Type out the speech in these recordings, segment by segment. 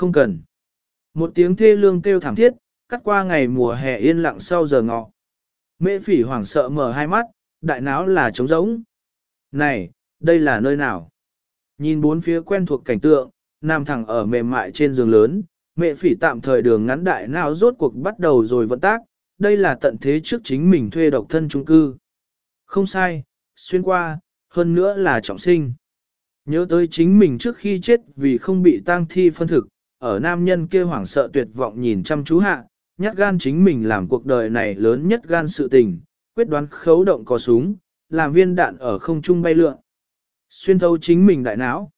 Không cần. Một tiếng thê lương kêu thảm thiết, cắt qua ngày mùa hè yên lặng sau giờ ngọ. Mễ phỉ hoảng sợ mở hai mắt, đại náo là trống rỗng. Này, đây là nơi nào? Nhìn bốn phía quen thuộc cảnh tượng, nam thẳng ở mềm mại trên giường lớn, mẹ phỉ tạm thời đường ngắn đại não rốt cuộc bắt đầu rồi vận tác, đây là tận thế trước chính mình thuê độc thân trung cư. Không sai, xuyên qua, hơn nữa là trọng sinh. Nhớ tới chính mình trước khi chết vì không bị tang thi phân thực, ở nam nhân kia hoảng sợ tuyệt vọng nhìn chăm chú hạ, nhát gan chính mình làm cuộc đời này lớn nhất gan sự tình, quyết đoán khấu động có súng, làm viên đạn ở không trung bay lượn. Xuyên thấu chính mình đại não.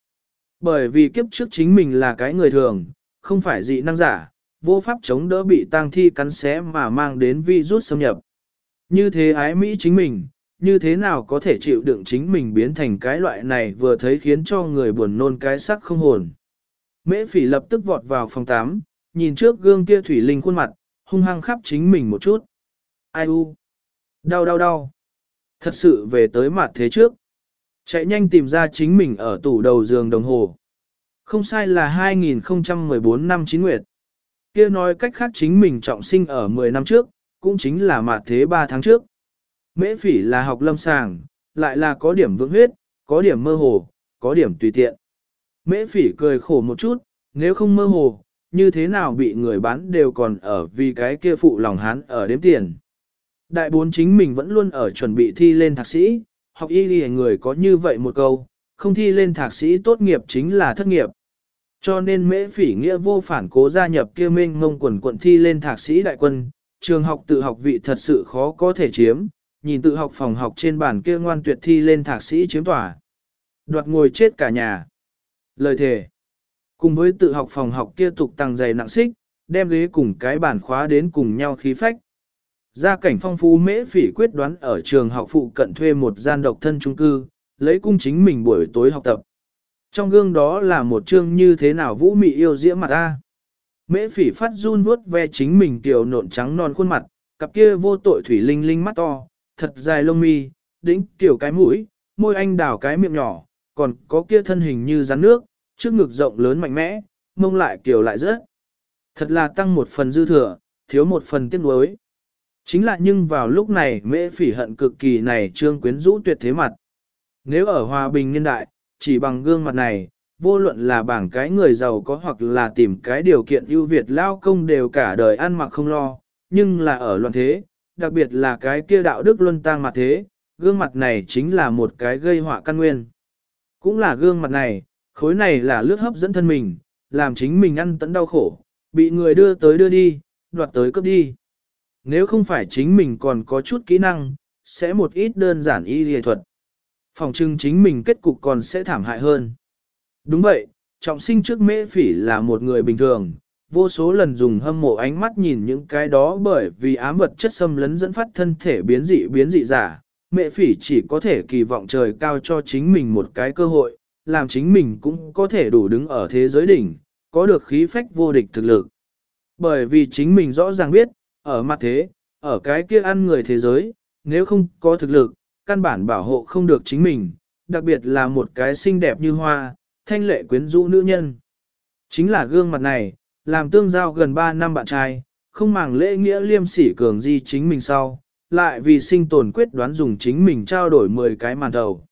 Bởi vì kiếp trước chính mình là cái người thường, không phải dị năng giả, vô pháp chống đỡ bị tang thi cắn xé mà mang đến virus xâm nhập. Như thế ái Mỹ chính mình, như thế nào có thể chịu đựng chính mình biến thành cái loại này vừa thấy khiến cho người buồn nôn cái sắc không hồn. Mễ phỉ lập tức vọt vào phòng 8, nhìn trước gương kia thủy linh khuôn mặt, hung hăng khắp chính mình một chút. Ai u? Đau đau đau. Thật sự về tới mặt thế trước. Chạy nhanh tìm ra chính mình ở tủ đầu giường đồng hồ. Không sai là 2014 năm 9 nguyệt. Kia nói cách khác chính mình trọng sinh ở 10 năm trước, cũng chính là mặt thế 3 tháng trước. Mễ phỉ là học lâm sàng, lại là có điểm vững huyết, có điểm mơ hồ, có điểm tùy tiện. Mễ phỉ cười khổ một chút, nếu không mơ hồ, như thế nào bị người bán đều còn ở vì cái kia phụ lòng hán ở đếm tiền. Đại bốn chính mình vẫn luôn ở chuẩn bị thi lên thạc sĩ, học y ghi người có như vậy một câu, không thi lên thạc sĩ tốt nghiệp chính là thất nghiệp. Cho nên mễ phỉ nghĩa vô phản cố gia nhập kia minh ngông quần quận thi lên thạc sĩ đại quân, trường học tự học vị thật sự khó có thể chiếm, nhìn tự học phòng học trên bàn kia ngoan tuyệt thi lên thạc sĩ chiếm tỏa. Đoạt ngồi chết cả nhà. Lời thề. Cùng với tự học phòng học kia tục tăng dày nặng xích, đem ghế cùng cái bàn khóa đến cùng nhau khí phách. Gia cảnh phong phú mễ phỉ quyết đoán ở trường học phụ cận thuê một gian độc thân trung cư, lấy cung chính mình buổi tối học tập. Trong gương đó là một chương như thế nào vũ mị yêu diễm mặt ta. Mễ phỉ phát run vuốt ve chính mình tiểu nộn trắng non khuôn mặt, cặp kia vô tội thủy linh linh mắt to, thật dài lông mi, đỉnh tiểu cái mũi, môi anh đào cái miệng nhỏ, còn có kia thân hình như rắn nước, trước ngực rộng lớn mạnh mẽ, mông lại kiểu lại rất. Thật là tăng một phần dư thừa, thiếu một phần tiếc nuối. Chính là nhưng vào lúc này mễ phỉ hận cực kỳ này trương quyến rũ tuyệt thế mặt. Nếu ở hòa bình niên đại, chỉ bằng gương mặt này, vô luận là bảng cái người giàu có hoặc là tìm cái điều kiện ưu việt lao công đều cả đời ăn mặc không lo, nhưng là ở loạn thế, đặc biệt là cái kia đạo đức luân tang mặt thế, gương mặt này chính là một cái gây họa căn nguyên. Cũng là gương mặt này, khối này là lướt hấp dẫn thân mình, làm chính mình ăn tận đau khổ, bị người đưa tới đưa đi, đoạt tới cấp đi. Nếu không phải chính mình còn có chút kỹ năng, sẽ một ít đơn giản y lý thuật. Phòng trưng chính mình kết cục còn sẽ thảm hại hơn. Đúng vậy, trọng sinh trước mễ phỉ là một người bình thường, vô số lần dùng hâm mộ ánh mắt nhìn những cái đó bởi vì ám vật chất xâm lấn dẫn phát thân thể biến dị biến dị giả. Mẹ phỉ chỉ có thể kỳ vọng trời cao cho chính mình một cái cơ hội, làm chính mình cũng có thể đủ đứng ở thế giới đỉnh, có được khí phách vô địch thực lực. Bởi vì chính mình rõ ràng biết, ở mặt thế, ở cái kia ăn người thế giới, nếu không có thực lực, căn bản bảo hộ không được chính mình, đặc biệt là một cái xinh đẹp như hoa, thanh lệ quyến rũ nữ nhân. Chính là gương mặt này, làm tương giao gần 3 năm bạn trai, không màng lễ nghĩa liêm sỉ cường di chính mình sau, lại vì sinh tồn quyết đoán dùng chính mình trao đổi 10 cái màn đầu.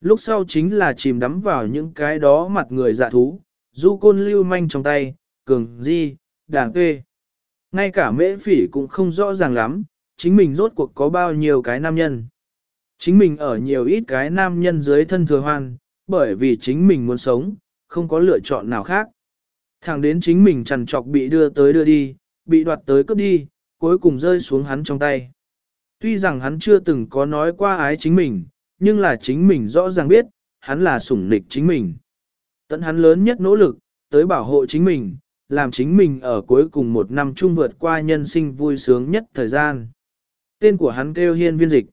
Lúc sau chính là chìm đắm vào những cái đó mặt người dạ thú, du côn lưu manh trong tay, cường di, đàn quê. Ngay cả mễ phỉ cũng không rõ ràng lắm, chính mình rốt cuộc có bao nhiêu cái nam nhân. Chính mình ở nhiều ít cái nam nhân dưới thân thừa hoan, bởi vì chính mình muốn sống, không có lựa chọn nào khác. Thẳng đến chính mình trằn trọc bị đưa tới đưa đi, bị đoạt tới cướp đi, cuối cùng rơi xuống hắn trong tay. Tuy rằng hắn chưa từng có nói qua ái chính mình, nhưng là chính mình rõ ràng biết, hắn là sủng nịch chính mình. Tận hắn lớn nhất nỗ lực, tới bảo hộ chính mình, làm chính mình ở cuối cùng một năm chung vượt qua nhân sinh vui sướng nhất thời gian. Tên của hắn kêu hiên viên dịch.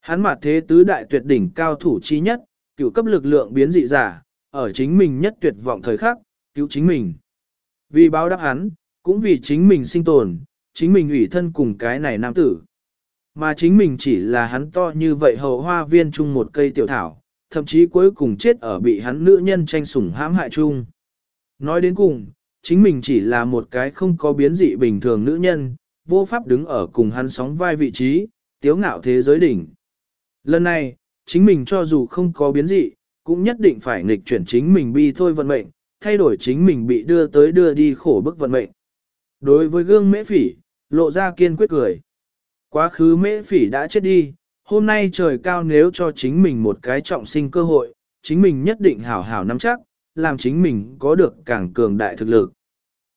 Hắn mặt thế tứ đại tuyệt đỉnh cao thủ chi nhất, cựu cấp lực lượng biến dị giả, ở chính mình nhất tuyệt vọng thời khắc, cứu chính mình. Vì báo đáp hắn, cũng vì chính mình sinh tồn, chính mình ủy thân cùng cái này nam tử. Mà chính mình chỉ là hắn to như vậy hậu hoa viên chung một cây tiểu thảo, thậm chí cuối cùng chết ở bị hắn nữ nhân tranh sủng hãm hại chung. Nói đến cùng, chính mình chỉ là một cái không có biến dị bình thường nữ nhân, vô pháp đứng ở cùng hắn sóng vai vị trí, tiếu ngạo thế giới đỉnh. Lần này, chính mình cho dù không có biến dị, cũng nhất định phải nghịch chuyển chính mình bi thôi vận mệnh, thay đổi chính mình bị đưa tới đưa đi khổ bức vận mệnh. Đối với gương mễ phỉ, lộ ra kiên quyết cười. Quá khứ mễ phỉ đã chết đi, hôm nay trời cao nếu cho chính mình một cái trọng sinh cơ hội, chính mình nhất định hảo hảo nắm chắc, làm chính mình có được càng cường đại thực lực.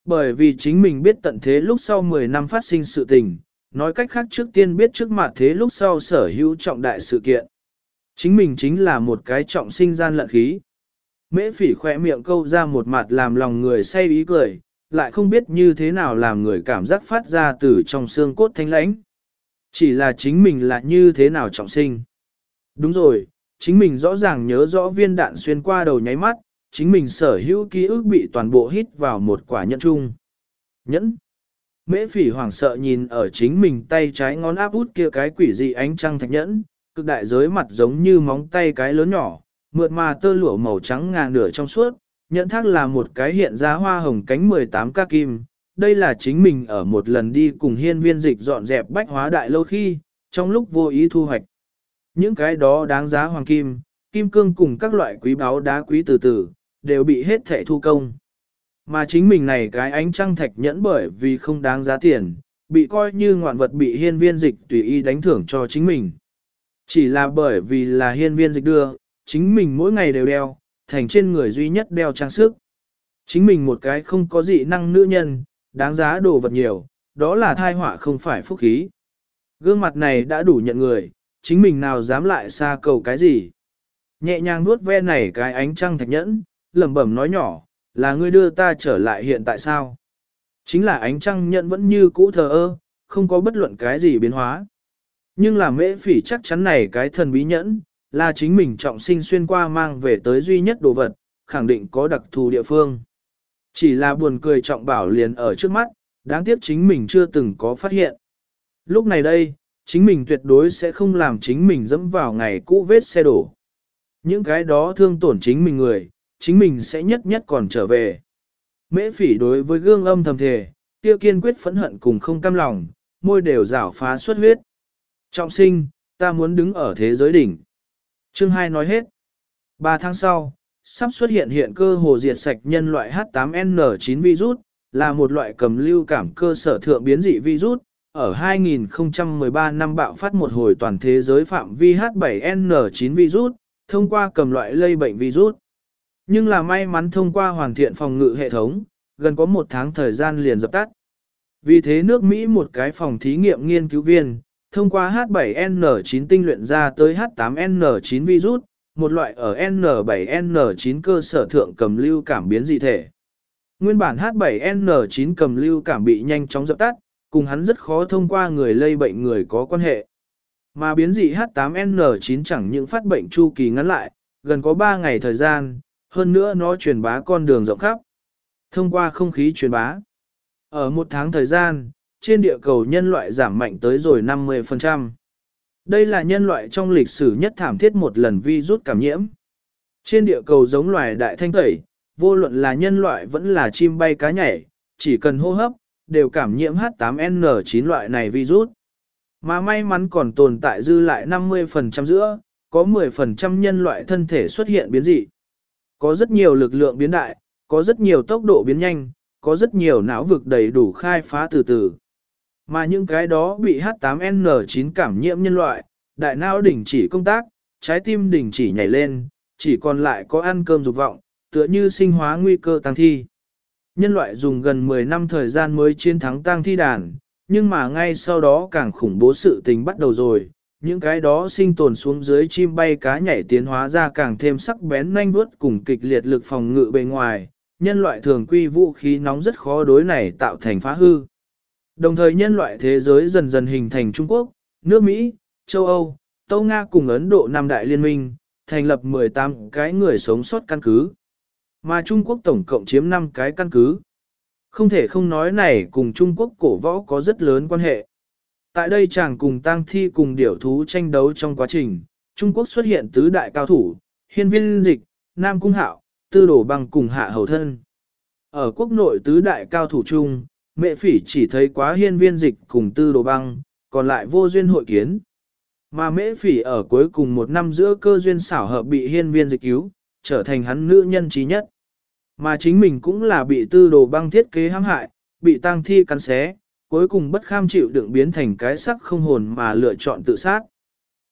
Bởi vì chính mình biết tận thế lúc sau 10 năm phát sinh sự tình, nói cách khác trước tiên biết trước mặt thế lúc sau sở hữu trọng đại sự kiện. Chính mình chính là một cái trọng sinh gian lận khí. Mễ phỉ khỏe miệng câu ra một mặt làm lòng người say ý cười, lại không biết như thế nào làm người cảm giác phát ra từ trong xương cốt thanh lãnh. Chỉ là chính mình là như thế nào trọng sinh. Đúng rồi, chính mình rõ ràng nhớ rõ viên đạn xuyên qua đầu nháy mắt, chính mình sở hữu ký ức bị toàn bộ hít vào một quả nhẫn chung. Nhẫn. Mễ phỉ hoảng sợ nhìn ở chính mình tay trái ngón áp út kia cái quỷ dị ánh trăng thạch nhẫn, cực đại giới mặt giống như móng tay cái lớn nhỏ, mượt mà tơ lụa màu trắng ngà nửa trong suốt, nhẫn thác là một cái hiện ra hoa hồng cánh 18 ca kim. Đây là chính mình ở một lần đi cùng hiên viên dịch dọn dẹp bách hóa đại lâu khi, trong lúc vô ý thu hoạch. Những cái đó đáng giá hoàng kim, kim cương cùng các loại quý báu đá quý từ từ, đều bị hết thẻ thu công. Mà chính mình này cái ánh trăng thạch nhẫn bởi vì không đáng giá tiền, bị coi như ngoạn vật bị hiên viên dịch tùy ý đánh thưởng cho chính mình. Chỉ là bởi vì là hiên viên dịch đưa, chính mình mỗi ngày đều đeo, thành trên người duy nhất đeo trang sức. Chính mình một cái không có dị năng nữ nhân, đáng giá đồ vật nhiều, đó là thai họa không phải phúc khí. Gương mặt này đã đủ nhận người, chính mình nào dám lại xa cầu cái gì. Nhẹ nhàng nuốt ve này cái ánh trăng thạch nhẫn, lẩm bẩm nói nhỏ, là ngươi đưa ta trở lại hiện tại sao? Chính là ánh trăng nhẫn vẫn như cũ thờ ơ, không có bất luận cái gì biến hóa. Nhưng là mễ phỉ chắc chắn này cái thần bí nhẫn, là chính mình trọng sinh xuyên qua mang về tới duy nhất đồ vật, khẳng định có đặc thù địa phương. Chỉ là buồn cười trọng bảo liền ở trước mắt, đáng tiếc chính mình chưa từng có phát hiện. Lúc này đây, chính mình tuyệt đối sẽ không làm chính mình dẫm vào ngày cũ vết xe đổ. Những cái đó thương tổn chính mình người, chính mình sẽ nhất nhất còn trở về. Mễ phỉ đối với gương âm thầm thề, tiêu kiên quyết phẫn hận cùng không cam lòng, môi đều rảo phá xuất huyết. Trọng sinh, ta muốn đứng ở thế giới đỉnh. Chương 2 nói hết. 3 tháng sau, sắp xuất hiện hiện cơ hồ diệt sạch nhân loại H8N9 virus, là một loại cầm lưu cảm cơ sở thượng biến dị virus, ở 2013 năm bạo phát một hồi toàn thế giới phạm vi H7N9 virus, thông qua cầm loại lây bệnh virus. Nhưng là may mắn thông qua hoàn thiện phòng ngự hệ thống, gần có một tháng thời gian liền dập tắt. Vì thế nước Mỹ một cái phòng thí nghiệm nghiên cứu viên, thông qua H7N9 tinh luyện ra tới H8N9 virus, một loại ở N7N9 cơ sở thượng cầm lưu cảm biến dị thể. Nguyên bản H7N9 cầm lưu cảm bị nhanh chóng dập tắt, cùng hắn rất khó thông qua người lây bệnh người có quan hệ. Mà biến dị H8N9 chẳng những phát bệnh chu kỳ ngắn lại, gần có 3 ngày thời gian, hơn nữa nó truyền bá con đường rộng khắp. Thông qua không khí truyền bá. Ở một tháng thời gian, trên địa cầu nhân loại giảm mạnh tới rồi 50%. Đây là nhân loại trong lịch sử nhất thảm thiết một lần vi rút cảm nhiễm. Trên địa cầu giống loài đại thanh tẩy, vô luận là nhân loại vẫn là chim bay cá nhảy, chỉ cần hô hấp, đều cảm nhiễm H8N9 loại này virus. Mà may mắn còn tồn tại dư lại 50% giữa, có 10% nhân loại thân thể xuất hiện biến dị. Có rất nhiều lực lượng biến đại, có rất nhiều tốc độ biến nhanh, có rất nhiều não vực đầy đủ khai phá từ từ. Mà những cái đó bị H8N9 cảm nhiễm nhân loại, đại não đình chỉ công tác, trái tim đình chỉ nhảy lên, chỉ còn lại có ăn cơm dục vọng, tựa như sinh hóa nguy cơ tăng thi. Nhân loại dùng gần 10 năm thời gian mới chiến thắng tăng thi đàn, nhưng mà ngay sau đó càng khủng bố sự tình bắt đầu rồi, những cái đó sinh tồn xuống dưới chim bay cá nhảy tiến hóa ra càng thêm sắc bén nhanh vuốt cùng kịch liệt lực phòng ngự bề ngoài, nhân loại thường quy vũ khí nóng rất khó đối này tạo thành phá hư. Đồng thời nhân loại thế giới dần dần hình thành Trung Quốc, nước Mỹ, châu Âu, Tâu Nga cùng Ấn Độ Nam Đại Liên minh, thành lập 18 cái người sống sót căn cứ. Mà Trung Quốc tổng cộng chiếm 5 cái căn cứ. Không thể không nói này cùng Trung Quốc cổ võ có rất lớn quan hệ. Tại đây chàng cùng tang thi cùng điểu thú tranh đấu trong quá trình, Trung Quốc xuất hiện tứ đại cao thủ, hiên viên dịch, Nam Cung Hạo, tư đổ bằng cùng hạ hầu thân. Ở quốc nội tứ đại cao thủ chung, mẹ phỉ chỉ thấy quá hiên viên dịch cùng tư đồ băng, còn lại vô duyên hội kiến. Mà mễ phỉ ở cuối cùng một năm giữa cơ duyên xảo hợp bị hiên viên dịch cứu, trở thành hắn nữ nhân trí nhất. Mà chính mình cũng là bị tư đồ băng thiết kế hãm hại, bị tang thi cắn xé, cuối cùng bất kham chịu đựng biến thành cái sắc không hồn mà lựa chọn tự sát.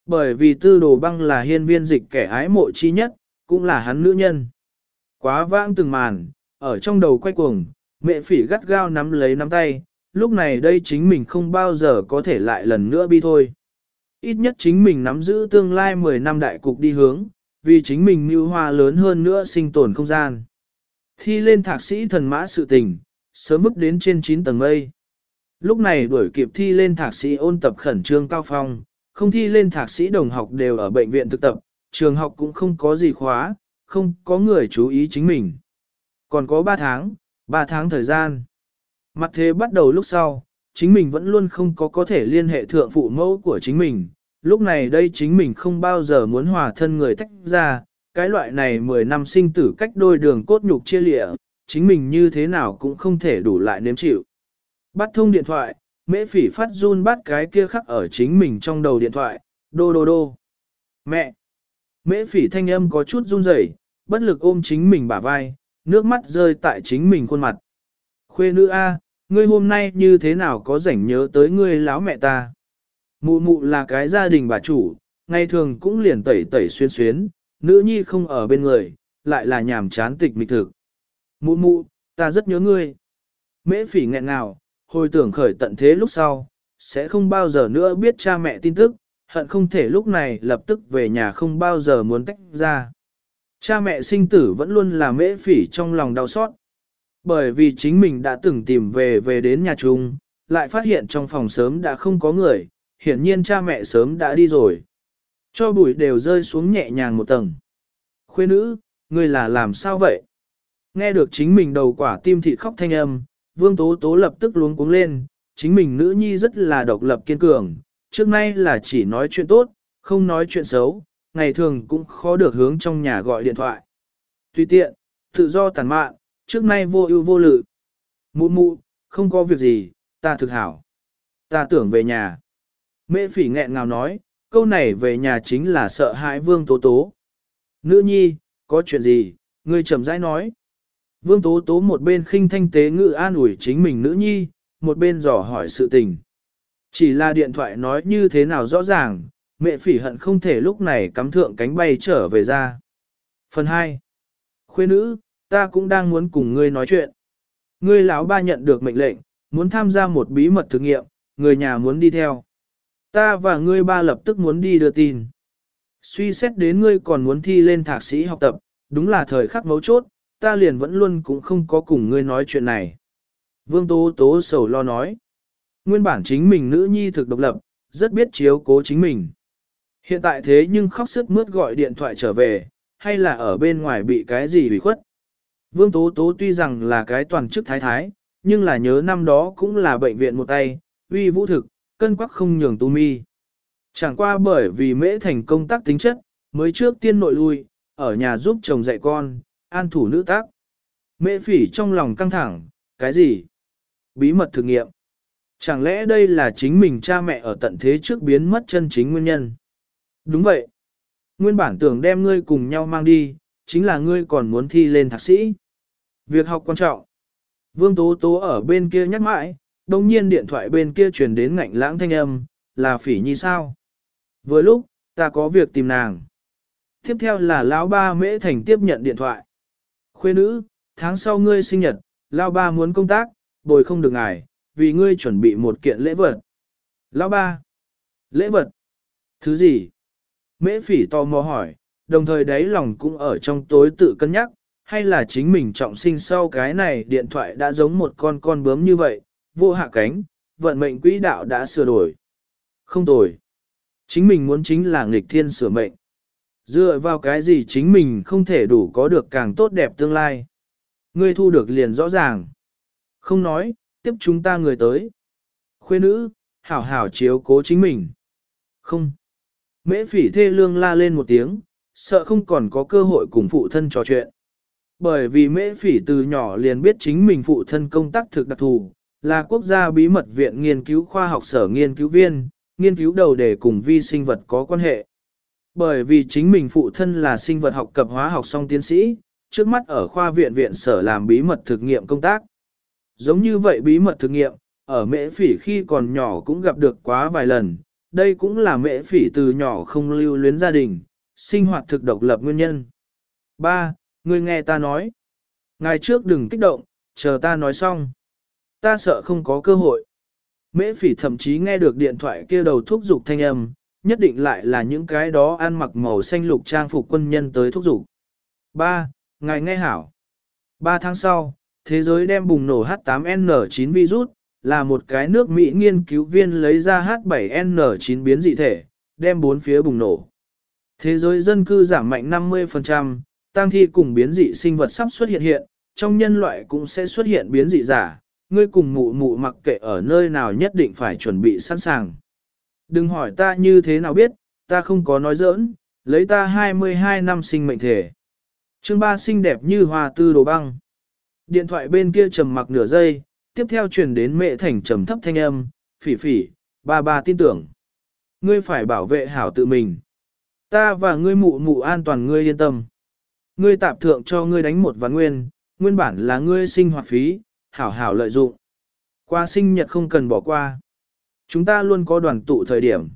Bởi vì tư đồ băng là hiên viên dịch kẻ ái mộ chi nhất, cũng là hắn nữ nhân. Quá vãng từng màn, ở trong đầu quay cuồng, mẹ phỉ gắt gao nắm lấy nắm tay, lúc này đây chính mình không bao giờ có thể lại lần nữa bi thôi. Ít nhất chính mình nắm giữ tương lai 10 năm đại cục đi hướng, vì chính mình mưu hoa lớn hơn nữa sinh tồn không gian. Thi lên thạc sĩ thần mã sự tình, sớm bước đến trên 9 tầng mây. Lúc này đuổi kịp thi lên thạc sĩ ôn tập khẩn trương cao phong, không thi lên thạc sĩ đồng học đều ở bệnh viện thực tập, trường học cũng không có gì khóa, không có người chú ý chính mình. Còn có 3 tháng, 3 tháng thời gian. Mặt thế bắt đầu lúc sau, chính mình vẫn luôn không có có thể liên hệ thượng phụ mẫu của chính mình. Lúc này đây chính mình không bao giờ muốn hòa thân người tách ra, cái loại này 10 năm sinh tử cách đôi đường cốt nhục chia lịa, chính mình như thế nào cũng không thể đủ lại nếm chịu. Bắt thông điện thoại, mễ phỉ phát run bắt cái kia khắc ở chính mình trong đầu điện thoại, đô đô đô. Mẹ! Mễ phỉ thanh âm có chút run rẩy, bất lực ôm chính mình bả vai, nước mắt rơi tại chính mình khuôn mặt. Khuê nữ A, ngươi hôm nay như thế nào có rảnh nhớ tới ngươi láo mẹ ta? Mụ mụ là cái gia đình bà chủ, ngày thường cũng liền tẩy tẩy xuyên xuyến, nữ nhi không ở bên người, lại là nhàm chán tịch mịch thực. Mụ mụ, ta rất nhớ ngươi. Mễ phỉ nghẹn ngào, hồi tưởng khởi tận thế lúc sau, sẽ không bao giờ nữa biết cha mẹ tin tức, hận không thể lúc này lập tức về nhà không bao giờ muốn tách ra. Cha mẹ sinh tử vẫn luôn là mễ phỉ trong lòng đau xót. Bởi vì chính mình đã từng tìm về về đến nhà chung, lại phát hiện trong phòng sớm đã không có người, hiển nhiên cha mẹ sớm đã đi rồi. Cho bụi đều rơi xuống nhẹ nhàng một tầng. Khuê nữ, ngươi là làm sao vậy? Nghe được chính mình đầu quả tim thịt khóc thanh âm, vương tố tố lập tức luống cuống lên, chính mình nữ nhi rất là độc lập kiên cường, trước nay là chỉ nói chuyện tốt, không nói chuyện xấu, ngày thường cũng khó được hướng trong nhà gọi điện thoại. Tùy tiện, tự do tàn mạn, trước nay vô ưu vô lự. Mụ mụ, không có việc gì, ta thực hảo. Ta tưởng về nhà. Mẹ phỉ nghẹn ngào nói, câu này về nhà chính là sợ hãi vương tố tố. Nữ nhi, có chuyện gì, ngươi chậm rãi nói. Vương tố tố một bên khinh thanh tế ngự an ủi chính mình nữ nhi, một bên dò hỏi sự tình. Chỉ là điện thoại nói như thế nào rõ ràng, mẹ phỉ hận không thể lúc này cắm thượng cánh bay trở về ra. Phần 2. Khuê nữ, ta cũng đang muốn cùng ngươi nói chuyện. Ngươi lão ba nhận được mệnh lệnh, muốn tham gia một bí mật thử nghiệm, người nhà muốn đi theo. Ta và ngươi ba lập tức muốn đi đưa tin. Suy xét đến ngươi còn muốn thi lên thạc sĩ học tập, đúng là thời khắc mấu chốt, ta liền vẫn luôn cũng không có cùng ngươi nói chuyện này. Vương Tố Tố sầu lo nói. Nguyên bản chính mình nữ nhi thực độc lập, rất biết chiếu cố chính mình. Hiện tại thế nhưng khóc sức mướt gọi điện thoại trở về, hay là ở bên ngoài bị cái gì bị khuất. Vương Tố Tố tuy rằng là cái toàn chức thái thái, nhưng là nhớ năm đó cũng là bệnh viện một tay, uy vũ thực, cân quắc không nhường tu mi. Chẳng qua bởi vì mễ thành công tác tính chất, mới trước tiên nội lui, ở nhà giúp chồng dạy con, an thủ nữ tác. Mễ phỉ trong lòng căng thẳng, cái gì? Bí mật thử nghiệm. Chẳng lẽ đây là chính mình cha mẹ ở tận thế trước biến mất chân chính nguyên nhân? Đúng vậy. Nguyên bản tưởng đem ngươi cùng nhau mang đi, chính là ngươi còn muốn thi lên thạc sĩ. Việc học quan trọng. Vương Tố Tố ở bên kia nhắc mãi, đồng nhiên điện thoại bên kia truyền đến ngạnh lãng thanh âm, là phỉ nhi sao? Vừa lúc, ta có việc tìm nàng. Tiếp theo là lão ba mễ thành tiếp nhận điện thoại. Khuê nữ, tháng sau ngươi sinh nhật, lão ba muốn công tác, bồi không được ngài, vì ngươi chuẩn bị một kiện lễ vật. Lão ba, lễ vật, thứ gì? Mễ phỉ tò mò hỏi, đồng thời đáy lòng cũng ở trong tối tự cân nhắc, hay là chính mình trọng sinh sau cái này điện thoại đã giống một con con bướm như vậy, vô hạ cánh, vận mệnh quỹ đạo đã sửa đổi. Không tồi. Chính mình muốn chính là nghịch thiên sửa mệnh. Dựa vào cái gì chính mình không thể đủ có được càng tốt đẹp tương lai. Ngươi thu được liền rõ ràng. Không nói, tiếp chúng ta người tới. Khuê nữ, hảo hảo chiếu cố chính mình. Không. Mễ phỉ thê lương la lên một tiếng, sợ không còn có cơ hội cùng phụ thân trò chuyện. Bởi vì mễ phỉ từ nhỏ liền biết chính mình phụ thân công tác thực đặc thù, là quốc gia bí mật viện nghiên cứu khoa học sở nghiên cứu viên, nghiên cứu đầu đề cùng vi sinh vật có quan hệ. Bởi vì chính mình phụ thân là sinh vật học cập hóa học song tiến sĩ, trước mắt ở khoa viện viện sở làm bí mật thực nghiệm công tác. Giống như vậy bí mật thực nghiệm, ở mễ phỉ khi còn nhỏ cũng gặp được quá vài lần, đây cũng là mễ phỉ từ nhỏ không lưu luyến gia đình, sinh hoạt thực độc lập nguyên nhân. ba Người nghe ta nói. Ngày trước đừng kích động, chờ ta nói xong. Ta sợ không có cơ hội. Mễ phỉ thậm chí nghe được điện thoại kia đầu thúc giục thanh âm, nhất định lại là những cái đó ăn mặc màu xanh lục trang phục quân nhân tới thúc giục. ba Ngài nghe hảo. ba tháng sau, thế giới đem bùng nổ H8N9 virus, là một cái nước Mỹ nghiên cứu viên lấy ra H7N9 biến dị thể, đem bốn phía bùng nổ. Thế giới dân cư giảm mạnh 50%, tăng thi cùng biến dị sinh vật sắp xuất hiện hiện, trong nhân loại cũng sẽ xuất hiện biến dị giả, ngươi cùng mụ mụ mặc kệ ở nơi nào nhất định phải chuẩn bị sẵn sàng. Đừng hỏi ta như thế nào biết, ta không có nói giỡn, lấy ta 22 năm sinh mệnh thể. Chương ba xinh đẹp như hoa tư đồ băng. Điện thoại bên kia trầm mặc nửa giây, tiếp theo truyền đến mẹ thành trầm thấp thanh âm, phỉ phỉ, ba ba tin tưởng. Ngươi phải bảo vệ hảo tự mình. Ta và ngươi mụ mụ an toàn ngươi yên tâm. Ngươi tạp thượng cho ngươi đánh một ván nguyên, nguyên bản là ngươi sinh hoạt phí, hảo hảo lợi dụng. Qua sinh nhật không cần bỏ qua. Chúng ta luôn có đoàn tụ thời điểm.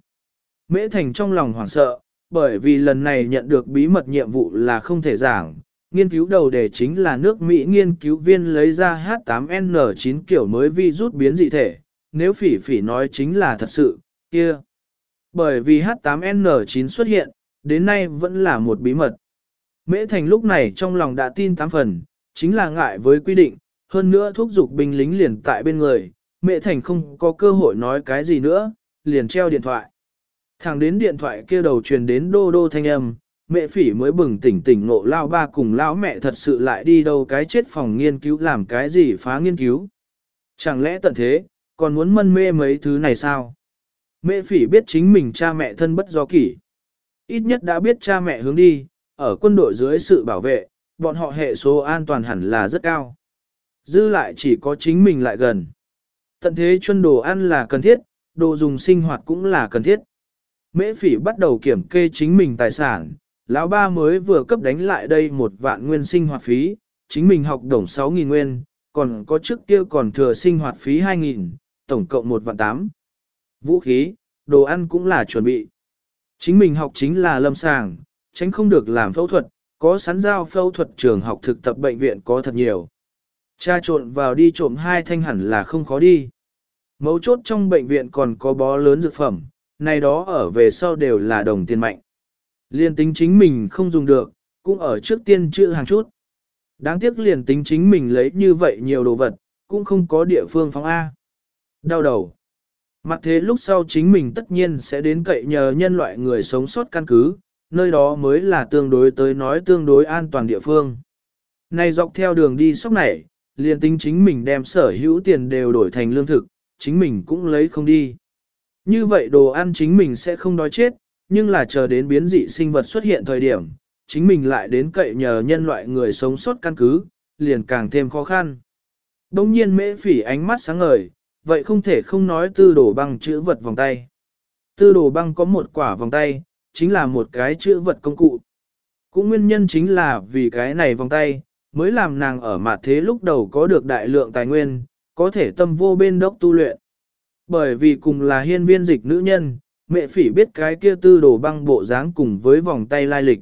Mễ Thành trong lòng hoảng sợ, bởi vì lần này nhận được bí mật nhiệm vụ là không thể giảng. Nghiên cứu đầu đề chính là nước Mỹ nghiên cứu viên lấy ra H8N9 kiểu mới vi rút biến dị thể, nếu phỉ phỉ nói chính là thật sự, kia. Bởi vì H8N9 xuất hiện, đến nay vẫn là một bí mật. Mễ Thành lúc này trong lòng đã tin tám phần, chính là ngại với quy định, hơn nữa thúc giục binh lính liền tại bên người, Mễ Thành không có cơ hội nói cái gì nữa, liền treo điện thoại. Thẳng đến điện thoại kia đầu truyền đến đô đô thanh âm, mẹ phỉ mới bừng tỉnh tỉnh ngộ lao ba cùng lão mẹ thật sự lại đi đâu cái chết phòng nghiên cứu làm cái gì phá nghiên cứu. Chẳng lẽ tận thế, còn muốn mân mê mấy thứ này sao? Mẹ phỉ biết chính mình cha mẹ thân bất do kỷ. Ít nhất đã biết cha mẹ hướng đi, ở quân đội dưới sự bảo vệ, bọn họ hệ số an toàn hẳn là rất cao. Dư lại chỉ có chính mình lại gần. Tận thế chuân đồ ăn là cần thiết, đồ dùng sinh hoạt cũng là cần thiết. Mễ phỉ bắt đầu kiểm kê chính mình tài sản, lão ba mới vừa cấp đánh lại đây một vạn nguyên sinh hoạt phí, chính mình học đồng 6.000 nguyên, còn có trước kia còn thừa sinh hoạt phí 2.000, tổng cộng một vạn 8. Vũ khí, đồ ăn cũng là chuẩn bị. Chính mình học chính là lâm sàng, tránh không được làm phẫu thuật, có sắn giao phẫu thuật trường học thực tập bệnh viện có thật nhiều. Cha trộn vào đi trộm hai thanh hẳn là không khó đi. Mấu chốt trong bệnh viện còn có bó lớn dược phẩm, này đó ở về sau đều là đồng tiền mạnh. Liên tính chính mình không dùng được, cũng ở trước tiên chữ hàng chút. Đáng tiếc liền tính chính mình lấy như vậy nhiều đồ vật, cũng không có địa phương phóng A. Đau đầu. Mặt thế lúc sau chính mình tất nhiên sẽ đến cậy nhờ nhân loại người sống sót căn cứ, nơi đó mới là tương đối tới nói tương đối an toàn địa phương. Này dọc theo đường đi sóc này, liền tính chính mình đem sở hữu tiền đều đổi thành lương thực, chính mình cũng lấy không đi. Như vậy đồ ăn chính mình sẽ không đói chết, nhưng là chờ đến biến dị sinh vật xuất hiện thời điểm, chính mình lại đến cậy nhờ nhân loại người sống sót căn cứ, liền càng thêm khó khăn. Đông nhiên mễ phỉ ánh mắt sáng ngời, vậy không thể không nói tư đồ băng chữ vật vòng tay. Tư đồ băng có một quả vòng tay, chính là một cái chữ vật công cụ. Cũng nguyên nhân chính là vì cái này vòng tay, mới làm nàng ở mặt thế lúc đầu có được đại lượng tài nguyên, có thể tâm vô bên đốc tu luyện. Bởi vì cùng là hiên viên dịch nữ nhân, mẹ phỉ biết cái kia tư đồ băng bộ dáng cùng với vòng tay lai lịch.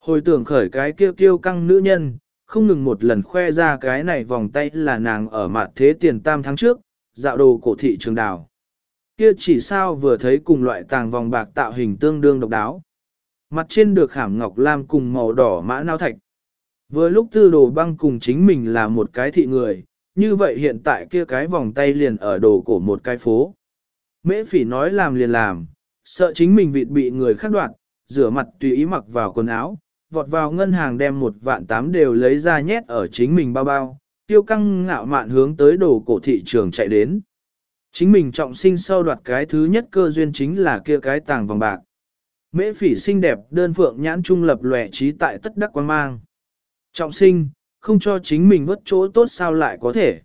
Hồi tưởng khởi cái kia kiêu căng nữ nhân, không ngừng một lần khoe ra cái này vòng tay là nàng ở mặt thế tiền tam tháng trước, dạo đồ cổ thị trường đào. Kia chỉ sao vừa thấy cùng loại tàng vòng bạc tạo hình tương đương độc đáo. Mặt trên được khảm ngọc lam cùng màu đỏ mã nao thạch. với lúc tư đồ băng cùng chính mình là một cái thị người, như vậy hiện tại kia cái vòng tay liền ở đồ cổ một cái phố. Mễ phỉ nói làm liền làm, sợ chính mình vịt bị người khác đoạt, rửa mặt tùy ý mặc vào quần áo, vọt vào ngân hàng đem một vạn tám đều lấy ra nhét ở chính mình bao bao, tiêu căng ngạo mạn hướng tới đồ cổ thị trường chạy đến. Chính mình trọng sinh sau đoạt cái thứ nhất cơ duyên chính là kia cái tàng vòng bạc. Mễ phỉ xinh đẹp đơn phượng nhãn trung lập lòe trí tại tất đắc quan mang. Trọng sinh, không cho chính mình vất chỗ tốt sao lại có thể.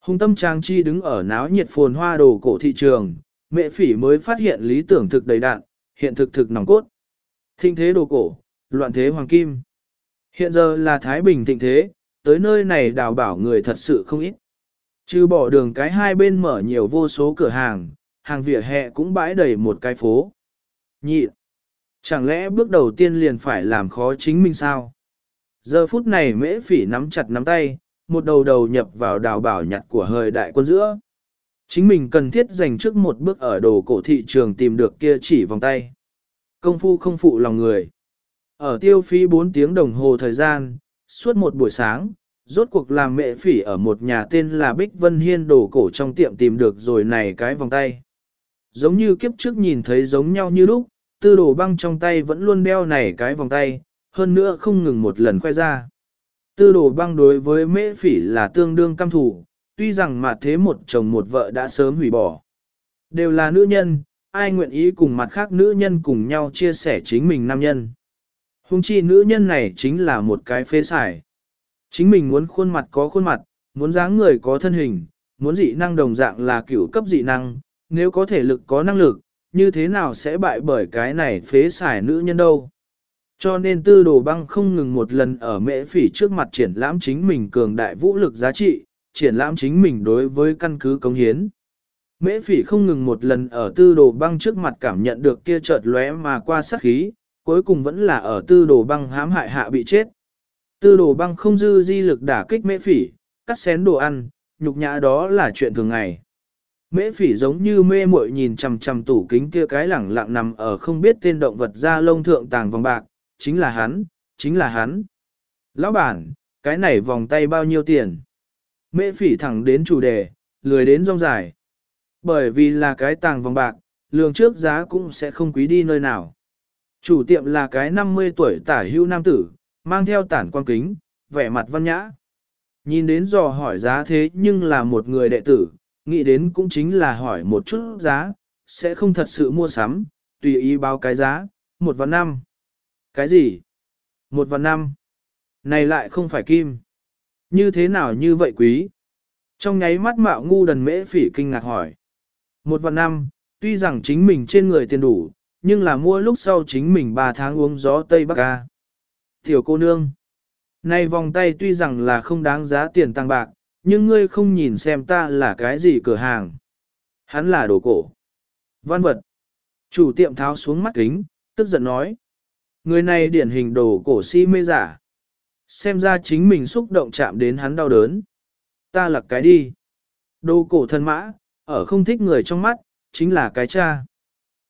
Hùng tâm trang chi đứng ở náo nhiệt phồn hoa đồ cổ thị trường, mẹ phỉ mới phát hiện lý tưởng thực đầy đạn, hiện thực thực nòng cốt. Thịnh thế đồ cổ, loạn thế hoàng kim. Hiện giờ là Thái Bình thịnh thế, tới nơi này đào bảo người thật sự không ít. Chứ bỏ đường cái hai bên mở nhiều vô số cửa hàng, hàng vỉa hè cũng bãi đầy một cái phố. Nhị, chẳng lẽ bước đầu tiên liền phải làm khó chính mình sao? Giờ phút này mễ phỉ nắm chặt nắm tay, một đầu đầu nhập vào đào bảo nhặt của hời đại quân giữa. Chính mình cần thiết dành trước một bước ở đồ cổ thị trường tìm được kia chỉ vòng tay. Công phu không phụ lòng người. Ở tiêu phí 4 tiếng đồng hồ thời gian, suốt một buổi sáng, rốt cuộc làm mẹ phỉ ở một nhà tên là Bích Vân Hiên đồ cổ trong tiệm tìm được rồi này cái vòng tay. Giống như kiếp trước nhìn thấy giống nhau như lúc, tư đồ băng trong tay vẫn luôn đeo này cái vòng tay, hơn nữa không ngừng một lần khoe ra. Tư đồ băng đối với mễ phỉ là tương đương căm thủ, tuy rằng mà thế một chồng một vợ đã sớm hủy bỏ. Đều là nữ nhân, ai nguyện ý cùng mặt khác nữ nhân cùng nhau chia sẻ chính mình nam nhân. Hùng chi nữ nhân này chính là một cái phê xài. Chính mình muốn khuôn mặt có khuôn mặt, muốn dáng người có thân hình, muốn dị năng đồng dạng là cửu cấp dị năng, nếu có thể lực có năng lực, như thế nào sẽ bại bởi cái này phế xài nữ nhân đâu. Cho nên tư đồ băng không ngừng một lần ở mễ phỉ trước mặt triển lãm chính mình cường đại vũ lực giá trị, triển lãm chính mình đối với căn cứ công hiến. Mễ phỉ không ngừng một lần ở tư đồ băng trước mặt cảm nhận được kia chợt lóe mà qua sát khí, cuối cùng vẫn là ở tư đồ băng hãm hại hạ bị chết. Tư đồ băng không dư di lực đả kích mễ phỉ, cắt xén đồ ăn, nhục nhã đó là chuyện thường ngày. Mễ phỉ giống như mê muội nhìn chằm chằm tủ kính kia cái lẳng lặng nằm ở không biết tên động vật da lông thượng tàng vòng bạc, chính là hắn, chính là hắn. Lão bản, cái này vòng tay bao nhiêu tiền? Mễ phỉ thẳng đến chủ đề, lười đến rong dài. Bởi vì là cái tàng vòng bạc, lường trước giá cũng sẽ không quý đi nơi nào. Chủ tiệm là cái 50 tuổi tả hưu nam tử, mang theo tản quan kính, vẻ mặt văn nhã. Nhìn đến dò hỏi giá thế nhưng là một người đệ tử, nghĩ đến cũng chính là hỏi một chút giá, sẽ không thật sự mua sắm, tùy ý báo cái giá, một vạn năm. Cái gì? Một vạn năm. Này lại không phải kim. Như thế nào như vậy quý? Trong nháy mắt mạo ngu đần mễ phỉ kinh ngạc hỏi. Một vạn năm, tuy rằng chính mình trên người tiền đủ, nhưng là mua lúc sau chính mình 3 tháng uống gió Tây Bắc ca. Tiểu cô nương. Này vòng tay tuy rằng là không đáng giá tiền tăng bạc, nhưng ngươi không nhìn xem ta là cái gì cửa hàng. Hắn là đồ cổ. Văn vật. Chủ tiệm tháo xuống mắt kính, tức giận nói. Người này điển hình đồ cổ si mê giả. Xem ra chính mình xúc động chạm đến hắn đau đớn. Ta là cái đi. Đồ cổ thân mã, ở không thích người trong mắt, chính là cái cha.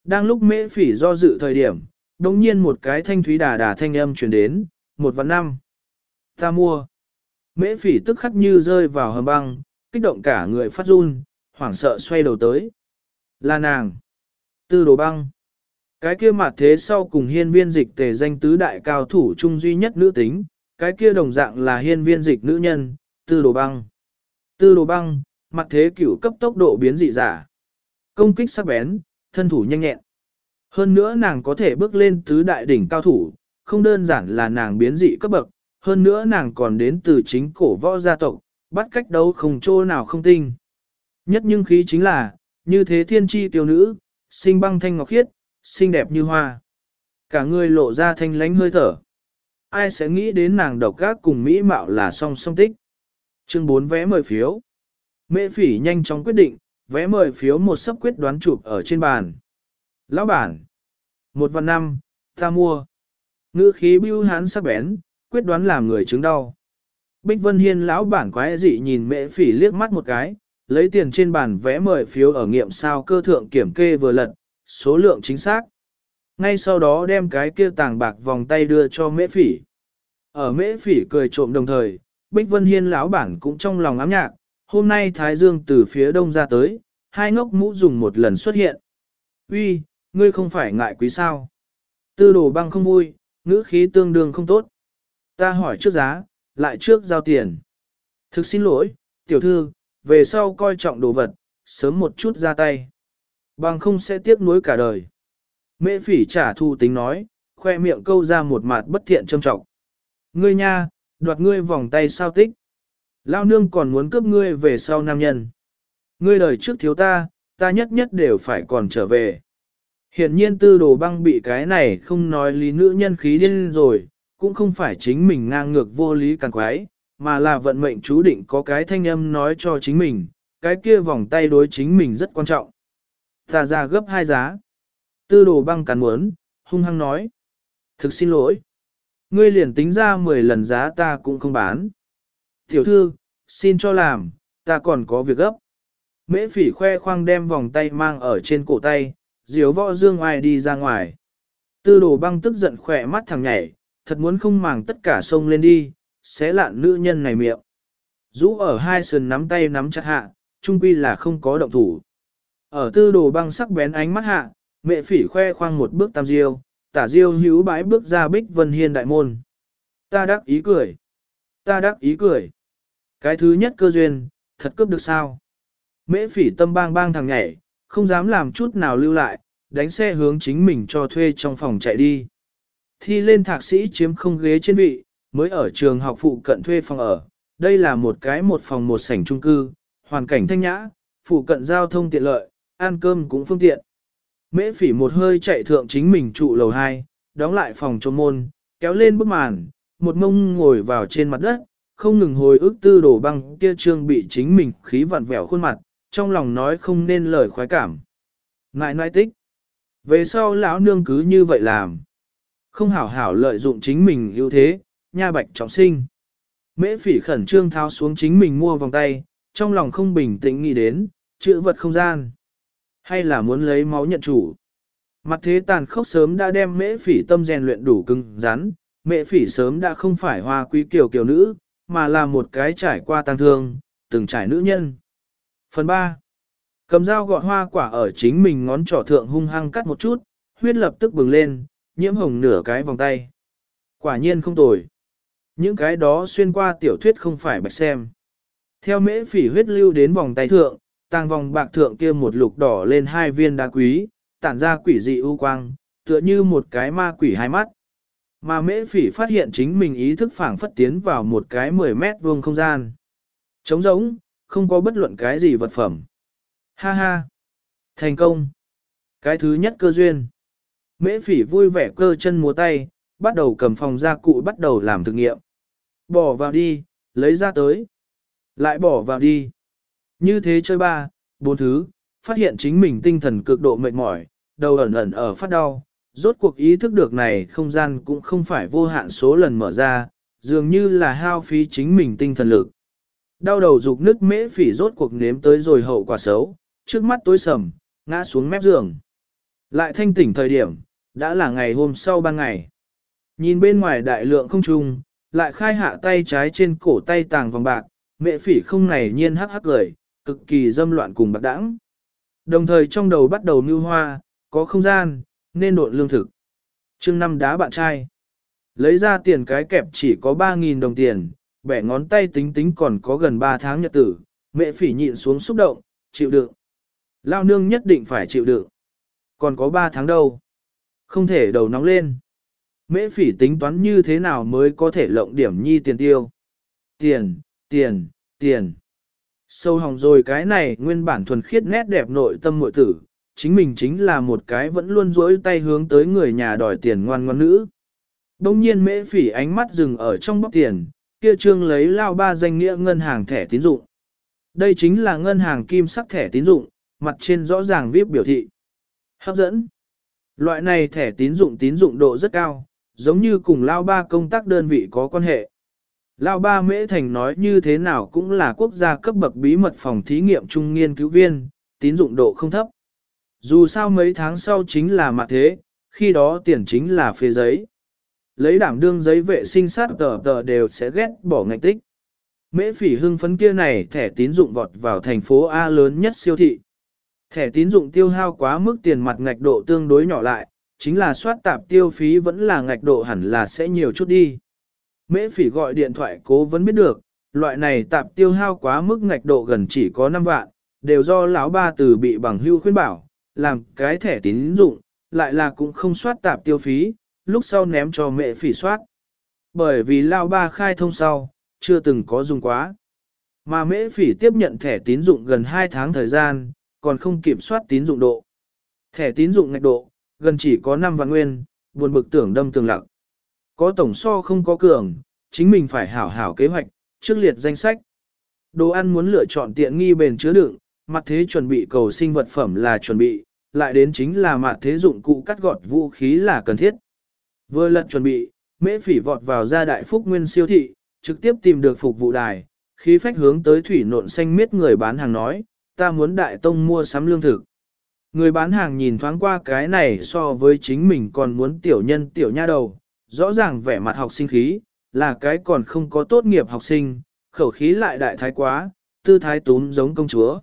Đang lúc mễ phỉ do dự thời điểm, đồng nhiên một cái thanh thúy đà đà thanh âm truyền đến, một vạn năm. Ta mua. Mễ phỉ tức khắc như rơi vào hầm băng, kích động cả người phát run, hoảng sợ xoay đầu tới. Là nàng. Tư đồ băng. Cái kia mặt thế sau cùng hiên viên dịch tề danh tứ đại cao thủ trung duy nhất nữ tính, cái kia đồng dạng là hiên viên dịch nữ nhân, tư đồ băng. Tư đồ băng, mặt thế cửu cấp tốc độ biến dị giả. Công kích sắc bén, thân thủ nhanh nhẹn. Hơn nữa nàng có thể bước lên tứ đại đỉnh cao thủ, không đơn giản là nàng biến dị cấp bậc, hơn nữa nàng còn đến từ chính cổ võ gia tộc, bắt cách đấu không chỗ nào không tinh. Nhất nhưng khí chính là, như thế thiên tri tiểu nữ, sinh băng thanh ngọc khiết, xinh đẹp như hoa. Cả người lộ ra thanh lánh hơi thở. Ai sẽ nghĩ đến nàng độc gác cùng Mỹ mạo là song song tích. Chương 4 vé mời phiếu. Mễ phỉ nhanh chóng quyết định, vé mời phiếu một sắp quyết đoán chụp ở trên bàn. Lão bản. Một vạn năm, ta mua. Ngữ khí bưu hán sắc bén, quyết đoán làm người chứng đau. Bích Vân Hiên lão bản quái dị nhìn mễ phỉ liếc mắt một cái, lấy tiền trên bàn vé mời phiếu ở nghiệm sao cơ thượng kiểm kê vừa lật, số lượng chính xác. Ngay sau đó đem cái kia tàng bạc vòng tay đưa cho mễ phỉ. Ở mễ phỉ cười trộm đồng thời, Bích Vân Hiên lão bản cũng trong lòng ám nhạc, hôm nay Thái Dương từ phía đông ra tới, hai ngốc mũ dùng một lần xuất hiện. Uy, ngươi không phải ngại quý sao? Tư đồ băng không vui, ngữ khí tương đương không tốt. Ta hỏi trước giá, lại trước giao tiền. Thực xin lỗi, tiểu thư, về sau coi trọng đồ vật, sớm một chút ra tay. Bằng không sẽ tiếc nuối cả đời. Mễ phỉ trả thu tính nói, khoe miệng câu ra một mặt bất thiện trâm trọng. Ngươi nha, đoạt ngươi vòng tay sao tích. Lao nương còn muốn cướp ngươi về sau nam nhân. Ngươi đời trước thiếu ta, ta nhất nhất đều phải còn trở về. Hiện nhiên tư đồ băng bị cái này không nói lý nữ nhân khí điên rồi, cũng không phải chính mình ngang ngược vô lý càng quái, mà là vận mệnh chú định có cái thanh âm nói cho chính mình, cái kia vòng tay đối chính mình rất quan trọng. Ta ra gấp hai giá. Tư đồ băng cắn muốn, hung hăng nói. Thực xin lỗi. Ngươi liền tính ra 10 lần giá ta cũng không bán. Tiểu thư, xin cho làm, ta còn có việc gấp. Mễ phỉ khoe khoang đem vòng tay mang ở trên cổ tay, diếu võ dương ai đi ra ngoài. Tư đồ băng tức giận khỏe mắt thằng nhảy, thật muốn không màng tất cả sông lên đi, xé lạn nữ nhân này miệng. Rũ ở hai sườn nắm tay nắm chặt hạ, trung quy là không có động thủ. Ở tư đồ băng sắc bén ánh mắt hạ, mẹ phỉ khoe khoang một bước tam diêu, tả diêu hữu bãi bước ra bích vân hiên đại môn. Ta đắc ý cười. Ta đắc ý cười. Cái thứ nhất cơ duyên, thật cướp được sao? Mễ phỉ tâm bang bang thằng nhảy, không dám làm chút nào lưu lại, đánh xe hướng chính mình cho thuê trong phòng chạy đi. Thi lên thạc sĩ chiếm không ghế trên vị, mới ở trường học phụ cận thuê phòng ở. Đây là một cái một phòng một sảnh chung cư, hoàn cảnh thanh nhã, phụ cận giao thông tiện lợi, ăn cơm cũng phương tiện. Mễ phỉ một hơi chạy thượng chính mình trụ lầu 2, đóng lại phòng trong môn, kéo lên bức màn, một mông ngồi vào trên mặt đất, không ngừng hồi ức tư đồ băng kia trương bị chính mình khí vặn vẹo khuôn mặt, trong lòng nói không nên lời khoái cảm. Ngại nãi tích. Về sau lão nương cứ như vậy làm. Không hảo hảo lợi dụng chính mình ưu thế, nha bạch trọng sinh. Mễ phỉ khẩn trương tháo xuống chính mình mua vòng tay, trong lòng không bình tĩnh nghĩ đến, chữ vật không gian. Hay là muốn lấy máu nhận chủ. Mặt thế tàn khốc sớm đã đem mễ phỉ tâm rèn luyện đủ cứng rắn, mễ phỉ sớm đã không phải hoa quý kiều kiều nữ, mà là một cái trải qua tăng thương, từng trải nữ nhân. Phần 3. Cầm dao gọt hoa quả ở chính mình ngón trỏ thượng hung hăng cắt một chút, huyết lập tức bừng lên, nhiễm hồng nửa cái vòng tay. Quả nhiên không tồi. Những cái đó xuyên qua tiểu thuyết không phải bạch xem. Theo mễ phỉ huyết lưu đến vòng tay thượng, tàng vòng bạc thượng kia một lục đỏ lên hai viên đá quý, tản ra quỷ dị ưu quang, tựa như một cái ma quỷ hai mắt. Mà mễ phỉ phát hiện chính mình ý thức phảng phất tiến vào một cái 10 mét vuông không gian. Trống rỗng, không có bất luận cái gì vật phẩm. Ha ha! Thành công! Cái thứ nhất cơ duyên. Mễ phỉ vui vẻ cơ chân múa tay, bắt đầu cầm phòng gia cụ bắt đầu làm thực nghiệm. Bỏ vào đi, lấy ra tới. Lại bỏ vào đi. Như thế chơi ba, bốn thứ, phát hiện chính mình tinh thần cực độ mệt mỏi, đầu ẩn ẩn ở phát đau. Rốt cuộc ý thức được này không gian cũng không phải vô hạn số lần mở ra, dường như là hao phí chính mình tinh thần lực. Đau đầu dục nước mễ phỉ rốt cuộc nếm tới rồi hậu quả xấu, trước mắt tối sầm, ngã xuống mép giường. Lại thanh tỉnh thời điểm, đã là ngày hôm sau ban ngày. Nhìn bên ngoài đại lượng không trung, lại khai hạ tay trái trên cổ tay tàng vòng bạc, mẹ phỉ không này nhiên hắc hắc cười, cực kỳ dâm loạn cùng bạc đãng. Đồng thời trong đầu bắt đầu mưu hoa, có không gian, nên độn lương thực. chương năm đá bạn trai. Lấy ra tiền cái kẹp chỉ có 3.000 đồng tiền, bẻ ngón tay tính tính còn có gần 3 tháng nhật tử, mẹ phỉ nhịn xuống xúc động, chịu đựng. Lao nương nhất định phải chịu đựng. Còn có 3 tháng đâu. Không thể đầu nóng lên. Mễ phỉ tính toán như thế nào mới có thể lộng điểm nhi tiền tiêu. Tiền, tiền, tiền. Sâu hỏng rồi cái này nguyên bản thuần khiết nét đẹp nội tâm muội tử, chính mình chính là một cái vẫn luôn rỗi tay hướng tới người nhà đòi tiền ngoan ngoan nữ. Đông nhiên mễ phỉ ánh mắt dừng ở trong bóc tiền, kia trương lấy lao ba danh nghĩa ngân hàng thẻ tín dụng. Đây chính là ngân hàng kim sắc thẻ tín dụng, mặt trên rõ ràng viết biểu thị. Hấp dẫn. Loại này thẻ tín dụng tín dụng độ rất cao, giống như cùng lao ba công tác đơn vị có quan hệ. Lao ba Mễ Thành nói như thế nào cũng là quốc gia cấp bậc bí mật phòng thí nghiệm trung nghiên cứu viên, tín dụng độ không thấp. Dù sao mấy tháng sau chính là mặt thế, khi đó tiền chính là phê giấy. Lấy đảm đương giấy vệ sinh sát tờ tờ đều sẽ ghét bỏ ngạch tích. Mễ phỉ hưng phấn kia này thẻ tín dụng vọt vào thành phố A lớn nhất siêu thị. Thẻ tín dụng tiêu hao quá mức tiền mặt ngạch độ tương đối nhỏ lại, chính là soát tạp tiêu phí vẫn là ngạch độ hẳn là sẽ nhiều chút đi. Mễ phỉ gọi điện thoại cố vẫn biết được, loại này tạp tiêu hao quá mức ngạch độ gần chỉ có 5 vạn, đều do lão ba từ bị bằng hưu khuyên bảo, làm cái thẻ tín dụng, lại là cũng không soát tạp tiêu phí, lúc sau ném cho mẹ phỉ soát. Bởi vì lão ba khai thông sau, chưa từng có dùng quá. Mà mễ phỉ tiếp nhận thẻ tín dụng gần 2 tháng thời gian, còn không kiểm soát tín dụng độ. Thẻ tín dụng ngạch độ, gần chỉ có 5 vạn nguyên, buồn bực tưởng đâm tường lặng. Có tổng so không có cường, chính mình phải hảo hảo kế hoạch, trước liệt danh sách. Đồ ăn muốn lựa chọn tiện nghi bền chứa đựng, mặt thế chuẩn bị cầu sinh vật phẩm là chuẩn bị, lại đến chính là mặt thế dụng cụ cắt gọt vũ khí là cần thiết. Vừa lật chuẩn bị, mễ phỉ vọt vào gia đại phúc nguyên siêu thị, trực tiếp tìm được phục vụ đài, khí phách hướng tới thủy nộn xanh miết người bán hàng nói, ta muốn đại tông mua sắm lương thực. Người bán hàng nhìn thoáng qua cái này so với chính mình còn muốn tiểu nhân tiểu nha đầu, rõ ràng vẻ mặt học sinh khí, là cái còn không có tốt nghiệp học sinh, khẩu khí lại đại thái quá, tư thái túm giống công chúa.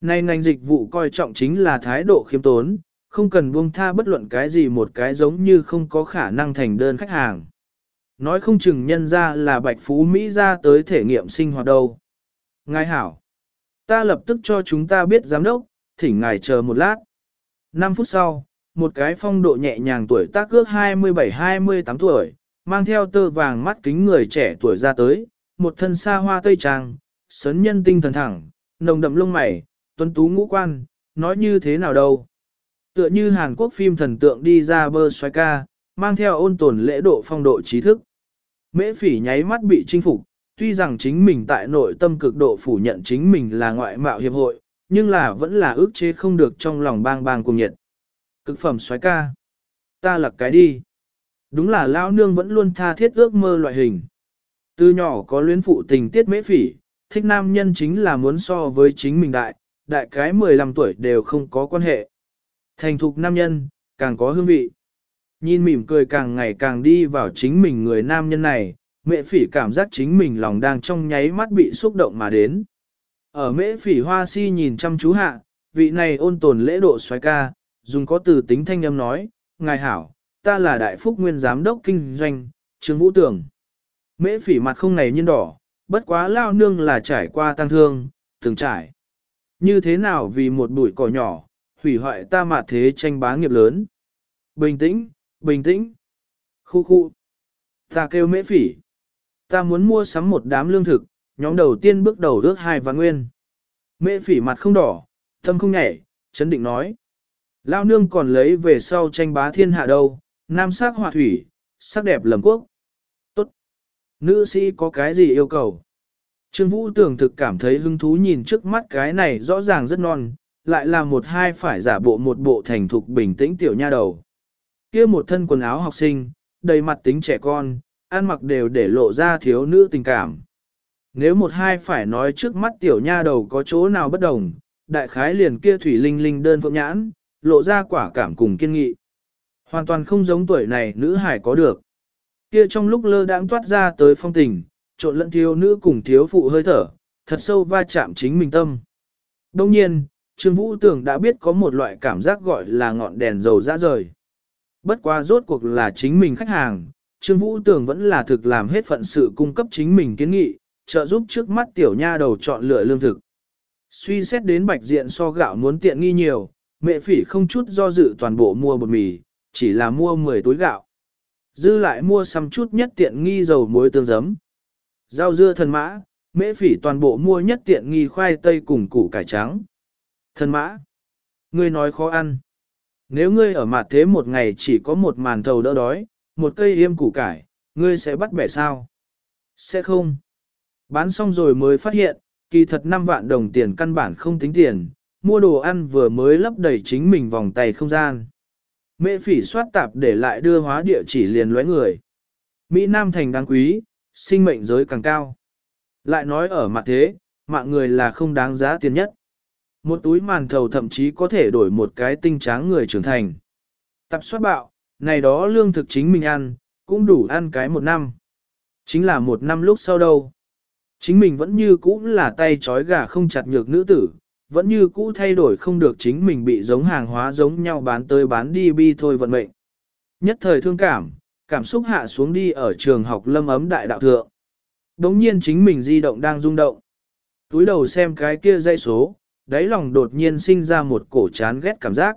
Nay ngành dịch vụ coi trọng chính là thái độ khiêm tốn, không cần buông tha bất luận cái gì một cái giống như không có khả năng thành đơn khách hàng. Nói không chừng nhân ra là bạch phú Mỹ ra tới thể nghiệm sinh hoạt đâu. Ngài hảo, ta lập tức cho chúng ta biết giám đốc, thỉnh ngài chờ một lát. 5 phút sau, một cái phong độ nhẹ nhàng tuổi tác ước 27-28 tuổi, mang theo tơ vàng mắt kính người trẻ tuổi ra tới, một thân xa hoa tây trang, sấn nhân tinh thần thẳng, nồng đậm lông mày, tuấn tú ngũ quan, nói như thế nào đâu. Tựa như Hàn Quốc phim thần tượng đi ra bơ xoay ca, mang theo ôn tồn lễ độ phong độ trí thức. Mễ phỉ nháy mắt bị chinh phục, tuy rằng chính mình tại nội tâm cực độ phủ nhận chính mình là ngoại mạo hiệp hội, nhưng là vẫn là ước chế không được trong lòng bang bang cùng nhiệt. Cực phẩm xoái ca. Ta là cái đi. Đúng là lão nương vẫn luôn tha thiết ước mơ loại hình. Từ nhỏ có luyến phụ tình tiết mễ phỉ, thích nam nhân chính là muốn so với chính mình đại, đại cái 15 tuổi đều không có quan hệ. Thành thục nam nhân, càng có hương vị. Nhìn mỉm cười càng ngày càng đi vào chính mình người nam nhân này, mễ phỉ cảm giác chính mình lòng đang trong nháy mắt bị xúc động mà đến. Ở mễ phỉ hoa si nhìn chăm chú hạ, vị này ôn tồn lễ độ xoái ca, dùng có từ tính thanh âm nói, Ngài hảo, ta là đại phúc nguyên giám đốc kinh doanh, Trương Vũ Tường. Mễ phỉ mặt không này nhiên đỏ, bất quá lao nương là trải qua tăng thương, từng trải. Như thế nào vì một bụi cỏ nhỏ, hủy hoại ta mà thế tranh bá nghiệp lớn. Bình tĩnh, bình tĩnh. Khu khu. Ta kêu mễ phỉ. Ta muốn mua sắm một đám lương thực, nhóm đầu tiên bước đầu rước hai vạn nguyên. Mễ phỉ mặt không đỏ, tâm không nhảy, chấn định nói. Lao nương còn lấy về sau tranh bá thiên hạ đâu, nam sắc họa thủy, sắc đẹp lầm quốc. Tốt. Nữ sĩ có cái gì yêu cầu? Trương Vũ tưởng thực cảm thấy hứng thú nhìn trước mắt cái này rõ ràng rất non, lại là một hai phải giả bộ một bộ thành thục bình tĩnh tiểu nha đầu. kia một thân quần áo học sinh, đầy mặt tính trẻ con, ăn mặc đều để lộ ra thiếu nữ tình cảm. Nếu một hai phải nói trước mắt tiểu nha đầu có chỗ nào bất đồng, đại khái liền kia thủy linh linh đơn phượng nhãn, lộ ra quả cảm cùng kiên nghị. Hoàn toàn không giống tuổi này nữ hải có được. Kia trong lúc lơ đãng toát ra tới phong tình, trộn lẫn thiếu nữ cùng thiếu phụ hơi thở, thật sâu va chạm chính mình tâm. Đông nhiên, Trương Vũ Tường đã biết có một loại cảm giác gọi là ngọn đèn dầu ra rời. Bất quá rốt cuộc là chính mình khách hàng, Trương Vũ Tường vẫn là thực làm hết phận sự cung cấp chính mình kiến nghị, trợ giúp trước mắt tiểu nha đầu chọn lựa lương thực. Suy xét đến bạch diện so gạo muốn tiện nghi nhiều, mẹ phỉ không chút do dự toàn bộ mua bột mì, chỉ là mua 10 túi gạo. Dư lại mua xăm chút nhất tiện nghi dầu muối tương giấm. Rau dưa thần mã, mễ phỉ toàn bộ mua nhất tiện nghi khoai tây cùng củ cải trắng. Thần mã, ngươi nói khó ăn. Nếu ngươi ở mặt thế một ngày chỉ có một màn thầu đỡ đói, một cây yêm củ cải, ngươi sẽ bắt bẻ sao? Sẽ không. Bán xong rồi mới phát hiện, kỳ thật 5 vạn đồng tiền căn bản không tính tiền, mua đồ ăn vừa mới lấp đầy chính mình vòng tay không gian. Mẹ phỉ soát tạp để lại đưa hóa địa chỉ liền lóe người. Mỹ Nam thành đáng quý, sinh mệnh giới càng cao. Lại nói ở mặt thế, mạng người là không đáng giá tiền nhất. Một túi màn thầu thậm chí có thể đổi một cái tinh tráng người trưởng thành. Tập soát bạo, này đó lương thực chính mình ăn, cũng đủ ăn cái một năm. Chính là một năm lúc sau đâu. Chính mình vẫn như cũ là tay trói gà không chặt nhược nữ tử, vẫn như cũ thay đổi không được chính mình bị giống hàng hóa giống nhau bán tới bán đi bi thôi vận mệnh. Nhất thời thương cảm, cảm xúc hạ xuống đi ở trường học lâm ấm đại đạo thượng. Đống nhiên chính mình di động đang rung động. Túi đầu xem cái kia dây số, đáy lòng đột nhiên sinh ra một cổ chán ghét cảm giác.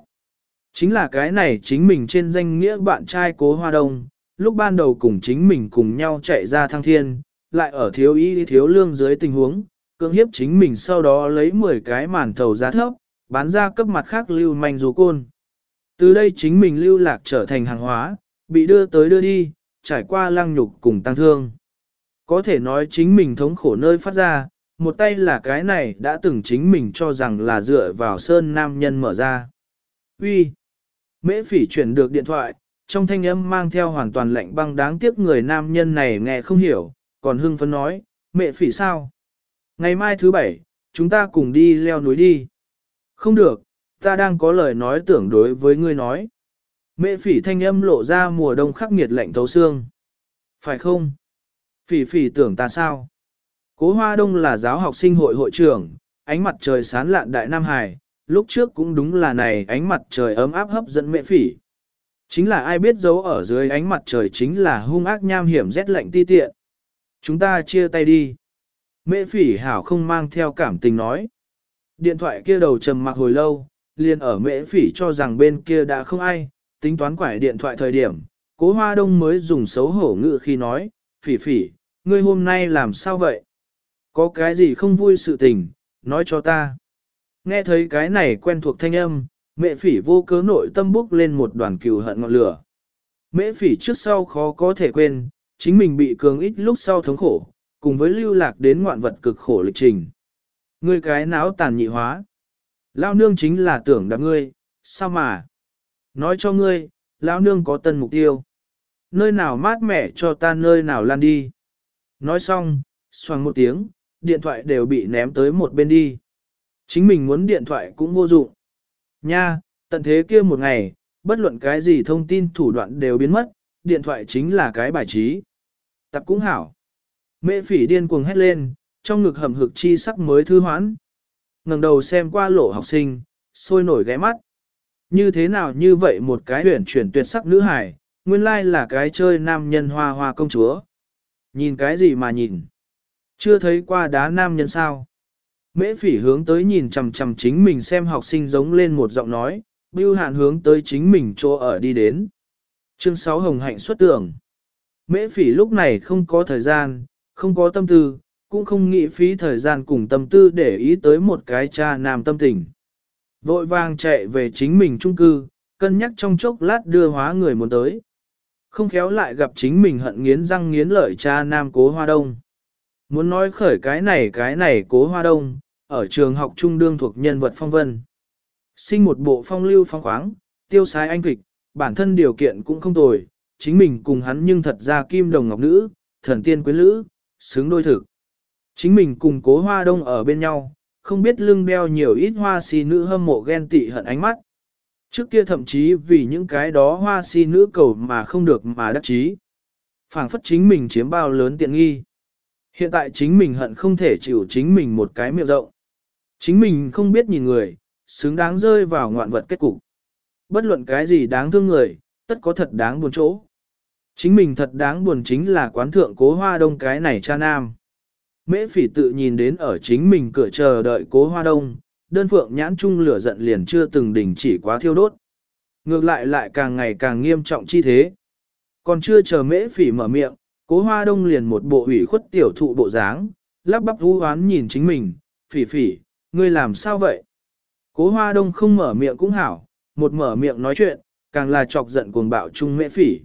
Chính là cái này chính mình trên danh nghĩa bạn trai cố hoa đông, lúc ban đầu cùng chính mình cùng nhau chạy ra thăng thiên, lại ở thiếu ý thiếu lương dưới tình huống, cưỡng hiếp chính mình sau đó lấy 10 cái màn thầu giá thấp, bán ra cấp mặt khác lưu manh dù côn. Từ đây chính mình lưu lạc trở thành hàng hóa, bị đưa tới đưa đi, trải qua lăng nhục cùng tăng thương. Có thể nói chính mình thống khổ nơi phát ra, một tay là cái này đã từng chính mình cho rằng là dựa vào sơn nam nhân mở ra. Uy, Mễ phỉ chuyển được điện thoại, trong thanh âm mang theo hoàn toàn lạnh băng đáng tiếc người nam nhân này nghe không hiểu, còn hưng phấn nói, mẹ phỉ sao? Ngày mai thứ bảy, chúng ta cùng đi leo núi đi. Không được, ta đang có lời nói tưởng đối với ngươi nói. Mẹ phỉ thanh âm lộ ra mùa đông khắc nghiệt lạnh thấu xương. Phải không? Phỉ phỉ tưởng ta sao? Cố Hoa Đông là giáo học sinh hội hội trưởng, ánh mặt trời sán lạn đại Nam Hải, lúc trước cũng đúng là này ánh mặt trời ấm áp hấp dẫn mẹ phỉ. Chính là ai biết giấu ở dưới ánh mặt trời chính là hung ác nham hiểm rét lạnh ti tiện. Chúng ta chia tay đi. Mễ phỉ hảo không mang theo cảm tình nói. Điện thoại kia đầu trầm mặc hồi lâu, liền ở Mễ phỉ cho rằng bên kia đã không ai, tính toán quải điện thoại thời điểm, cố hoa đông mới dùng xấu hổ ngự khi nói, phỉ phỉ, ngươi hôm nay làm sao vậy? Có cái gì không vui sự tình, nói cho ta. Nghe thấy cái này quen thuộc thanh âm, mẹ phỉ vô cớ nội tâm bốc lên một đoàn cừu hận ngọn lửa. Mễ phỉ trước sau khó có thể quên, chính mình bị cường ít lúc sau thống khổ, cùng với lưu lạc đến ngoạn vật cực khổ lịch trình. Ngươi cái náo tàn nhị hóa. Lao nương chính là tưởng đạp ngươi, sao mà? Nói cho ngươi, lão nương có tân mục tiêu. Nơi nào mát mẻ cho ta nơi nào lan đi. Nói xong, xoàng một tiếng, điện thoại đều bị ném tới một bên đi. Chính mình muốn điện thoại cũng vô dụng. Nha, tận thế kia một ngày, bất luận cái gì thông tin thủ đoạn đều biến mất, điện thoại chính là cái bài trí. Tập cũng hảo. Mễ phỉ điên cuồng hét lên, trong ngực hầm hực chi sắc mới thư hoãn. ngẩng đầu xem qua lộ học sinh, sôi nổi ghé mắt. Như thế nào như vậy một cái huyển chuyển tuyệt sắc nữ hải, nguyên lai là cái chơi nam nhân hoa hoa công chúa. Nhìn cái gì mà nhìn? Chưa thấy qua đá nam nhân sao? Mễ phỉ hướng tới nhìn chằm chằm chính mình xem học sinh giống lên một giọng nói, bưu hạn hướng tới chính mình chỗ ở đi đến. Chương 6 Hồng Hạnh xuất tưởng. Mễ phỉ lúc này không có thời gian, không có tâm tư, cũng không nghĩ phí thời gian cùng tâm tư để ý tới một cái cha nam tâm tình. Vội vàng chạy về chính mình trung cư, cân nhắc trong chốc lát đưa hóa người muốn tới. Không khéo lại gặp chính mình hận nghiến răng nghiến lợi cha nam cố hoa đông. Muốn nói khởi cái này cái này cố hoa đông, ở trường học trung đương thuộc nhân vật phong vân. Sinh một bộ phong lưu phong khoáng, tiêu sái anh kịch, bản thân điều kiện cũng không tồi, chính mình cùng hắn nhưng thật ra kim đồng ngọc nữ, thần tiên quyến lữ, xứng đôi thực. Chính mình cùng cố hoa đông ở bên nhau, không biết lưng đeo nhiều ít hoa si nữ hâm mộ ghen tị hận ánh mắt. Trước kia thậm chí vì những cái đó hoa si nữ cầu mà không được mà đắc chí. phảng phất chính mình chiếm bao lớn tiện nghi. Hiện tại chính mình hận không thể chịu chính mình một cái miệng rộng. Chính mình không biết nhìn người, xứng đáng rơi vào ngoạn vật kết cục. Bất luận cái gì đáng thương người, tất có thật đáng buồn chỗ. Chính mình thật đáng buồn chính là quán thượng cố hoa đông cái này cha nam. Mễ phỉ tự nhìn đến ở chính mình cửa chờ đợi cố hoa đông, đơn phượng nhãn trung lửa giận liền chưa từng đình chỉ quá thiêu đốt. Ngược lại lại càng ngày càng nghiêm trọng chi thế. Còn chưa chờ mễ phỉ mở miệng, cố hoa đông liền một bộ ủy khuất tiểu thụ bộ dáng, lắp bắp hú hoán nhìn chính mình, phỉ phỉ, ngươi làm sao vậy? Cố hoa đông không mở miệng cũng hảo, một mở miệng nói chuyện, càng là chọc giận cuồng bạo chung mễ phỉ.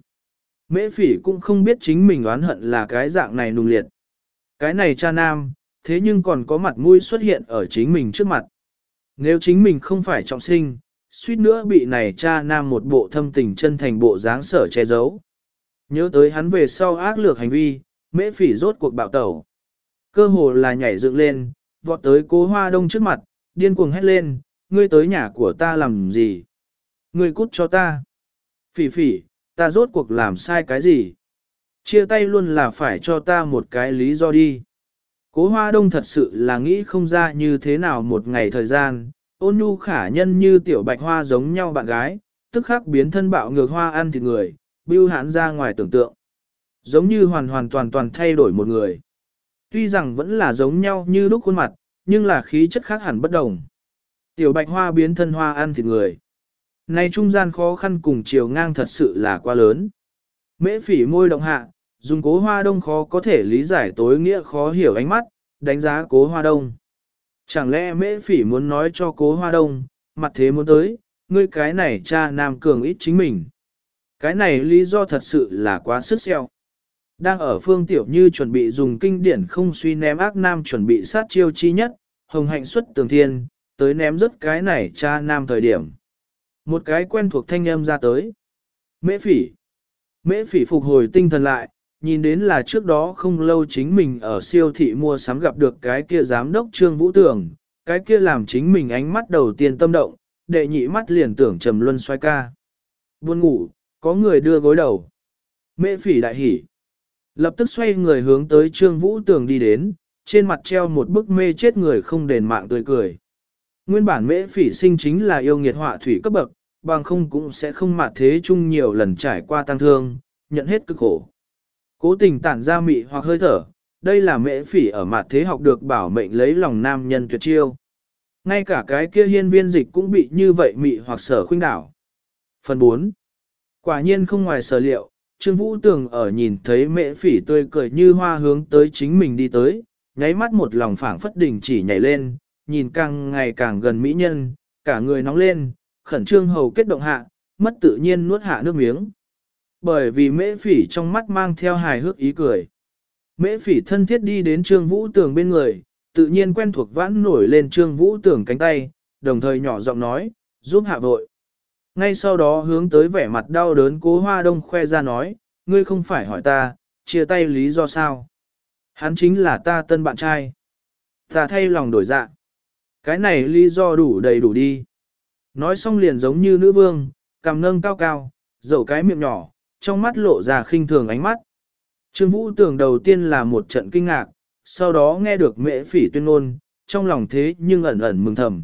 Mễ phỉ cũng không biết chính mình oán hận là cái dạng này nung liệt. Cái này cha nam, thế nhưng còn có mặt mũi xuất hiện ở chính mình trước mặt. Nếu chính mình không phải trọng sinh, suýt nữa bị này cha nam một bộ thâm tình chân thành bộ dáng sở che giấu. Nhớ tới hắn về sau ác lược hành vi, mễ phỉ rốt cuộc bạo tẩu. Cơ hồ là nhảy dựng lên, vọt tới cố hoa đông trước mặt, điên cuồng hét lên, ngươi tới nhà của ta làm gì? Ngươi cút cho ta. Phỉ phỉ, ta rốt cuộc làm sai cái gì? Chia tay luôn là phải cho ta một cái lý do đi. Cố hoa đông thật sự là nghĩ không ra như thế nào một ngày thời gian, ôn nhu khả nhân như tiểu bạch hoa giống nhau bạn gái, tức khắc biến thân bạo ngược hoa ăn thịt người, bưu hãn ra ngoài tưởng tượng. Giống như hoàn hoàn toàn toàn thay đổi một người. Tuy rằng vẫn là giống nhau như lúc khuôn mặt, nhưng là khí chất khác hẳn bất đồng. Tiểu bạch hoa biến thân hoa ăn thịt người. Này trung gian khó khăn cùng chiều ngang thật sự là quá lớn. Mễ phỉ môi động hạ, dùng cố hoa đông khó có thể lý giải tối nghĩa khó hiểu ánh mắt, đánh giá cố hoa đông. Chẳng lẽ mễ phỉ muốn nói cho cố hoa đông, mặt thế muốn tới, ngươi cái này cha nam cường ít chính mình. Cái này lý do thật sự là quá sức xeo. Đang ở phương tiểu như chuẩn bị dùng kinh điển không suy ném ác nam chuẩn bị sát chiêu chi nhất, hồng hạnh xuất tường thiên, tới ném rất cái này cha nam thời điểm. Một cái quen thuộc thanh âm ra tới. Mễ phỉ. Mễ phỉ phục hồi tinh thần lại, nhìn đến là trước đó không lâu chính mình ở siêu thị mua sắm gặp được cái kia giám đốc Trương Vũ Tường, cái kia làm chính mình ánh mắt đầu tiên tâm động, đệ nhị mắt liền tưởng trầm luân xoay ca. Buồn ngủ, có người đưa gối đầu. Mễ phỉ đại hỉ. Lập tức xoay người hướng tới Trương Vũ Tường đi đến, trên mặt treo một bức mê chết người không đền mạng tươi cười. Nguyên bản mễ phỉ sinh chính là yêu nghiệt họa thủy cấp bậc, bằng không cũng sẽ không mạt thế chung nhiều lần trải qua tăng thương, nhận hết cực khổ. Cố tình tản ra mị hoặc hơi thở, đây là mễ phỉ ở mặt thế học được bảo mệnh lấy lòng nam nhân tuyệt chiêu. Ngay cả cái kia hiên viên dịch cũng bị như vậy mị hoặc sở khuynh đảo. Phần 4. Quả nhiên không ngoài sở liệu, Trương Vũ Tường ở nhìn thấy mễ phỉ tươi cười như hoa hướng tới chính mình đi tới, nháy mắt một lòng phảng phất đỉnh chỉ nhảy lên, nhìn càng ngày càng gần mỹ nhân, cả người nóng lên, khẩn trương hầu kết động hạ, mất tự nhiên nuốt hạ nước miếng. Bởi vì mễ phỉ trong mắt mang theo hài hước ý cười. Mễ phỉ thân thiết đi đến Trương Vũ Tường bên người, tự nhiên quen thuộc vãn nổi lên Trương Vũ Tường cánh tay, đồng thời nhỏ giọng nói, giúp hạ vội. Ngay sau đó hướng tới vẻ mặt đau đớn cố hoa đông khoe ra nói, ngươi không phải hỏi ta, chia tay lý do sao. Hắn chính là ta tân bạn trai. Ta thay lòng đổi dạ. Cái này lý do đủ đầy đủ đi. Nói xong liền giống như nữ vương, cằm nâng cao cao, dầu cái miệng nhỏ, trong mắt lộ ra khinh thường ánh mắt. Trương Vũ tưởng đầu tiên là một trận kinh ngạc, sau đó nghe được mễ phỉ tuyên ngôn, trong lòng thế nhưng ẩn ẩn mừng thầm.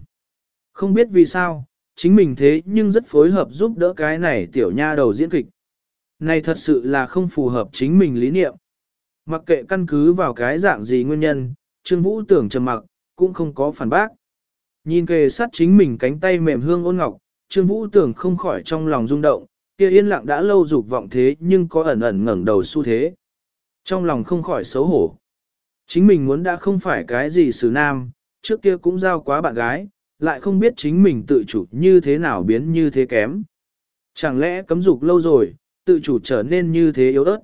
Không biết vì sao, chính mình thế nhưng rất phối hợp giúp đỡ cái này tiểu nha đầu diễn kịch. Này thật sự là không phù hợp chính mình lý niệm. Mặc kệ căn cứ vào cái dạng gì nguyên nhân, Trương Vũ tưởng trầm mặc, cũng không có phản bác. Nhìn kề sát chính mình cánh tay mềm hương ôn ngọc, Trương Vũ tưởng không khỏi trong lòng rung động, kia yên lặng đã lâu dục vọng thế nhưng có ẩn ẩn ngẩng đầu xu thế. Trong lòng không khỏi xấu hổ. Chính mình muốn đã không phải cái gì xử nam, trước kia cũng giao quá bạn gái, lại không biết chính mình tự chủ như thế nào biến như thế kém. Chẳng lẽ cấm dục lâu rồi, tự chủ trở nên như thế yếu ớt.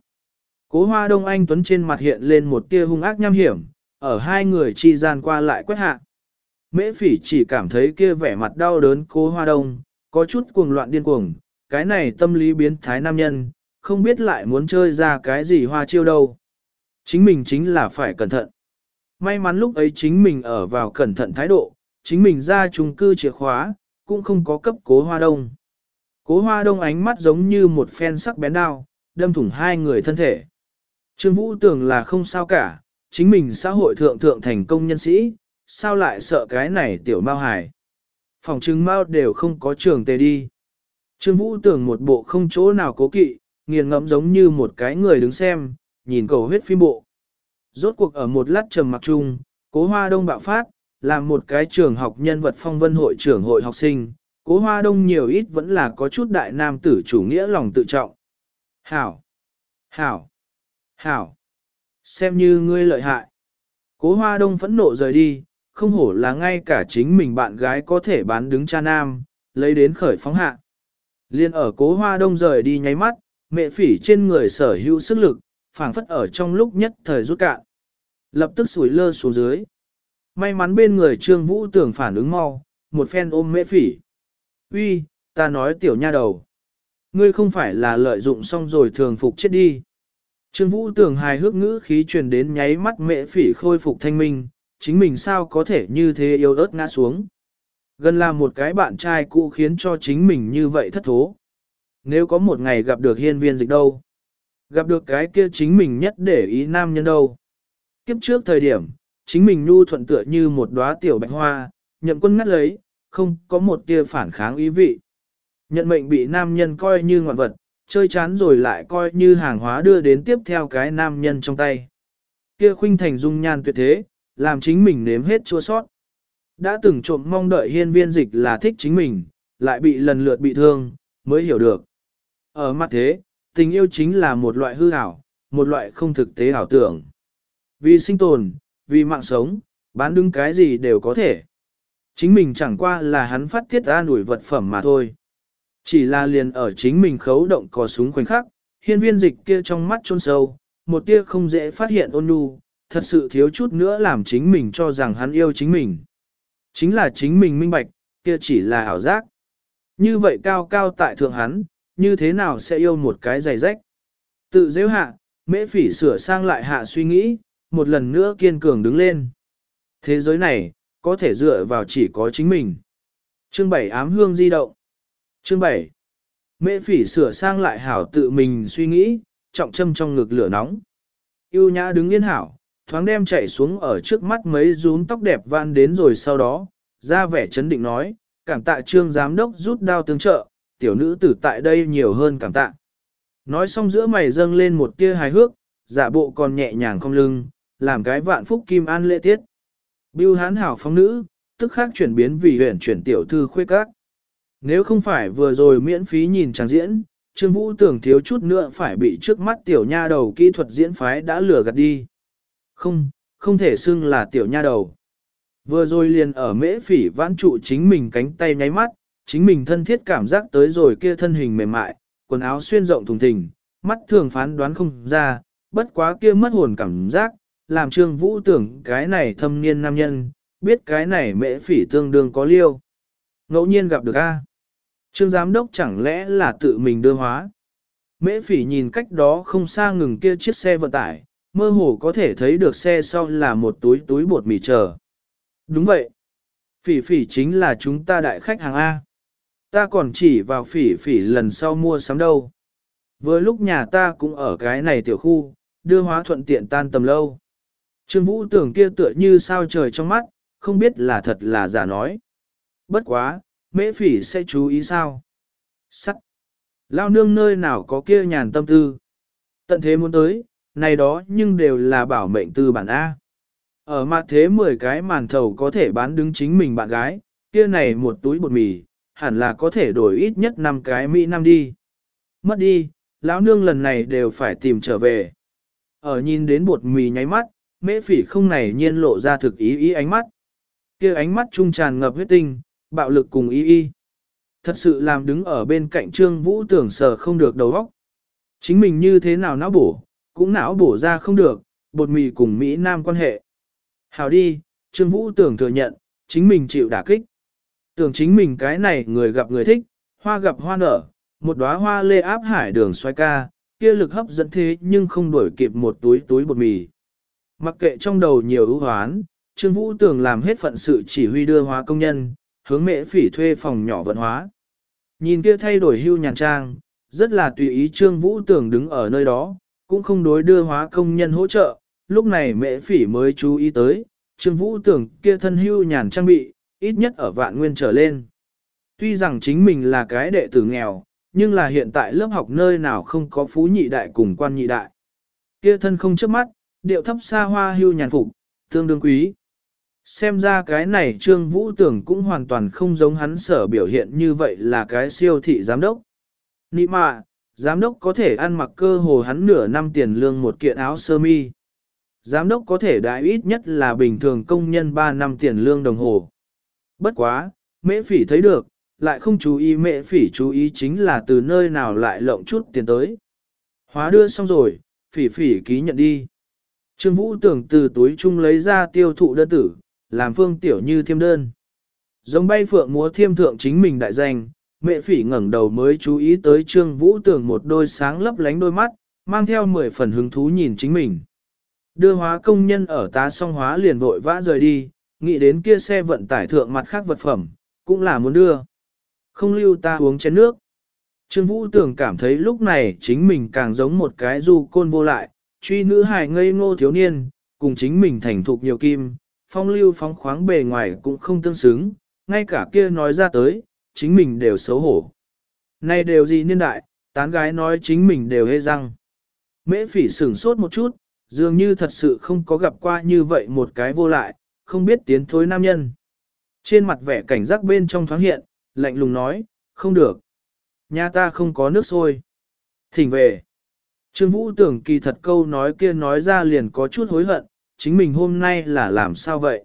Cố hoa đông anh Tuấn trên mặt hiện lên một tia hung ác nham hiểm, ở hai người chi gian qua lại quét hạ. Mễ phỉ chỉ cảm thấy kia vẻ mặt đau đớn cố hoa đông, có chút cuồng loạn điên cuồng, cái này tâm lý biến thái nam nhân, không biết lại muốn chơi ra cái gì hoa chiêu đâu. Chính mình chính là phải cẩn thận. May mắn lúc ấy chính mình ở vào cẩn thận thái độ, chính mình ra chung cư chìa khóa, cũng không có cấp cố hoa đông. Cố hoa đông ánh mắt giống như một phen sắc bén đao, đâm thủng hai người thân thể. Trương Vũ tưởng là không sao cả, chính mình xã hội thượng thượng thành công nhân sĩ, sao lại sợ cái này tiểu mao hải. Phòng trưng mao đều không có trường tề đi. Trương Vũ tưởng một bộ không chỗ nào cố kỵ, nghiền ngẫm giống như một cái người đứng xem, nhìn cầu huyết phim bộ. Rốt cuộc ở một lát trầm mặc chung, cố hoa đông bạo phát, làm một cái trường học nhân vật phong vân hội trưởng hội học sinh, cố hoa đông nhiều ít vẫn là có chút đại nam tử chủ nghĩa lòng tự trọng. Hảo! Hảo! Hảo! Xem như ngươi lợi hại. Cố hoa đông phẫn nộ rời đi, không hổ là ngay cả chính mình bạn gái có thể bán đứng cha nam, lấy đến khởi phóng hạ. Liên ở cố hoa đông rời đi nháy mắt, mẹ phỉ trên người sở hữu sức lực, phảng phất ở trong lúc nhất thời rút cạn. Lập tức sủi lơ xuống dưới. May mắn bên người trương vũ tưởng phản ứng mau, một phen ôm mẹ phỉ. Uy, ta nói tiểu nha đầu. Ngươi không phải là lợi dụng xong rồi thường phục chết đi. Trương Vũ tưởng hài hước ngữ khí truyền đến nháy mắt mẹ phỉ khôi phục thanh minh, chính mình sao có thể như thế yêu ớt ngã xuống. Gần là một cái bạn trai cũ khiến cho chính mình như vậy thất thố. Nếu có một ngày gặp được hiên viên dịch đâu, gặp được cái kia chính mình nhất để ý nam nhân đâu. Kiếp trước thời điểm, chính mình nu thuận tựa như một đóa tiểu bạch hoa, nhậm quân ngắt lấy, không có một tia phản kháng ý vị. Nhận mệnh bị nam nhân coi như ngoạn vật, chơi chán rồi lại coi như hàng hóa đưa đến tiếp theo cái nam nhân trong tay. Kia khuynh thành dung nhan tuyệt thế, làm chính mình nếm hết chua sót. Đã từng trộm mong đợi hiên viên dịch là thích chính mình, lại bị lần lượt bị thương, mới hiểu được. Ở mặt thế, tình yêu chính là một loại hư ảo, một loại không thực tế ảo tưởng. Vì sinh tồn, vì mạng sống, bán đứng cái gì đều có thể. Chính mình chẳng qua là hắn phát tiết ra nổi vật phẩm mà thôi. Chỉ là liền ở chính mình khấu động cò súng khoảnh khắc, hiên viên dịch kia trong mắt chôn sâu, một tia không dễ phát hiện ôn nhu, thật sự thiếu chút nữa làm chính mình cho rằng hắn yêu chính mình. Chính là chính mình minh bạch, kia chỉ là ảo giác. Như vậy cao cao tại thượng hắn, như thế nào sẽ yêu một cái giày rách? Tự dễ hạ, mễ phỉ sửa sang lại hạ suy nghĩ, một lần nữa kiên cường đứng lên. Thế giới này, có thể dựa vào chỉ có chính mình. Chương 7 ám hương di động. Chương 7. Mễ phỉ sửa sang lại hảo tự mình suy nghĩ, trọng châm trong ngực lửa nóng. Yêu nhã đứng yên hảo, thoáng đem chạy xuống ở trước mắt mấy rún tóc đẹp van đến rồi sau đó, ra vẻ chấn định nói, cảm tạ trương giám đốc rút đao tương trợ, tiểu nữ tử tại đây nhiều hơn cảm tạ. Nói xong giữa mày dâng lên một tia hài hước, giả bộ còn nhẹ nhàng không lưng, làm cái vạn phúc kim an lễ tiết. Bưu hán hảo phong nữ, tức khác chuyển biến vì huyện chuyển tiểu thư khuê các. Nếu không phải vừa rồi miễn phí nhìn trang diễn, Trương Vũ tưởng thiếu chút nữa phải bị trước mắt tiểu nha đầu kỹ thuật diễn phái đã lừa gạt đi. Không, không thể xưng là tiểu nha đầu. Vừa rồi liền ở mễ phỉ vãn trụ chính mình cánh tay nháy mắt, chính mình thân thiết cảm giác tới rồi kia thân hình mềm mại, quần áo xuyên rộng thùng thình, mắt thường phán đoán không ra, bất quá kia mất hồn cảm giác, làm Trương Vũ tưởng cái này thâm niên nam nhân, biết cái này mễ phỉ tương đương có liêu. Ngẫu nhiên gặp được A. Trương Giám Đốc chẳng lẽ là tự mình đưa hóa. Mễ phỉ nhìn cách đó không xa ngừng kia chiếc xe vận tải, mơ hồ có thể thấy được xe sau là một túi túi bột mì chờ. Đúng vậy. Phỉ phỉ chính là chúng ta đại khách hàng A. Ta còn chỉ vào phỉ phỉ lần sau mua sắm đâu. Vừa lúc nhà ta cũng ở cái này tiểu khu, đưa hóa thuận tiện tan tầm lâu. Trương Vũ tưởng kia tựa như sao trời trong mắt, không biết là thật là giả nói. Bất quá, mễ phỉ sẽ chú ý sao? Sắc! Lao nương nơi nào có kia nhàn tâm tư? Tận thế muốn tới, này đó nhưng đều là bảo mệnh tư bản A. Ở mặt thế 10 cái màn thầu có thể bán đứng chính mình bạn gái, kia này một túi bột mì, hẳn là có thể đổi ít nhất 5 cái Mỹ năm đi. Mất đi, lão nương lần này đều phải tìm trở về. Ở nhìn đến bột mì nháy mắt, mễ phỉ không này nhiên lộ ra thực ý ý ánh mắt. kia ánh mắt trung tràn ngập huyết tinh, bạo lực cùng ý ý. Thật sự làm đứng ở bên cạnh trương vũ tưởng sờ không được đầu óc. Chính mình như thế nào não bổ, cũng não bổ ra không được, bột mì cùng Mỹ Nam quan hệ. Hào đi, trương vũ tưởng thừa nhận, chính mình chịu đả kích. Tưởng chính mình cái này người gặp người thích, hoa gặp hoa nở, một đóa hoa lê áp hải đường xoay ca, kia lực hấp dẫn thế nhưng không đuổi kịp một túi túi bột mì. Mặc kệ trong đầu nhiều ưu hoán, Trương Vũ tưởng làm hết phận sự chỉ huy đưa hóa công nhân, hướng mễ phỉ thuê phòng nhỏ vận hóa. Nhìn kia thay đổi hưu nhàn trang, rất là tùy ý Trương Vũ tưởng đứng ở nơi đó, cũng không đối đưa hóa công nhân hỗ trợ, lúc này mẹ phỉ mới chú ý tới, Trương Vũ tưởng kia thân hưu nhàn trang bị, ít nhất ở vạn nguyên trở lên. Tuy rằng chính mình là cái đệ tử nghèo, nhưng là hiện tại lớp học nơi nào không có phú nhị đại cùng quan nhị đại. Kia thân không chớp mắt, điệu thấp xa hoa hưu nhàn phục, tương đương quý. Xem ra cái này Trương Vũ Tưởng cũng hoàn toàn không giống hắn sở biểu hiện như vậy là cái siêu thị giám đốc. Nị mạ, giám đốc có thể ăn mặc cơ hồ hắn nửa năm tiền lương một kiện áo sơ mi. Giám đốc có thể đại ít nhất là bình thường công nhân 3 năm tiền lương đồng hồ. Bất quá, mễ phỉ thấy được, lại không chú ý mễ phỉ chú ý chính là từ nơi nào lại lộng chút tiền tới. Hóa đưa xong rồi, phỉ phỉ ký nhận đi. Trương Vũ tưởng từ túi chung lấy ra tiêu thụ đơn tử, làm phương tiểu như thiêm đơn. Giống bay phượng múa thiêm thượng chính mình đại danh, mẹ phỉ ngẩng đầu mới chú ý tới Trương Vũ tưởng một đôi sáng lấp lánh đôi mắt, mang theo mười phần hứng thú nhìn chính mình. Đưa hóa công nhân ở tá song hóa liền vội vã rời đi, nghĩ đến kia xe vận tải thượng mặt khác vật phẩm, cũng là muốn đưa. Không lưu ta uống chén nước. Trương Vũ tưởng cảm thấy lúc này chính mình càng giống một cái du côn vô lại, truy nữ hài ngây ngô thiếu niên, cùng chính mình thành thục nhiều kim, phong lưu phóng khoáng bề ngoài cũng không tương xứng, ngay cả kia nói ra tới, chính mình đều xấu hổ. nay đều gì niên đại, tán gái nói chính mình đều hê răng. Mễ phỉ sửng sốt một chút, dường như thật sự không có gặp qua như vậy một cái vô lại, không biết tiến thối nam nhân. Trên mặt vẻ cảnh giác bên trong thoáng hiện, lạnh lùng nói, không được. Nhà ta không có nước sôi. Thỉnh về. Trương Vũ tưởng kỳ thật câu nói kia nói ra liền có chút hối hận, chính mình hôm nay là làm sao vậy?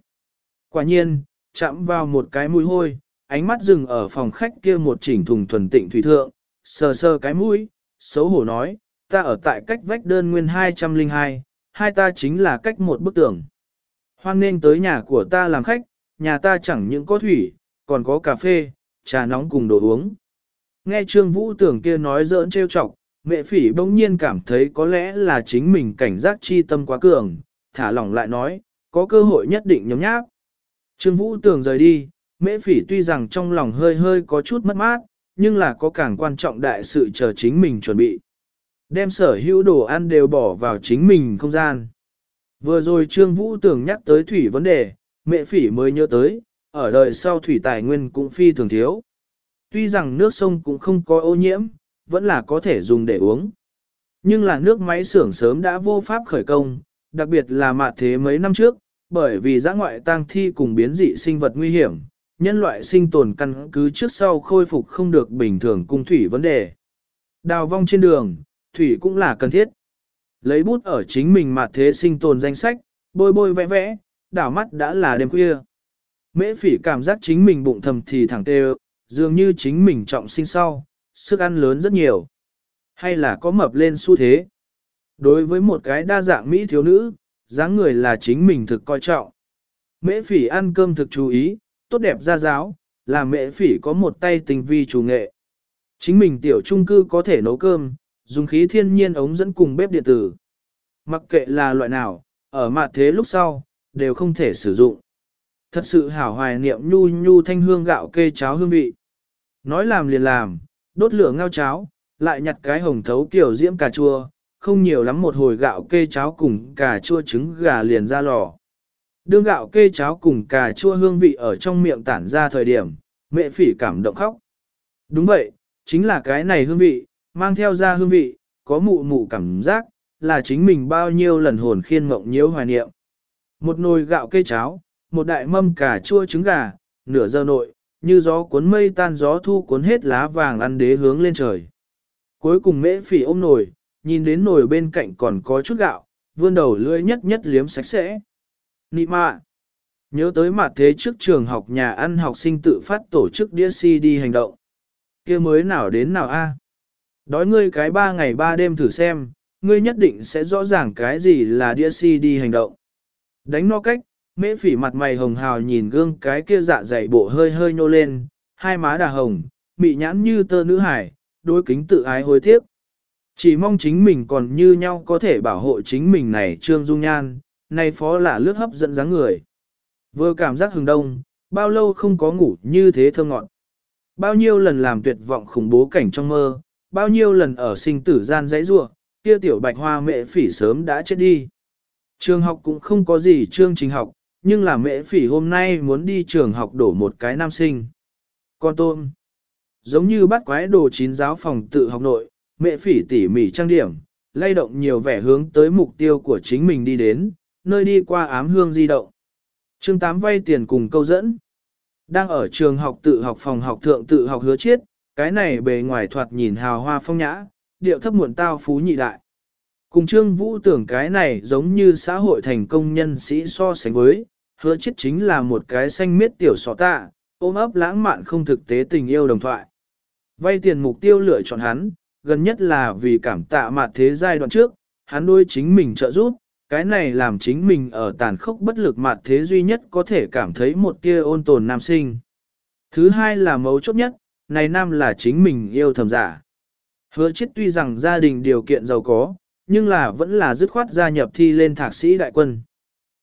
Quả nhiên, chạm vào một cái mùi hôi, ánh mắt dừng ở phòng khách kia một chỉnh thùng thuần tịnh thủy thượng, sờ sờ cái mũi, xấu hổ nói, ta ở tại cách vách đơn nguyên 202, hai ta chính là cách một bức tường. Hoan nên tới nhà của ta làm khách, nhà ta chẳng những có thủy, còn có cà phê, trà nóng cùng đồ uống. Nghe Trương Vũ tưởng kia nói giỡn trêu chọc, mẹ phỉ bỗng nhiên cảm thấy có lẽ là chính mình cảnh giác chi tâm quá cường, thả lỏng lại nói, có cơ hội nhất định nhóm nháp. Trương Vũ tưởng rời đi, Mễ phỉ tuy rằng trong lòng hơi hơi có chút mất mát, nhưng là có càng quan trọng đại sự chờ chính mình chuẩn bị. Đem sở hữu đồ ăn đều bỏ vào chính mình không gian. Vừa rồi Trương Vũ tưởng nhắc tới thủy vấn đề, mẹ phỉ mới nhớ tới, ở đời sau thủy tài nguyên cũng phi thường thiếu. Tuy rằng nước sông cũng không có ô nhiễm, vẫn là có thể dùng để uống. Nhưng là nước máy xưởng sớm đã vô pháp khởi công, đặc biệt là mạ thế mấy năm trước, bởi vì giã ngoại tang thi cùng biến dị sinh vật nguy hiểm, nhân loại sinh tồn căn cứ trước sau khôi phục không được bình thường cung thủy vấn đề. Đào vong trên đường, thủy cũng là cần thiết. Lấy bút ở chính mình mà thế sinh tồn danh sách, bôi bôi vẽ vẽ, đảo mắt đã là đêm khuya. Mễ phỉ cảm giác chính mình bụng thầm thì thẳng tê dường như chính mình trọng sinh sau, sức ăn lớn rất nhiều. Hay là có mập lên xu thế. Đối với một cái đa dạng Mỹ thiếu nữ, dáng người là chính mình thực coi trọng. Mễ phỉ ăn cơm thực chú ý, tốt đẹp ra giáo, là mẹ phỉ có một tay tình vi chủ nghệ. Chính mình tiểu trung cư có thể nấu cơm, dùng khí thiên nhiên ống dẫn cùng bếp điện tử. Mặc kệ là loại nào, ở mặt thế lúc sau, đều không thể sử dụng. Thật sự hảo hoài niệm nhu nhu thanh hương gạo kê cháo hương vị. Nói làm liền làm, đốt lửa ngao cháo, lại nhặt cái hồng thấu kiểu diễm cà chua, không nhiều lắm một hồi gạo kê cháo cùng cà chua trứng gà liền ra lò. Đương gạo kê cháo cùng cà chua hương vị ở trong miệng tản ra thời điểm, mẹ phỉ cảm động khóc. Đúng vậy, chính là cái này hương vị, mang theo ra hương vị, có mụ mụ cảm giác, là chính mình bao nhiêu lần hồn khiên mộng nhiễu hoài niệm. Một nồi gạo kê cháo, một đại mâm cà chua trứng gà, nửa giờ nội, như gió cuốn mây tan gió thu cuốn hết lá vàng ăn đế hướng lên trời. Cuối cùng mễ phỉ ôm nồi, nhìn đến nồi bên cạnh còn có chút gạo, vươn đầu lưỡi nhất nhất liếm sạch sẽ. Nị mạ! Nhớ tới mặt thế trước trường học nhà ăn học sinh tự phát tổ chức đĩa CD hành động. kia mới nào đến nào a? Đói ngươi cái ba ngày ba đêm thử xem, ngươi nhất định sẽ rõ ràng cái gì là đĩa CD hành động. Đánh no cách, Mễ phỉ mặt mày hồng hào nhìn gương cái kia dạ dày bộ hơi hơi nhô lên, hai má đà hồng, mị nhãn như tơ nữ hải, đối kính tự ái hối tiếc. Chỉ mong chính mình còn như nhau có thể bảo hộ chính mình này trương dung nhan, nay phó là lướt hấp dẫn dáng người. Vừa cảm giác hừng đông, bao lâu không có ngủ như thế thơ ngọn. Bao nhiêu lần làm tuyệt vọng khủng bố cảnh trong mơ, bao nhiêu lần ở sinh tử gian dãy rua, kia tiểu bạch hoa mẹ phỉ sớm đã chết đi. Trường học cũng không có gì chương trình học, nhưng là mẹ phỉ hôm nay muốn đi trường học đổ một cái nam sinh. Con tôm. Giống như bắt quái đồ chín giáo phòng tự học nội, mẹ phỉ tỉ mỉ trang điểm, lay động nhiều vẻ hướng tới mục tiêu của chính mình đi đến, nơi đi qua ám hương di động. chương 8 vay tiền cùng câu dẫn. Đang ở trường học tự học phòng học thượng tự học hứa chiết, cái này bề ngoài thoạt nhìn hào hoa phong nhã, điệu thấp muộn tao phú nhị đại. Cùng Trương Vũ tưởng cái này giống như xã hội thành công nhân sĩ so sánh với, hứa chiết chính là một cái xanh miết tiểu sọ tạ, ôm ấp lãng mạn không thực tế tình yêu đồng thoại. Vay tiền mục tiêu lựa chọn hắn, gần nhất là vì cảm tạ mặt thế giai đoạn trước, hắn đôi chính mình trợ giúp, cái này làm chính mình ở tàn khốc bất lực mặt thế duy nhất có thể cảm thấy một tia ôn tồn nam sinh. Thứ hai là mấu chốt nhất, này nam là chính mình yêu thầm giả. Hứa chết tuy rằng gia đình điều kiện giàu có, nhưng là vẫn là dứt khoát gia nhập thi lên thạc sĩ đại quân.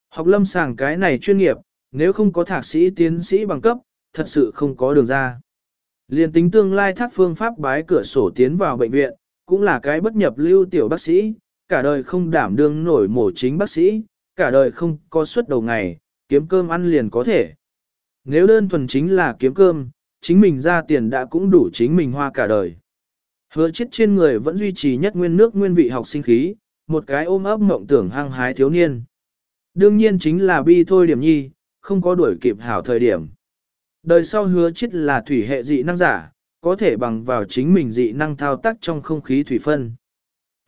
Học lâm sàng cái này chuyên nghiệp, nếu không có thạc sĩ tiến sĩ bằng cấp, thật sự không có đường ra. Liên tính tương lai thác phương pháp bái cửa sổ tiến vào bệnh viện, cũng là cái bất nhập lưu tiểu bác sĩ, cả đời không đảm đương nổi mổ chính bác sĩ, cả đời không có suất đầu ngày, kiếm cơm ăn liền có thể. Nếu đơn thuần chính là kiếm cơm, chính mình ra tiền đã cũng đủ chính mình hoa cả đời. Hứa chết trên người vẫn duy trì nhất nguyên nước nguyên vị học sinh khí, một cái ôm ấp mộng tưởng hăng hái thiếu niên. Đương nhiên chính là bi thôi điểm nhi, không có đuổi kịp hảo thời điểm. Đời sau hứa chết là thủy hệ dị năng giả, có thể bằng vào chính mình dị năng thao tác trong không khí thủy phân.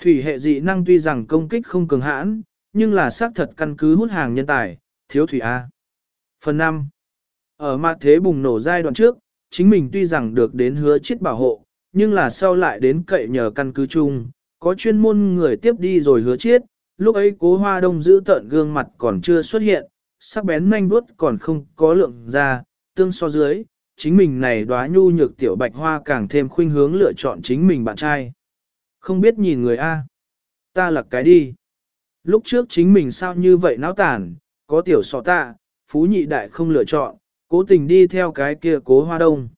Thủy hệ dị năng tuy rằng công kích không cường hãn, nhưng là xác thật căn cứ hút hàng nhân tài, thiếu thủy A. Phần 5. Ở mặt thế bùng nổ giai đoạn trước, chính mình tuy rằng được đến hứa chết bảo hộ, nhưng là sau lại đến cậy nhờ căn cứ chung, có chuyên môn người tiếp đi rồi hứa chết, lúc ấy cố hoa đông giữ tận gương mặt còn chưa xuất hiện, sắc bén nhanh vuốt còn không có lượng ra, tương so dưới, chính mình này đóa nhu nhược tiểu bạch hoa càng thêm khuynh hướng lựa chọn chính mình bạn trai. Không biết nhìn người A. Ta lặc cái đi. Lúc trước chính mình sao như vậy náo tàn, có tiểu sọ tạ, phú nhị đại không lựa chọn, cố tình đi theo cái kia cố hoa đông.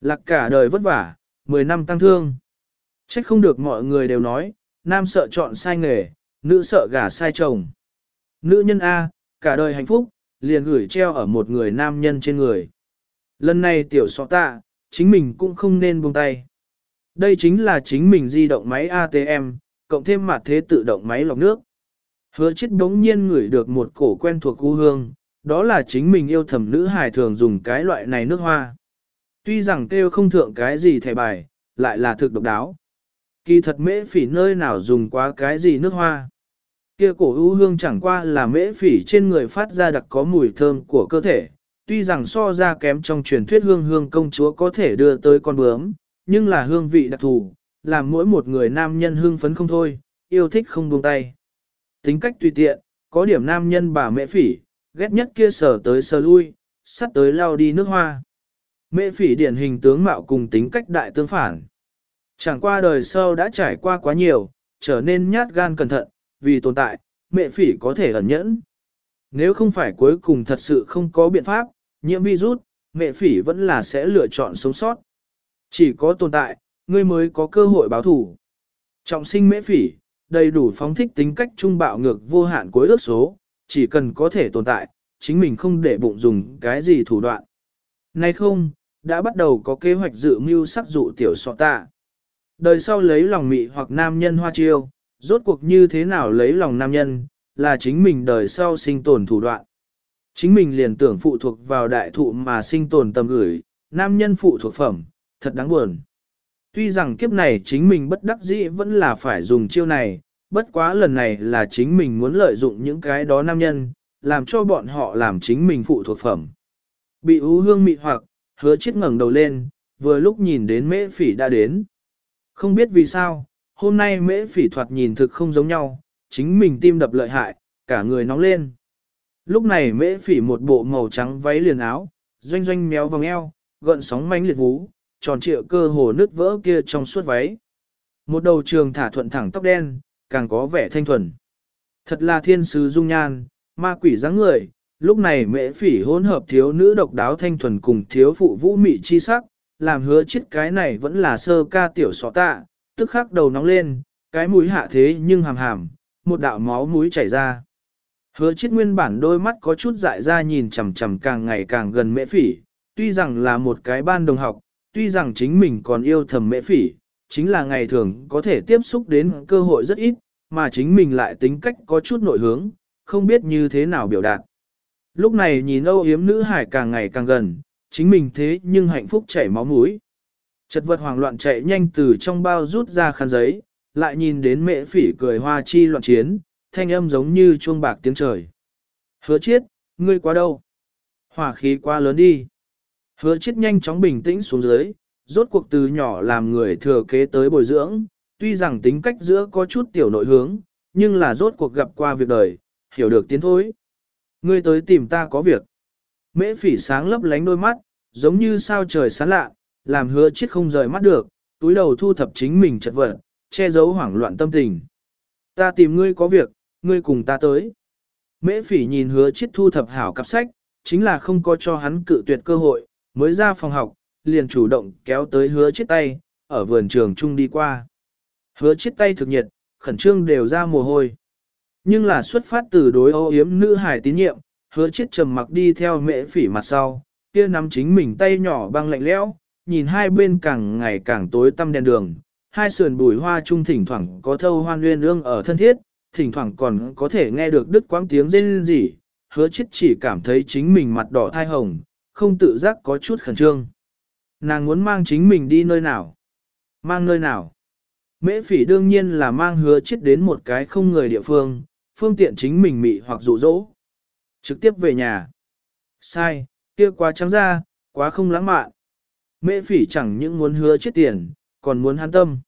Lạc cả đời vất vả, 10 năm tăng thương. Trách không được mọi người đều nói, nam sợ chọn sai nghề, nữ sợ gả sai chồng. Nữ nhân A, cả đời hạnh phúc, liền gửi treo ở một người nam nhân trên người. Lần này tiểu sọ tạ, chính mình cũng không nên buông tay. Đây chính là chính mình di động máy ATM, cộng thêm mặt thế tự động máy lọc nước. Hứa chết đống nhiên ngửi được một cổ quen thuộc cú hương, đó là chính mình yêu thầm nữ hài thường dùng cái loại này nước hoa. Tuy rằng kêu không thượng cái gì thẻ bài, lại là thực độc đáo. Kỳ thật mễ phỉ nơi nào dùng quá cái gì nước hoa. Kia cổ ưu hương chẳng qua là mễ phỉ trên người phát ra đặc có mùi thơm của cơ thể. Tuy rằng so ra kém trong truyền thuyết hương hương công chúa có thể đưa tới con bướm, nhưng là hương vị đặc thù, làm mỗi một người nam nhân hương phấn không thôi, yêu thích không buông tay. Tính cách tùy tiện, có điểm nam nhân bà mẹ phỉ, ghét nhất kia sở tới sờ lui, sắt tới lao đi nước hoa. Mẹ phỉ điển hình tướng mạo cùng tính cách đại tương phản. Chẳng qua đời sau đã trải qua quá nhiều, trở nên nhát gan cẩn thận, vì tồn tại, mẹ phỉ có thể ẩn nhẫn. Nếu không phải cuối cùng thật sự không có biện pháp, nhiễm virus, mẹ phỉ vẫn là sẽ lựa chọn sống sót. Chỉ có tồn tại, ngươi mới có cơ hội báo thủ. Trọng sinh mễ phỉ, đầy đủ phóng thích tính cách trung bạo ngược vô hạn cuối ước số, chỉ cần có thể tồn tại, chính mình không để bụng dùng cái gì thủ đoạn. Nay không, đã bắt đầu có kế hoạch dự mưu sắc dụ tiểu sọ tạ. Đời sau lấy lòng mị hoặc nam nhân hoa chiêu, rốt cuộc như thế nào lấy lòng nam nhân, là chính mình đời sau sinh tồn thủ đoạn. Chính mình liền tưởng phụ thuộc vào đại thụ mà sinh tồn tầm gửi, nam nhân phụ thuộc phẩm, thật đáng buồn. Tuy rằng kiếp này chính mình bất đắc dĩ vẫn là phải dùng chiêu này, bất quá lần này là chính mình muốn lợi dụng những cái đó nam nhân, làm cho bọn họ làm chính mình phụ thuộc phẩm. Bị ú hương mị hoặc, hứa chết ngẩng đầu lên, vừa lúc nhìn đến mễ phỉ đã đến. Không biết vì sao, hôm nay mễ phỉ thoạt nhìn thực không giống nhau, chính mình tim đập lợi hại, cả người nóng lên. Lúc này mễ phỉ một bộ màu trắng váy liền áo, doanh doanh méo vòng eo, gợn sóng mánh liệt vú, tròn trịa cơ hồ nứt vỡ kia trong suốt váy. Một đầu trường thả thuận thẳng tóc đen, càng có vẻ thanh thuần. Thật là thiên sứ dung nhan, ma quỷ dáng người, lúc này mễ phỉ hỗn hợp thiếu nữ độc đáo thanh thuần cùng thiếu phụ vũ mị chi sắc, làm hứa chết cái này vẫn là sơ ca tiểu sọ tạ, tức khắc đầu nóng lên, cái mũi hạ thế nhưng hàm hàm, một đạo máu mũi chảy ra. Hứa chết nguyên bản đôi mắt có chút dại ra nhìn chầm chầm càng ngày càng gần mễ phỉ, tuy rằng là một cái ban đồng học, tuy rằng chính mình còn yêu thầm mễ phỉ, chính là ngày thường có thể tiếp xúc đến cơ hội rất ít, mà chính mình lại tính cách có chút nội hướng, không biết như thế nào biểu đạt. Lúc này nhìn âu yếm nữ hải càng ngày càng gần, chính mình thế nhưng hạnh phúc chảy máu mũi. Chật vật hoảng loạn chạy nhanh từ trong bao rút ra khăn giấy, lại nhìn đến mẹ phỉ cười hoa chi loạn chiến, thanh âm giống như chuông bạc tiếng trời. Hứa chiết, ngươi quá đâu? Hỏa khí quá lớn đi. Hứa chiết nhanh chóng bình tĩnh xuống dưới, rốt cuộc từ nhỏ làm người thừa kế tới bồi dưỡng, tuy rằng tính cách giữa có chút tiểu nội hướng, nhưng là rốt cuộc gặp qua việc đời, hiểu được tiến thối. Ngươi tới tìm ta có việc. Mễ phỉ sáng lấp lánh đôi mắt, giống như sao trời sáng lạ, làm hứa chết không rời mắt được, túi đầu thu thập chính mình chật vật, che giấu hoảng loạn tâm tình. Ta tìm ngươi có việc, ngươi cùng ta tới. Mễ phỉ nhìn hứa chết thu thập hảo cặp sách, chính là không có cho hắn cự tuyệt cơ hội, mới ra phòng học, liền chủ động kéo tới hứa chết tay, ở vườn trường chung đi qua. Hứa chết tay thực nhiệt, khẩn trương đều ra mồ hôi. Nhưng là xuất phát từ đối ô yếm nữ hải tín nhiệm, hứa chết trầm mặc đi theo mẹ phỉ mặt sau, kia nắm chính mình tay nhỏ băng lạnh lẽo, nhìn hai bên càng ngày càng tối tăm đèn đường, hai sườn bùi hoa trung thỉnh thoảng có thâu hoan nguyên ương ở thân thiết, thỉnh thoảng còn có thể nghe được đứt quãng tiếng rên rỉ, hứa chết chỉ cảm thấy chính mình mặt đỏ thai hồng, không tự giác có chút khẩn trương. Nàng muốn mang chính mình đi nơi nào? Mang nơi nào? Mễ phỉ đương nhiên là mang hứa chết đến một cái không người địa phương, phương tiện chính mình mị hoặc dụ dỗ. Trực tiếp về nhà. Sai, kia quá trắng ra, quá không lãng mạn. Mễ phỉ chẳng những muốn hứa chết tiền, còn muốn hắn tâm.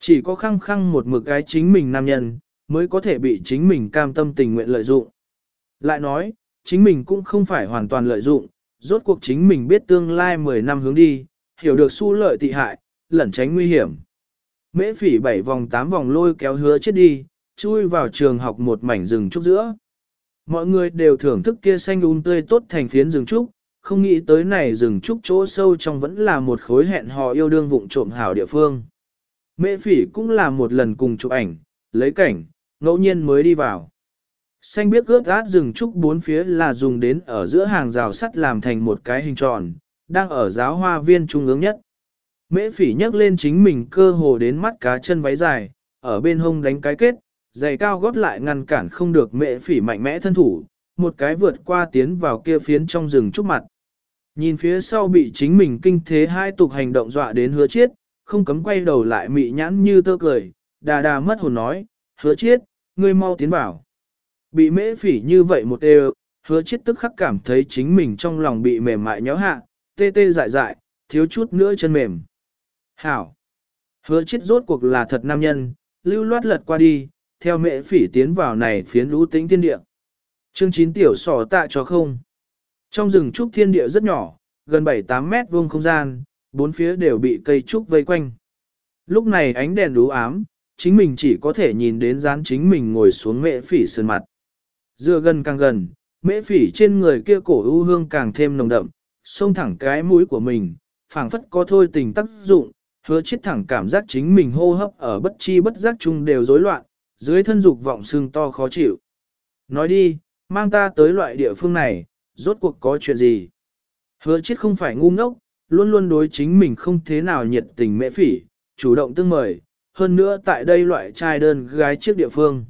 Chỉ có khăng khăng một mực cái chính mình nam nhân, mới có thể bị chính mình cam tâm tình nguyện lợi dụng. Lại nói, chính mình cũng không phải hoàn toàn lợi dụng, rốt cuộc chính mình biết tương lai 10 năm hướng đi, hiểu được su lợi tị hại, lẩn tránh nguy hiểm. Mễ phỉ bảy vòng tám vòng lôi kéo hứa chết đi, chui vào trường học một mảnh rừng trúc giữa. Mọi người đều thưởng thức kia xanh un tươi tốt thành phiến rừng trúc, không nghĩ tới này rừng trúc chỗ sâu trong vẫn là một khối hẹn hò yêu đương vụng trộm hảo địa phương. Mễ phỉ cũng là một lần cùng chụp ảnh, lấy cảnh, ngẫu nhiên mới đi vào. Xanh biết ướt át rừng trúc bốn phía là dùng đến ở giữa hàng rào sắt làm thành một cái hình tròn, đang ở giáo hoa viên trung ương nhất. Mễ phỉ nhấc lên chính mình cơ hồ đến mắt cá chân váy dài, ở bên hông đánh cái kết, giày cao gót lại ngăn cản không được mễ phỉ mạnh mẽ thân thủ, một cái vượt qua tiến vào kia phiến trong rừng trúc mặt. Nhìn phía sau bị chính mình kinh thế hai tục hành động dọa đến hứa chết, không cấm quay đầu lại mị nhãn như tơ cười, đà đà mất hồn nói, hứa chết, ngươi mau tiến vào. Bị mễ phỉ như vậy một đều, hứa chết tức khắc cảm thấy chính mình trong lòng bị mềm mại nhó hạ, tê tê dại dại, thiếu chút nữa chân mềm. Hảo! Hứa chết rốt cuộc là thật nam nhân, lưu loát lật qua đi, theo mễ phỉ tiến vào này phiến lũ tĩnh thiên địa. Chương 9 tiểu sỏ tạ cho không. Trong rừng trúc thiên địa rất nhỏ, gần 7-8 mét vuông không gian, bốn phía đều bị cây trúc vây quanh. Lúc này ánh đèn đú ám, chính mình chỉ có thể nhìn đến dán chính mình ngồi xuống mễ phỉ sơn mặt. Dựa gần càng gần, mễ phỉ trên người kia cổ ưu hương càng thêm nồng đậm, xông thẳng cái mũi của mình, phảng phất có thôi tình tác dụng, hứa chết thẳng cảm giác chính mình hô hấp ở bất chi bất giác chung đều rối loạn, dưới thân dục vọng sưng to khó chịu. Nói đi, mang ta tới loại địa phương này, rốt cuộc có chuyện gì? Hứa chết không phải ngu ngốc, luôn luôn đối chính mình không thế nào nhiệt tình mễ phỉ, chủ động tương mời, hơn nữa tại đây loại trai đơn gái trước địa phương.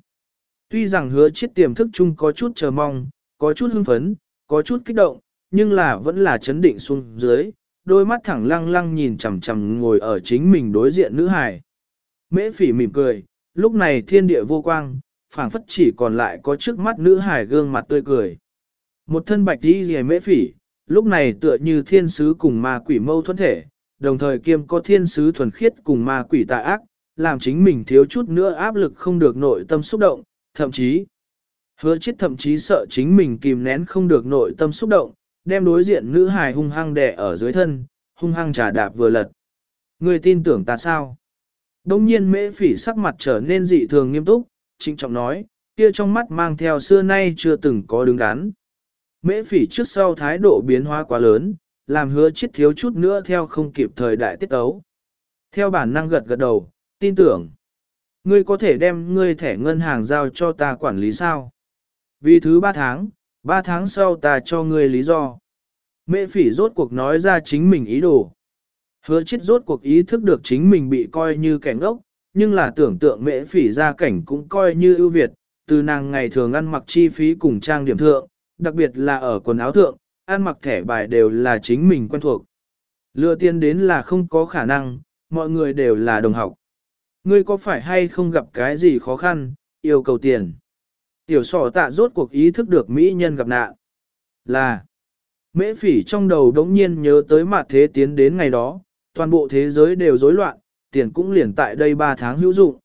Tuy rằng hứa chiết tiềm thức chung có chút chờ mong, có chút hưng phấn, có chút kích động, nhưng là vẫn là chấn định xuống dưới, đôi mắt thẳng lăng lăng nhìn chằm chằm ngồi ở chính mình đối diện nữ hài. Mễ phỉ mỉm cười, lúc này thiên địa vô quang, phảng phất chỉ còn lại có trước mắt nữ hài gương mặt tươi cười. Một thân bạch đi rìa mễ phỉ, lúc này tựa như thiên sứ cùng ma quỷ mâu thuẫn thể, đồng thời kiêm có thiên sứ thuần khiết cùng ma quỷ tà ác, làm chính mình thiếu chút nữa áp lực không được nội tâm xúc động, thậm chí, hứa chết thậm chí sợ chính mình kìm nén không được nội tâm xúc động, đem đối diện nữ hài hung hăng đè ở dưới thân, hung hăng trà đạp vừa lật. Người tin tưởng ta sao? Đông nhiên mễ phỉ sắc mặt trở nên dị thường nghiêm túc, trịnh trọng nói, kia trong mắt mang theo xưa nay chưa từng có đứng đắn. Mễ phỉ trước sau thái độ biến hóa quá lớn, làm hứa chết thiếu chút nữa theo không kịp thời đại tiết ấu. Theo bản năng gật gật đầu, tin tưởng. Ngươi có thể đem ngươi thẻ ngân hàng giao cho ta quản lý sao? Vì thứ ba tháng, ba tháng sau ta cho ngươi lý do. Mễ phỉ rốt cuộc nói ra chính mình ý đồ. Hứa chết rốt cuộc ý thức được chính mình bị coi như kẻ ngốc, nhưng là tưởng tượng mễ phỉ ra cảnh cũng coi như ưu việt, từ nàng ngày thường ăn mặc chi phí cùng trang điểm thượng, đặc biệt là ở quần áo thượng, ăn mặc thẻ bài đều là chính mình quen thuộc. Lừa tiền đến là không có khả năng, mọi người đều là đồng học. Ngươi có phải hay không gặp cái gì khó khăn, yêu cầu tiền? Tiểu sỏ tạ rốt cuộc ý thức được mỹ nhân gặp nạn. Là, mễ phỉ trong đầu đống nhiên nhớ tới mặt thế tiến đến ngày đó, toàn bộ thế giới đều rối loạn, tiền cũng liền tại đây 3 tháng hữu dụng.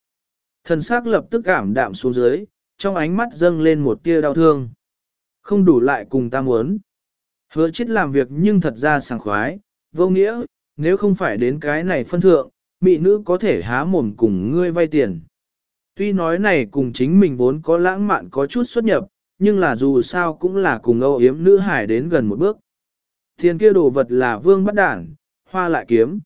Thần sắc lập tức cảm đạm xuống dưới, trong ánh mắt dâng lên một tia đau thương. Không đủ lại cùng ta muốn. Hứa chết làm việc nhưng thật ra sảng khoái, vô nghĩa, nếu không phải đến cái này phân thượng, mỹ nữ có thể há mồm cùng ngươi vay tiền. Tuy nói này cùng chính mình vốn có lãng mạn có chút xuất nhập, nhưng là dù sao cũng là cùng âu yếm nữ hải đến gần một bước. Tiền kia đồ vật là vương bắt đản, hoa lại kiếm.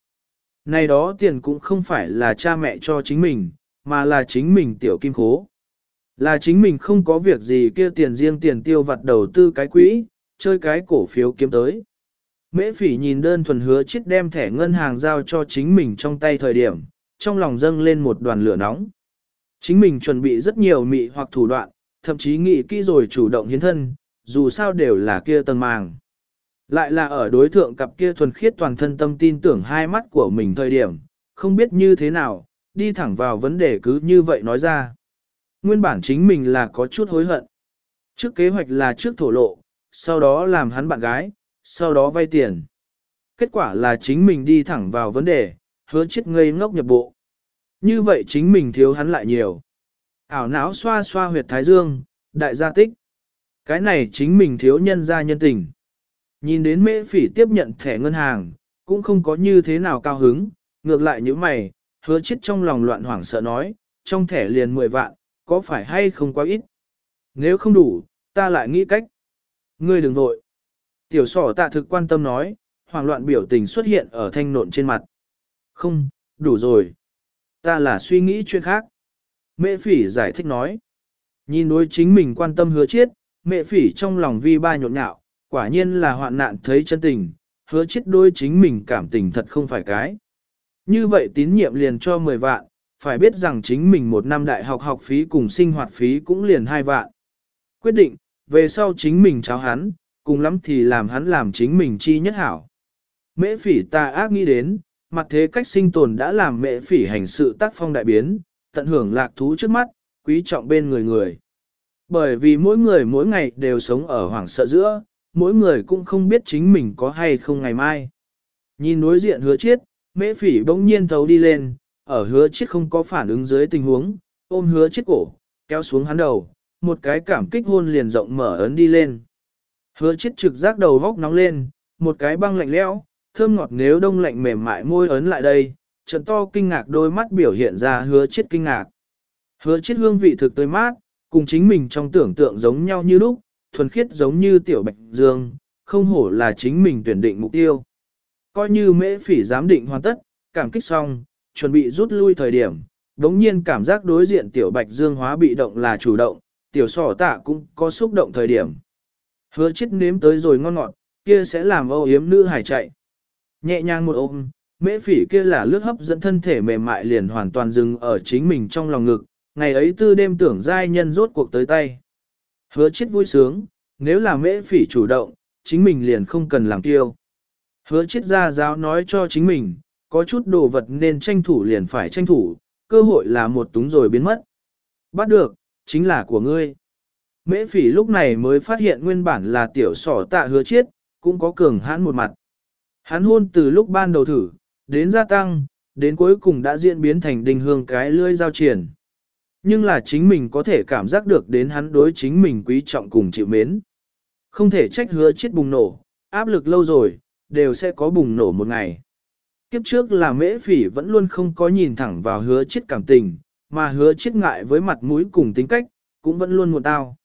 Này đó tiền cũng không phải là cha mẹ cho chính mình, mà là chính mình tiểu kim khố. Là chính mình không có việc gì kia tiền riêng tiền tiêu vặt đầu tư cái quỹ, chơi cái cổ phiếu kiếm tới. Mễ phỉ nhìn đơn thuần hứa chết đem thẻ ngân hàng giao cho chính mình trong tay thời điểm, trong lòng dâng lên một đoàn lửa nóng. Chính mình chuẩn bị rất nhiều mị hoặc thủ đoạn, thậm chí nghĩ kỹ rồi chủ động hiến thân, dù sao đều là kia tầng màng. Lại là ở đối thượng cặp kia thuần khiết toàn thân tâm tin tưởng hai mắt của mình thời điểm, không biết như thế nào, đi thẳng vào vấn đề cứ như vậy nói ra. Nguyên bản chính mình là có chút hối hận. Trước kế hoạch là trước thổ lộ, sau đó làm hắn bạn gái, sau đó vay tiền. Kết quả là chính mình đi thẳng vào vấn đề, hứa chết ngây ngốc nhập bộ. Như vậy chính mình thiếu hắn lại nhiều. Ảo não xoa xoa huyệt thái dương, đại gia tích. Cái này chính mình thiếu nhân gia nhân tình. Nhìn đến mễ phỉ tiếp nhận thẻ ngân hàng, cũng không có như thế nào cao hứng, ngược lại như mày, hứa chết trong lòng loạn hoảng sợ nói, trong thẻ liền 10 vạn, có phải hay không quá ít? Nếu không đủ, ta lại nghĩ cách. Ngươi đừng vội. Tiểu sỏ tạ thực quan tâm nói, hoảng loạn biểu tình xuất hiện ở thanh nộn trên mặt. Không, đủ rồi. Ta là suy nghĩ chuyện khác. Mẹ phỉ giải thích nói. Nhìn đối chính mình quan tâm hứa Chiết, mẹ phỉ trong lòng vi ba nhộn nhạo, quả nhiên là hoạn nạn thấy chân tình, hứa Chiết đôi chính mình cảm tình thật không phải cái. Như vậy tín nhiệm liền cho 10 vạn, phải biết rằng chính mình một năm đại học học phí cùng sinh hoạt phí cũng liền hai vạn. Quyết định, về sau chính mình cháu hắn, cùng lắm thì làm hắn làm chính mình chi nhất hảo. Mễ phỉ ta ác nghĩ đến, mặt thế cách sinh tồn đã làm mễ phỉ hành sự tác phong đại biến, tận hưởng lạc thú trước mắt, quý trọng bên người người. Bởi vì mỗi người mỗi ngày đều sống ở hoảng sợ giữa, mỗi người cũng không biết chính mình có hay không ngày mai. Nhìn đối diện hứa chiết, mễ phỉ bỗng nhiên thấu đi lên, ở hứa chiết không có phản ứng dưới tình huống, ôm hứa chiết cổ, kéo xuống hắn đầu, một cái cảm kích hôn liền rộng mở ấn đi lên. Hứa chiết trực giác đầu vóc nóng lên, một cái băng lạnh lẽo, thơm ngọt nếu đông lạnh mềm mại môi ấn lại đây, trận to kinh ngạc đôi mắt biểu hiện ra hứa chiết kinh ngạc. Hứa chiết hương vị thực tươi mát, cùng chính mình trong tưởng tượng giống nhau như lúc, thuần khiết giống như tiểu bạch dương, không hổ là chính mình tuyển định mục tiêu. Coi như mễ phỉ giám định hoàn tất, cảm kích xong, chuẩn bị rút lui thời điểm, đống nhiên cảm giác đối diện tiểu bạch dương hóa bị động là chủ động, tiểu sỏ tạ cũng có xúc động thời điểm. Hứa chết nếm tới rồi ngon ngọt, kia sẽ làm âu yếm nữ hải chạy. Nhẹ nhàng một ôm, mễ phỉ kia là lướt hấp dẫn thân thể mềm mại liền hoàn toàn dừng ở chính mình trong lòng ngực, ngày ấy tư đêm tưởng giai nhân rốt cuộc tới tay. Hứa chết vui sướng, nếu là mễ phỉ chủ động, chính mình liền không cần làm tiêu. Hứa chết ra giáo nói cho chính mình, có chút đồ vật nên tranh thủ liền phải tranh thủ, cơ hội là một túng rồi biến mất. Bắt được, chính là của ngươi. Mễ phỉ lúc này mới phát hiện nguyên bản là tiểu sỏ tạ hứa chết, cũng có cường hãn một mặt. Hắn hôn từ lúc ban đầu thử, đến gia tăng, đến cuối cùng đã diễn biến thành đình hương cái lưỡi giao triển. Nhưng là chính mình có thể cảm giác được đến hắn đối chính mình quý trọng cùng chịu mến. Không thể trách hứa chết bùng nổ, áp lực lâu rồi, đều sẽ có bùng nổ một ngày. Kiếp trước là mễ phỉ vẫn luôn không có nhìn thẳng vào hứa chết cảm tình, mà hứa chết ngại với mặt mũi cùng tính cách, cũng vẫn luôn một tao.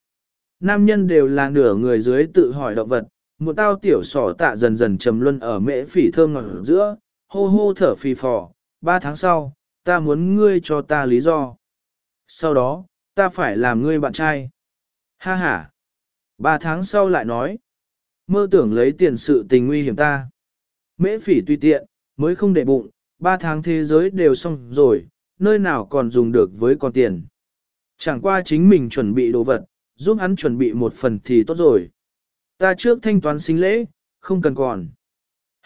Nam nhân đều là nửa người dưới tự hỏi động vật, một tao tiểu sỏ tạ dần dần trầm luân ở mễ phỉ thơm ngọt giữa, hô hô thở phì phò, ba tháng sau, ta muốn ngươi cho ta lý do. Sau đó, ta phải làm ngươi bạn trai. Ha ha. Ba tháng sau lại nói, mơ tưởng lấy tiền sự tình nguy hiểm ta. Mễ phỉ tùy tiện, mới không để bụng, ba tháng thế giới đều xong rồi, nơi nào còn dùng được với con tiền. Chẳng qua chính mình chuẩn bị đồ vật, giúp hắn chuẩn bị một phần thì tốt rồi. Ta trước thanh toán sinh lễ, không cần còn.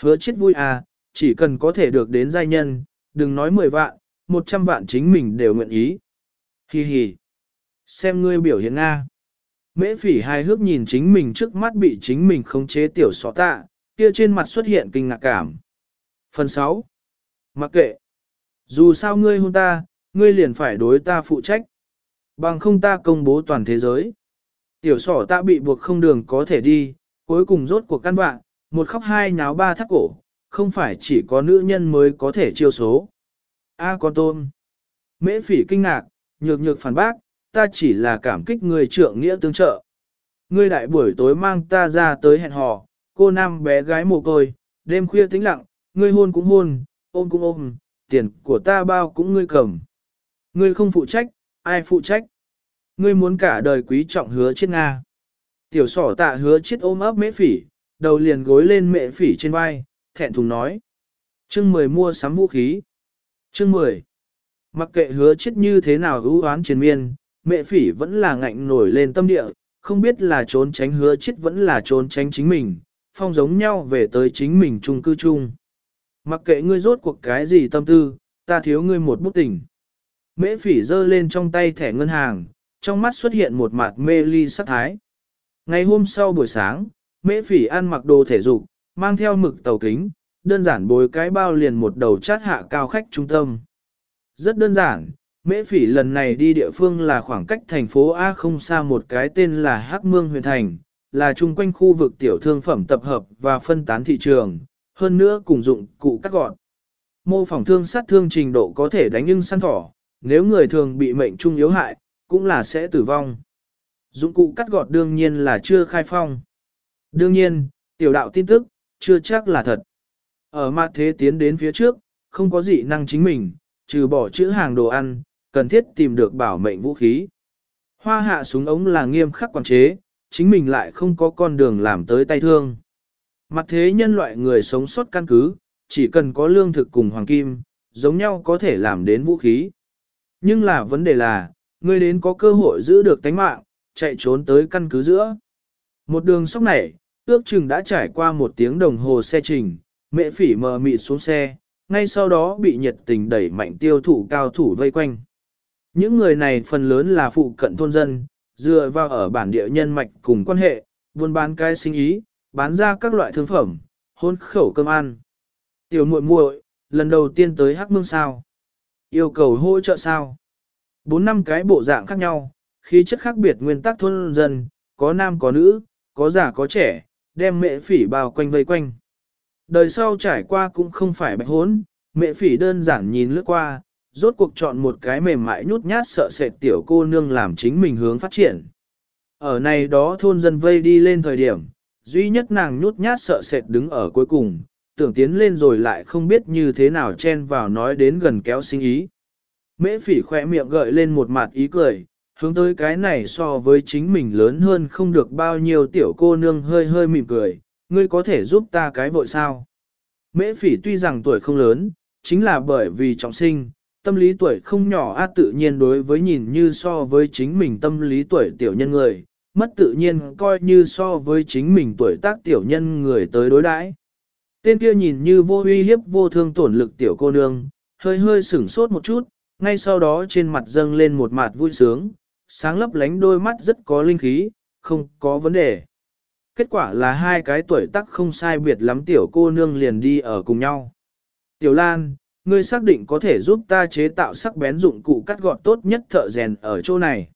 Hứa chết vui à, chỉ cần có thể được đến giai nhân, đừng nói 10 vạn, 100 vạn chính mình đều nguyện ý. Hi hi. Xem ngươi biểu hiện Nga. Mễ phỉ hài hước nhìn chính mình trước mắt bị chính mình khống chế tiểu xó tạ, kia trên mặt xuất hiện kinh ngạc cảm. Phần 6. Mặc kệ. Dù sao ngươi hôn ta, ngươi liền phải đối ta phụ trách. Bằng không ta công bố toàn thế giới. Tiểu sỏ ta bị buộc không đường có thể đi, cuối cùng rốt cuộc căn bạn, một khóc hai nháo ba thắt cổ, không phải chỉ có nữ nhân mới có thể chiêu số. A con tôm. Mễ phỉ kinh ngạc, nhược nhược phản bác, ta chỉ là cảm kích người trưởng nghĩa tương trợ. Ngươi đại buổi tối mang ta ra tới hẹn hò, cô nam bé gái mồ côi, đêm khuya tĩnh lặng, ngươi hôn cũng hôn, ôm cũng ôm, tiền của ta bao cũng ngươi cầm. Ngươi không phụ trách, ai phụ trách? Ngươi muốn cả đời quý trọng hứa chết Nga. Tiểu sỏ tạ hứa chết ôm ấp mễ phỉ, đầu liền gối lên mẹ phỉ trên vai, thẹn thùng nói. Chương 10 mua sắm vũ khí. Chương 10. Mặc kệ hứa chết như thế nào ưu oán triền miên, mẹ phỉ vẫn là ngạnh nổi lên tâm địa, không biết là trốn tránh hứa chết vẫn là trốn tránh chính mình, phong giống nhau về tới chính mình chung cư chung. Mặc kệ ngươi rốt cuộc cái gì tâm tư, ta thiếu ngươi một bút tình. Mễ phỉ giơ lên trong tay thẻ ngân hàng, trong mắt xuất hiện một mặt mê ly sắc thái. Ngày hôm sau buổi sáng, mễ phỉ ăn mặc đồ thể dục, mang theo mực tàu kính, đơn giản bối cái bao liền một đầu chát hạ cao khách trung tâm. Rất đơn giản, mễ phỉ lần này đi địa phương là khoảng cách thành phố A không xa một cái tên là Hắc Mương huyện thành, là chung quanh khu vực tiểu thương phẩm tập hợp và phân tán thị trường, hơn nữa cùng dụng cụ cắt gọn. Mô phỏng thương sát thương trình độ có thể đánh nhưng săn thỏ, nếu người thường bị mệnh trung yếu hại, cũng là sẽ tử vong. Dụng cụ cắt gọt đương nhiên là chưa khai phong. Đương nhiên, tiểu đạo tin tức, chưa chắc là thật. Ở mặt thế tiến đến phía trước, không có gì năng chính mình, trừ bỏ chữ hàng đồ ăn, cần thiết tìm được bảo mệnh vũ khí. Hoa hạ súng ống là nghiêm khắc quản chế, chính mình lại không có con đường làm tới tay thương. Mặt thế nhân loại người sống sót căn cứ, chỉ cần có lương thực cùng hoàng kim, giống nhau có thể làm đến vũ khí. Nhưng là vấn đề là, ngươi đến có cơ hội giữ được tánh mạng, chạy trốn tới căn cứ giữa. Một đường sóc này, ước chừng đã trải qua một tiếng đồng hồ xe trình, mẹ phỉ mờ mịt xuống xe, ngay sau đó bị nhiệt tình đẩy mạnh tiêu thụ cao thủ vây quanh. Những người này phần lớn là phụ cận thôn dân, dựa vào ở bản địa nhân mạch cùng quan hệ, buôn bán cái sinh ý, bán ra các loại thương phẩm, hôn khẩu cơm ăn. Tiểu muội muội, lần đầu tiên tới Hắc Mương sao? Yêu cầu hỗ trợ sao? Bốn năm cái bộ dạng khác nhau, khí chất khác biệt nguyên tắc thôn dân, có nam có nữ, có già có trẻ, đem mẹ phỉ bao quanh vây quanh. Đời sau trải qua cũng không phải bạch hốn, mẹ phỉ đơn giản nhìn lướt qua, rốt cuộc chọn một cái mềm mại nhút nhát sợ sệt tiểu cô nương làm chính mình hướng phát triển. Ở này đó thôn dân vây đi lên thời điểm, duy nhất nàng nhút nhát sợ sệt đứng ở cuối cùng, tưởng tiến lên rồi lại không biết như thế nào chen vào nói đến gần kéo sinh ý. Mễ phỉ khỏe miệng gợi lên một mặt ý cười, hướng tới cái này so với chính mình lớn hơn không được bao nhiêu tiểu cô nương hơi hơi mỉm cười, ngươi có thể giúp ta cái vội sao? Mễ phỉ tuy rằng tuổi không lớn, chính là bởi vì trọng sinh, tâm lý tuổi không nhỏ á tự nhiên đối với nhìn như so với chính mình tâm lý tuổi tiểu nhân người, mất tự nhiên coi như so với chính mình tuổi tác tiểu nhân người tới đối đãi. Tên kia nhìn như vô uy hiếp vô thương tổn lực tiểu cô nương, hơi hơi sửng sốt một chút, ngay sau đó trên mặt dâng lên một mặt vui sướng, sáng lấp lánh đôi mắt rất có linh khí, không có vấn đề. Kết quả là hai cái tuổi tác không sai biệt lắm tiểu cô nương liền đi ở cùng nhau. Tiểu Lan, ngươi xác định có thể giúp ta chế tạo sắc bén dụng cụ cắt gọt tốt nhất thợ rèn ở chỗ này.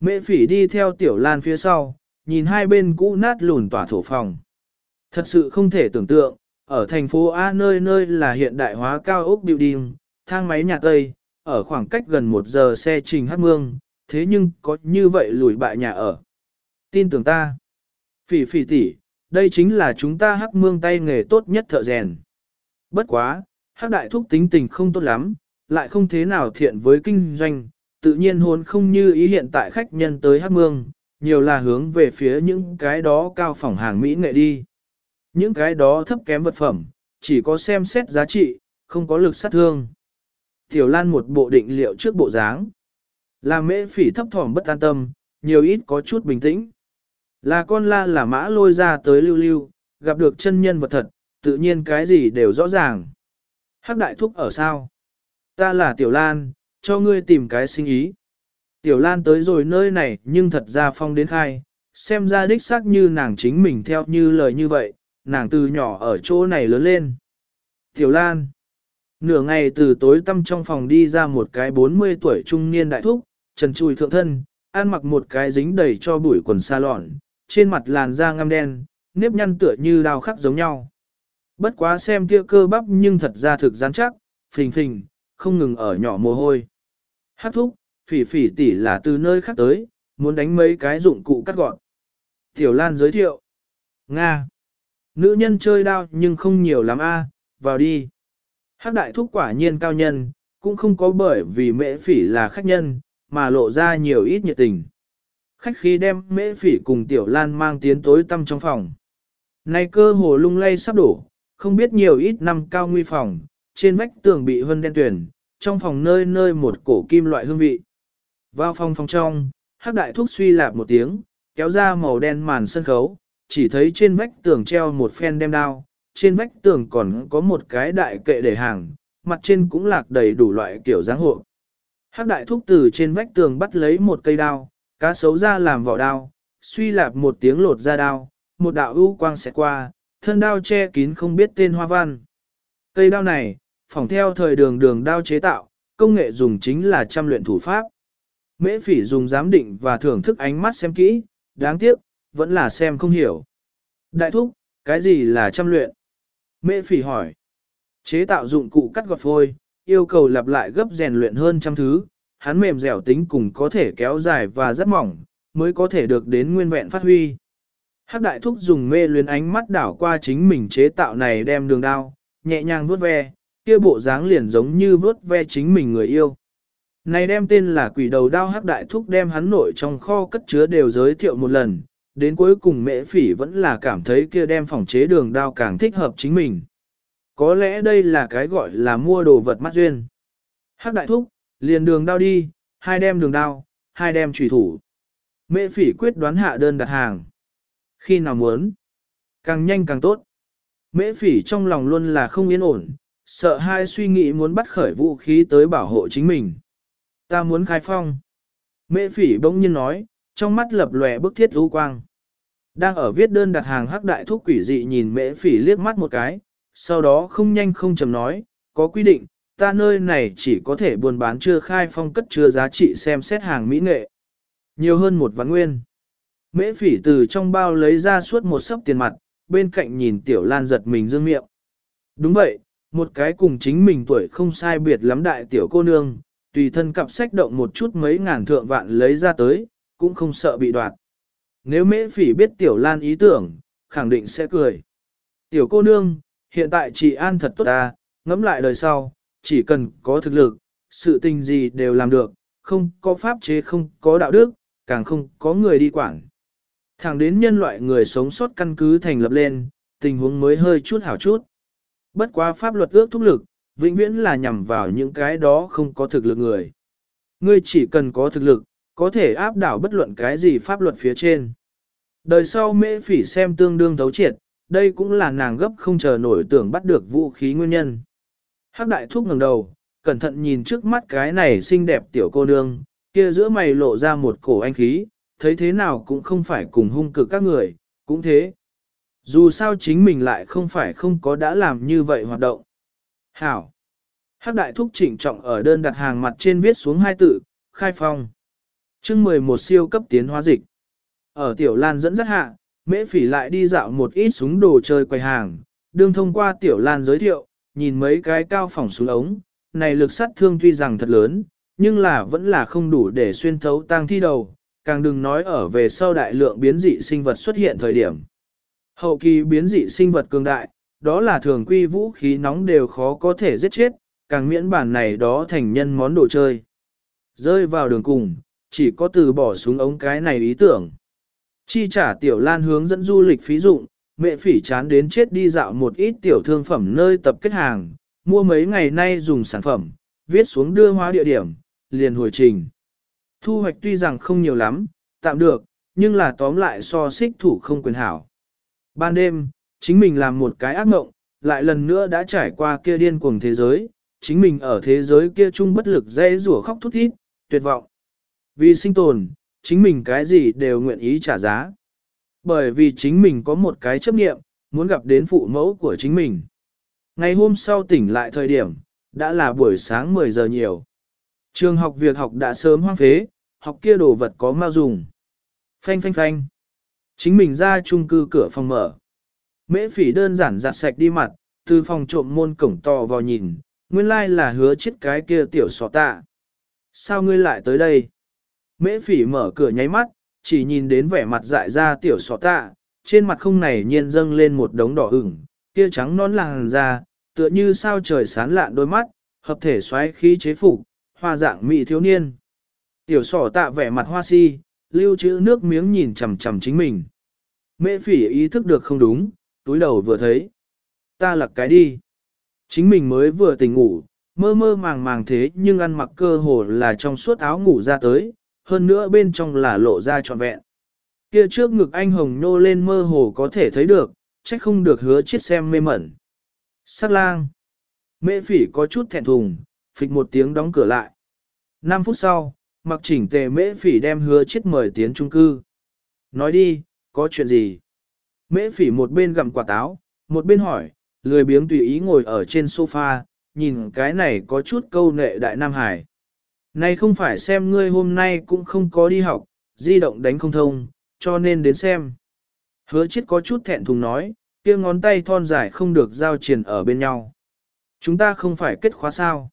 Mẹ phỉ đi theo tiểu lan phía sau, nhìn hai bên cũ nát lùn tỏa thổ phòng. Thật sự không thể tưởng tượng, ở thành phố A nơi nơi là hiện đại hóa cao ốc building, thang máy nhà Tây, ở khoảng cách gần một giờ xe trình hát mương, thế nhưng có như vậy lùi bại nhà ở. Tin tưởng ta. Phỉ phỉ tỷ, đây chính là chúng ta hắc mương tay nghề tốt nhất thợ rèn. Bất quá, hắc đại thúc tính tình không tốt lắm, lại không thế nào thiện với kinh doanh, tự nhiên hôn không như ý hiện tại khách nhân tới hắc mương, nhiều là hướng về phía những cái đó cao phỏng hàng Mỹ nghệ đi. Những cái đó thấp kém vật phẩm, chỉ có xem xét giá trị, không có lực sát thương. Tiểu Lan một bộ định liệu trước bộ dáng. Làm mễ phỉ thấp thỏm bất an tâm, nhiều ít có chút bình tĩnh. Là con la là mã lôi ra tới lưu lưu, gặp được chân nhân vật thật, tự nhiên cái gì đều rõ ràng. Hắc đại thúc ở sao? Ta là Tiểu Lan, cho ngươi tìm cái sinh ý. Tiểu Lan tới rồi nơi này nhưng thật ra phong đến khai, xem ra đích xác như nàng chính mình theo như lời như vậy, nàng từ nhỏ ở chỗ này lớn lên. Tiểu Lan Nửa ngày từ tối tăm trong phòng đi ra một cái 40 tuổi trung niên đại thúc, trần trùi thượng thân, ăn mặc một cái dính đầy cho bụi quần sa lọn, trên mặt làn da ngăm đen, nếp nhăn tựa như đào khắc giống nhau. Bất quá xem kia cơ bắp nhưng thật ra thực rắn chắc, phình phình, không ngừng ở nhỏ mồ hôi. Hát thúc, phỉ phỉ tỷ là từ nơi khác tới, muốn đánh mấy cái dụng cụ cắt gọn. Tiểu Lan giới thiệu. Nga. Nữ nhân chơi đao nhưng không nhiều lắm a, vào đi. Hắc đại thúc quả nhiên cao nhân, cũng không có bởi vì mễ phỉ là khách nhân, mà lộ ra nhiều ít nhiệt tình. Khách khí đem mễ phỉ cùng tiểu lan mang tiến tối tăm trong phòng. Nay cơ hồ lung lay sắp đổ, không biết nhiều ít năm cao nguy phòng, trên vách tường bị hân đen tuyển, trong phòng nơi nơi một cổ kim loại hương vị. Vào phòng phòng trong, hắc đại thúc suy lạp một tiếng, kéo ra màu đen màn sân khấu, chỉ thấy trên vách tường treo một phen đem đao, trên vách tường còn có một cái đại kệ để hàng, mặt trên cũng lạc đầy đủ loại kiểu dáng hộ. Hắc đại thúc từ trên vách tường bắt lấy một cây đao, cá sấu ra làm vỏ đao, suy lạp một tiếng lột ra đao, một đạo ưu quang sẽ qua, thân đao che kín không biết tên hoa văn. Cây đao này, phỏng theo thời đường đường đao chế tạo, công nghệ dùng chính là trăm luyện thủ pháp. Mễ phỉ dùng giám định và thưởng thức ánh mắt xem kỹ, đáng tiếc, vẫn là xem không hiểu. Đại thúc, cái gì là trăm luyện? Mễ phỉ hỏi. Chế tạo dụng cụ cắt gọt phôi, yêu cầu lặp lại gấp rèn luyện hơn trăm thứ, hắn mềm dẻo tính cùng có thể kéo dài và rất mỏng, mới có thể được đến nguyên vẹn phát huy. Hắc đại thúc dùng mê luyến ánh mắt đảo qua chính mình chế tạo này đem đường đao, nhẹ nhàng vuốt ve, kia bộ dáng liền giống như vuốt ve chính mình người yêu. Này đem tên là quỷ đầu đao hắc đại thúc đem hắn nội trong kho cất chứa đều giới thiệu một lần, đến cuối cùng mễ phỉ vẫn là cảm thấy kia đem phòng chế đường đao càng thích hợp chính mình. Có lẽ đây là cái gọi là mua đồ vật mắt duyên. Hắc đại thúc, liền đường đao đi, hai đem đường đao, hai đem trùy thủ. Mễ phỉ quyết đoán hạ đơn đặt hàng. Khi nào muốn, càng nhanh càng tốt. Mễ phỉ trong lòng luôn là không yên ổn, sợ hai suy nghĩ muốn bắt khởi vũ khí tới bảo hộ chính mình. Ta muốn khai phong. Mễ phỉ bỗng nhiên nói, trong mắt lập lòe bức thiết u quang. Đang ở viết đơn đặt hàng hắc đại thúc quỷ dị nhìn mễ phỉ liếc mắt một cái, sau đó không nhanh không chậm nói, có quy định, ta nơi này chỉ có thể buôn bán chưa khai phong cất chưa giá trị xem xét hàng mỹ nghệ. Nhiều hơn một ván nguyên. Mễ phỉ từ trong bao lấy ra suốt một sấp tiền mặt, bên cạnh nhìn tiểu lan giật mình dương miệng. Đúng vậy, một cái cùng chính mình tuổi không sai biệt lắm đại tiểu cô nương, tùy thân cặp sách động một chút mấy ngàn thượng vạn lấy ra tới, cũng không sợ bị đoạt. Nếu mễ phỉ biết tiểu lan ý tưởng, khẳng định sẽ cười. Tiểu cô nương, hiện tại chị an thật tốt ta, ngẫm lại đời sau, chỉ cần có thực lực, sự tình gì đều làm được, không có pháp chế không có đạo đức, càng không có người đi quản. Thẳng đến nhân loại người sống sót căn cứ thành lập lên, tình huống mới hơi chút hảo chút. Bất quá pháp luật ước thúc lực, vĩnh viễn là nhằm vào những cái đó không có thực lực người. Ngươi chỉ cần có thực lực, có thể áp đảo bất luận cái gì pháp luật phía trên. Đời sau mễ phỉ xem tương đương thấu triệt, đây cũng là nàng gấp không chờ nổi tưởng bắt được vũ khí nguyên nhân. Hắc đại thúc ngẩng đầu, cẩn thận nhìn trước mắt cái này xinh đẹp tiểu cô nương, kia giữa mày lộ ra một cổ anh khí, thấy thế nào cũng không phải cùng hung cực các người, cũng thế. Dù sao chính mình lại không phải không có đã làm như vậy hoạt động. Hảo. Hắc đại thúc chỉnh trọng ở đơn đặt hàng mặt trên viết xuống hai tự, khai phong chương 11 siêu cấp tiến hóa dịch. Ở Tiểu Lan dẫn dắt hạ, mễ phỉ lại đi dạo một ít súng đồ chơi quầy hàng, đương thông qua Tiểu Lan giới thiệu, nhìn mấy cái cao phòng súng ống, này lực sát thương tuy rằng thật lớn, nhưng là vẫn là không đủ để xuyên thấu tăng thi đầu, càng đừng nói ở về sau đại lượng biến dị sinh vật xuất hiện thời điểm. Hậu kỳ biến dị sinh vật cường đại, đó là thường quy vũ khí nóng đều khó có thể giết chết, càng miễn bản này đó thành nhân món đồ chơi. Rơi vào đường cùng, chỉ có từ bỏ xuống ống cái này ý tưởng. Chi trả tiểu lan hướng dẫn du lịch phí dụng, mẹ phỉ chán đến chết đi dạo một ít tiểu thương phẩm nơi tập kết hàng, mua mấy ngày nay dùng sản phẩm, viết xuống đưa hóa địa điểm, liền hồi trình. Thu hoạch tuy rằng không nhiều lắm, tạm được, nhưng là tóm lại so xích thủ không quyền hảo. Ban đêm, chính mình làm một cái ác mộng, lại lần nữa đã trải qua kia điên cuồng thế giới, chính mình ở thế giới kia chung bất lực dễ rủa khóc thút thít, tuyệt vọng. Vì sinh tồn, chính mình cái gì đều nguyện ý trả giá. Bởi vì chính mình có một cái chấp nghiệm, muốn gặp đến phụ mẫu của chính mình. Ngày hôm sau tỉnh lại thời điểm, đã là buổi sáng 10 giờ nhiều. Trường học việc học đã sớm hoang phế, học kia đồ vật có mau dùng. Phanh phanh phanh. Chính mình ra chung cư cửa phòng mở. Mễ phỉ đơn giản giặt sạch đi mặt, từ phòng trộm môn cổng to vào nhìn, nguyên lai là hứa chết cái kia tiểu sọ tạ. Sao ngươi lại tới đây? Mễ phỉ mở cửa nháy mắt, chỉ nhìn đến vẻ mặt dại ra tiểu sọ tạ, trên mặt không này nhiên dâng lên một đống đỏ ửng, kia trắng nón làng ra, tựa như sao trời sán lạn đôi mắt, hợp thể xoáy khí chế phục, hoa dạng mỹ thiếu niên. Tiểu sỏ tạ vẻ mặt hoa si, lưu trữ nước miếng nhìn chằm chằm chính mình. Mễ phỉ ý thức được không đúng, túi đầu vừa thấy. Ta lặc cái đi. Chính mình mới vừa tỉnh ngủ, mơ mơ màng màng thế nhưng ăn mặc cơ hồ là trong suốt áo ngủ ra tới, hơn nữa bên trong là lộ ra trọn vẹn. Kia trước ngực anh hồng nô lên mơ hồ có thể thấy được, trách không được hứa chiết xem mê mẩn. Sắc lang. Mễ phỉ có chút thẹn thùng, phịch một tiếng đóng cửa lại. 5 phút sau, mặc chỉnh tề mễ phỉ đem hứa chiết mời tiến trung cư. Nói đi, có chuyện gì? Mễ phỉ một bên gặm quả táo, một bên hỏi, lười biếng tùy ý ngồi ở trên sofa, nhìn cái này có chút câu nệ đại Nam Hải. Này không phải xem ngươi hôm nay cũng không có đi học, di động đánh không thông, cho nên đến xem. Hứa chết có chút thẹn thùng nói, kia ngón tay thon dài không được giao triển ở bên nhau. Chúng ta không phải kết khóa sao?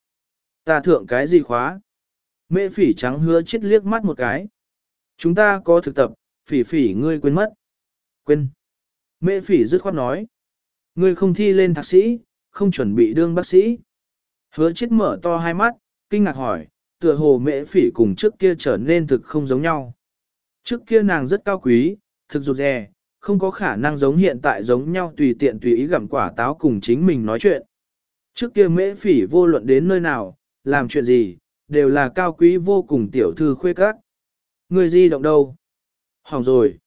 Ta thượng cái gì khóa? Mẹ phỉ trắng hứa chết liếc mắt một cái. Chúng ta có thực tập, phỉ phỉ ngươi quên mất. Quên. Mẹ phỉ dứt khoát nói. Ngươi không thi lên thạc sĩ, không chuẩn bị đương bác sĩ. Hứa chết mở to hai mắt, kinh ngạc hỏi, tựa hồ mẹ phỉ cùng trước kia trở nên thực không giống nhau. Trước kia nàng rất cao quý, thực rụt rè, không có khả năng giống hiện tại giống nhau tùy tiện tùy ý gặm quả táo cùng chính mình nói chuyện. Trước kia mễ phỉ vô luận đến nơi nào, làm chuyện gì, đều là cao quý vô cùng tiểu thư khuê các. Người di động đâu? Hỏng rồi.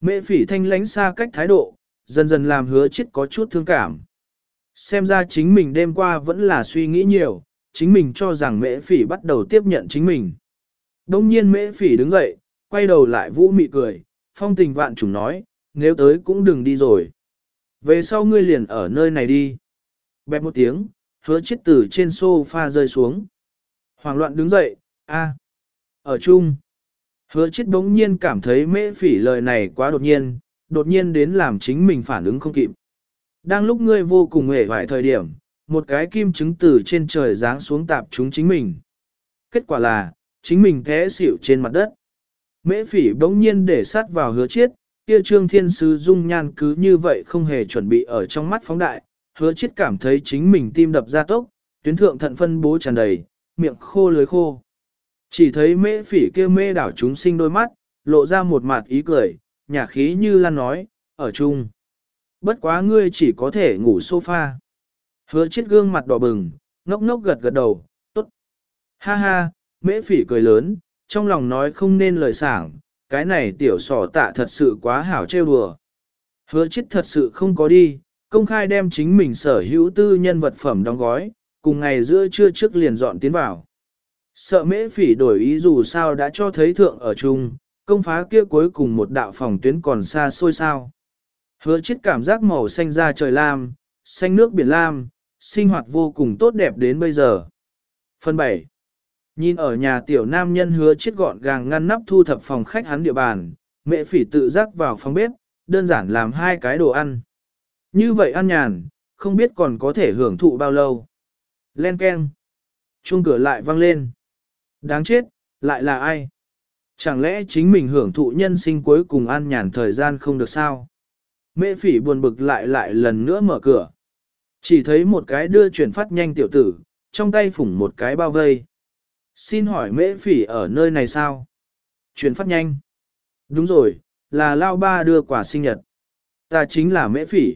Mễ phỉ thanh lánh xa cách thái độ, dần dần làm hứa chết có chút thương cảm. Xem ra chính mình đêm qua vẫn là suy nghĩ nhiều, chính mình cho rằng mễ phỉ bắt đầu tiếp nhận chính mình. Đông nhiên mễ phỉ đứng dậy, quay đầu lại vũ mị cười, phong tình vạn trùng nói, nếu tới cũng đừng đi rồi. Về sau ngươi liền ở nơi này đi. Bẹp một tiếng, hứa chết tử trên sofa rơi xuống. Hoàng loạn đứng dậy, a, ở chung. Hứa chết đống nhiên cảm thấy mễ phỉ lời này quá đột nhiên, đột nhiên đến làm chính mình phản ứng không kịp. Đang lúc ngươi vô cùng hề hoài thời điểm, một cái kim chứng từ trên trời giáng xuống tạp chúng chính mình. Kết quả là, chính mình té xỉu trên mặt đất. Mễ phỉ bỗng nhiên để sát vào hứa chiết, kia trương thiên sứ dung nhan cứ như vậy không hề chuẩn bị ở trong mắt phóng đại, hứa chiết cảm thấy chính mình tim đập ra tốc, tuyến thượng thận phân bố tràn đầy, miệng khô lưới khô. Chỉ thấy mễ phỉ kia mê đảo chúng sinh đôi mắt, lộ ra một mặt ý cười, nhà khí như lan nói, ở chung. Bất quá ngươi chỉ có thể ngủ sofa. Hứa chết gương mặt đỏ bừng, ngốc ngốc gật gật đầu, tốt. Ha ha, mễ phỉ cười lớn, trong lòng nói không nên lời sảng, cái này tiểu sỏ tạ thật sự quá hảo trêu đùa. Hứa chết thật sự không có đi, công khai đem chính mình sở hữu tư nhân vật phẩm đóng gói, cùng ngày giữa trưa trước liền dọn tiến vào. Sợ mễ phỉ đổi ý dù sao đã cho thấy thượng ở chung, công phá kia cuối cùng một đạo phòng tuyến còn xa xôi sao. Hứa chết cảm giác màu xanh da trời lam, xanh nước biển lam, sinh hoạt vô cùng tốt đẹp đến bây giờ. Phần 7 Nhìn ở nhà tiểu nam nhân hứa chết gọn gàng ngăn nắp thu thập phòng khách hắn địa bàn, mẹ phỉ tự giác vào phòng bếp, đơn giản làm hai cái đồ ăn. Như vậy ăn nhàn, không biết còn có thể hưởng thụ bao lâu. Len keng. Chuông cửa lại vang lên. Đáng chết, lại là ai? Chẳng lẽ chính mình hưởng thụ nhân sinh cuối cùng ăn nhàn thời gian không được sao? Mẹ phỉ buồn bực lại lại lần nữa mở cửa. Chỉ thấy một cái đưa chuyển phát nhanh tiểu tử, trong tay phủng một cái bao vây. Xin hỏi mễ phỉ ở nơi này sao? Chuyển phát nhanh. Đúng rồi, là Lao Ba đưa quả sinh nhật. Ta chính là mễ phỉ.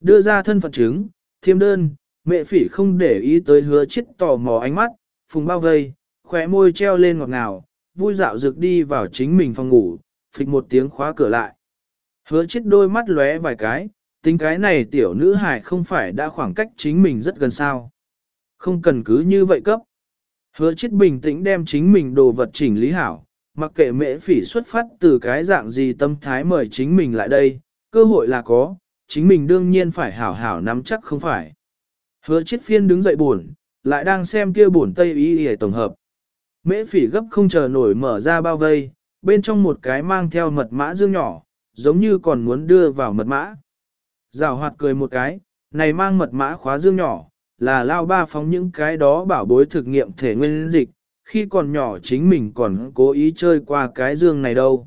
Đưa ra thân phận chứng, thiêm đơn, mễ phỉ không để ý tới hứa chết tò mò ánh mắt, phùng bao vây, khóe môi treo lên ngọt ngào, vui dạo rực đi vào chính mình phòng ngủ, phịch một tiếng khóa cửa lại. Hứa chết đôi mắt lóe vài cái, tính cái này tiểu nữ hài không phải đã khoảng cách chính mình rất gần sao. Không cần cứ như vậy cấp. Hứa chết bình tĩnh đem chính mình đồ vật chỉnh lý hảo, mặc kệ mễ phỉ xuất phát từ cái dạng gì tâm thái mời chính mình lại đây, cơ hội là có, chính mình đương nhiên phải hảo hảo nắm chắc không phải. Hứa chết phiên đứng dậy buồn, lại đang xem kia buồn tây ý Y tổng hợp. Mễ phỉ gấp không chờ nổi mở ra bao vây, bên trong một cái mang theo mật mã dương nhỏ, giống như còn muốn đưa vào mật mã. Giảo hoạt cười một cái, này mang mật mã khóa dương nhỏ, là lao ba phóng những cái đó bảo bối thực nghiệm thể nguyên dịch, khi còn nhỏ chính mình còn cố ý chơi qua cái dương này đâu.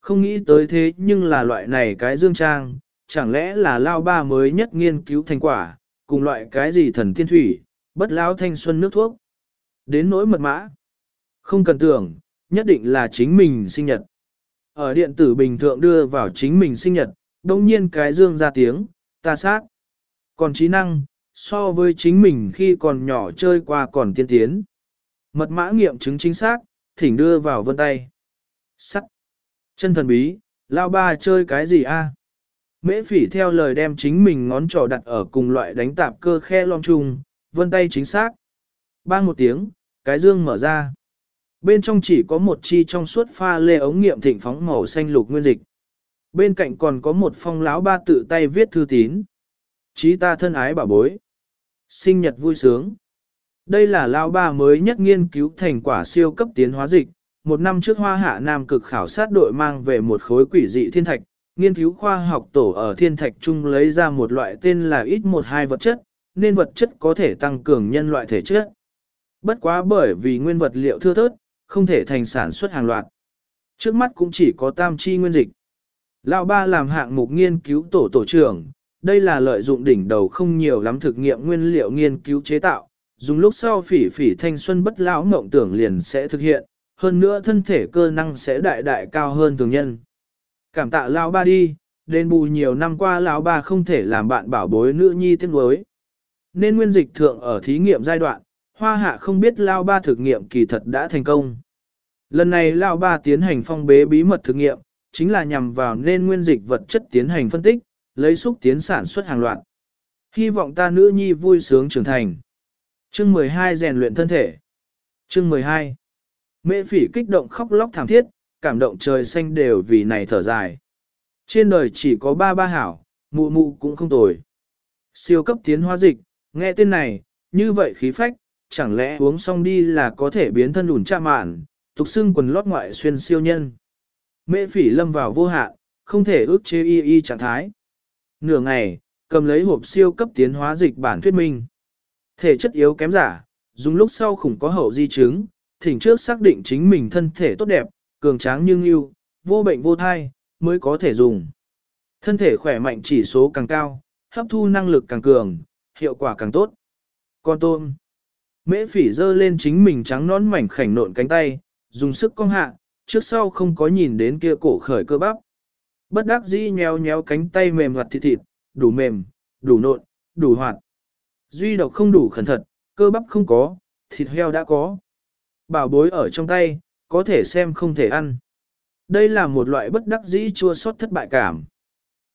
Không nghĩ tới thế nhưng là loại này cái dương trang, chẳng lẽ là lao ba mới nhất nghiên cứu thành quả, cùng loại cái gì thần tiên thủy, bất lao thanh xuân nước thuốc. Đến nỗi mật mã, không cần tưởng, nhất định là chính mình sinh nhật. Ở điện tử bình thường đưa vào chính mình sinh nhật, đông nhiên cái dương ra tiếng, ta sát. Còn trí năng, so với chính mình khi còn nhỏ chơi qua còn tiên tiến. Mật mã nghiệm chứng chính xác, thỉnh đưa vào vân tay. Sắt. Chân thần bí, lao ba chơi cái gì a? Mễ phỉ theo lời đem chính mình ngón trỏ đặt ở cùng loại đánh tạp cơ khe lom chung, vân tay chính xác. Bang một tiếng, cái dương mở ra. Bên trong chỉ có một chi trong suốt pha lê ống nghiệm thịnh phóng màu xanh lục nguyên dịch. Bên cạnh còn có một phong lão ba tự tay viết thư tín. Chí ta thân ái bảo bối. Sinh nhật vui sướng. Đây là lão ba mới nhất nghiên cứu thành quả siêu cấp tiến hóa dịch. Một năm trước hoa hạ nam cực khảo sát đội mang về một khối quỷ dị thiên thạch, nghiên cứu khoa học tổ ở thiên thạch trung lấy ra một loại tên là ít một hai vật chất, nên vật chất có thể tăng cường nhân loại thể chất. Bất quá bởi vì nguyên vật liệu thưa thớt, không thể thành sản xuất hàng loạt. Trước mắt cũng chỉ có tam chi nguyên dịch. Lão ba làm hạng mục nghiên cứu tổ tổ trưởng, đây là lợi dụng đỉnh đầu không nhiều lắm thực nghiệm nguyên liệu nghiên cứu chế tạo, dùng lúc sau phỉ phỉ thanh xuân bất lão mộng tưởng liền sẽ thực hiện, hơn nữa thân thể cơ năng sẽ đại đại cao hơn thường nhân. Cảm tạ lão ba đi, đền bù nhiều năm qua lão ba không thể làm bạn bảo bối nữ nhi tiếc nuối. Nên nguyên dịch thượng ở thí nghiệm giai đoạn, hoa hạ không biết lão ba thực nghiệm kỳ thật đã thành công. Lần này lão ba tiến hành phong bế bí mật thực nghiệm, chính là nhằm vào nên nguyên dịch vật chất tiến hành phân tích, lấy xúc tiến sản xuất hàng loạt. Hy vọng ta nữ nhi vui sướng trưởng thành. Chương 12 rèn luyện thân thể. Chương 12. Mễ phỉ kích động khóc lóc thảm thiết, cảm động trời xanh đều vì này thở dài. Trên đời chỉ có ba ba hảo, mụ mụ cũng không tồi. Siêu cấp tiến hóa dịch, nghe tên này, như vậy khí phách, chẳng lẽ uống xong đi là có thể biến thân đùn cha mạn, tục xưng quần lót ngoại xuyên siêu nhân. Mễ phỉ lâm vào vô hạn, không thể ước chế y y trạng thái. Nửa ngày, cầm lấy hộp siêu cấp tiến hóa dịch bản thuyết minh. Thể chất yếu kém giả, dùng lúc sau khủng có hậu di chứng, thỉnh trước xác định chính mình thân thể tốt đẹp, cường tráng nhưng yêu, vô bệnh vô thai, mới có thể dùng. Thân thể khỏe mạnh chỉ số càng cao, hấp thu năng lực càng cường, hiệu quả càng tốt. Con tôm. Mễ phỉ dơ lên chính mình trắng nón mảnh khảnh nộn cánh tay, dùng sức cong hạ, trước sau không có nhìn đến kia cổ khởi cơ bắp. Bất đắc dĩ nhéo nhéo cánh tay mềm hoạt thịt thịt, đủ mềm, đủ nộn, đủ hoạt. Duy độc không đủ khẩn thật, cơ bắp không có, thịt heo đã có. Bảo bối ở trong tay, có thể xem không thể ăn. Đây là một loại bất đắc dĩ chua xót thất bại cảm.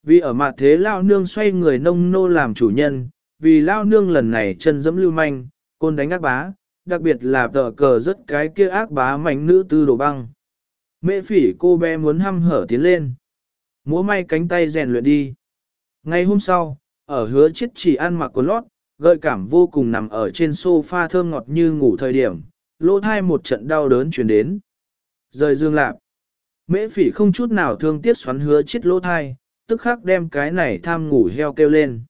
Vì ở mặt thế lao nương xoay người nông nô làm chủ nhân, vì lao nương lần này chân dẫm lưu manh, côn đánh ác bá, đặc biệt là tờ cờ rất cái kia ác bá mảnh nữ tư đồ băng. Mẹ phỉ cô bé muốn hăm hở tiến lên. Múa may cánh tay rèn luyện đi. Ngày hôm sau, ở hứa chết chỉ ăn mặc quần lót, gợi cảm vô cùng nằm ở trên sofa thơm ngọt như ngủ thời điểm, lỗ thai một trận đau đớn chuyển đến. Rời dương lạp. Mễ phỉ không chút nào thương tiếc xoắn hứa chết lỗ thai, tức khắc đem cái này tham ngủ heo kêu lên.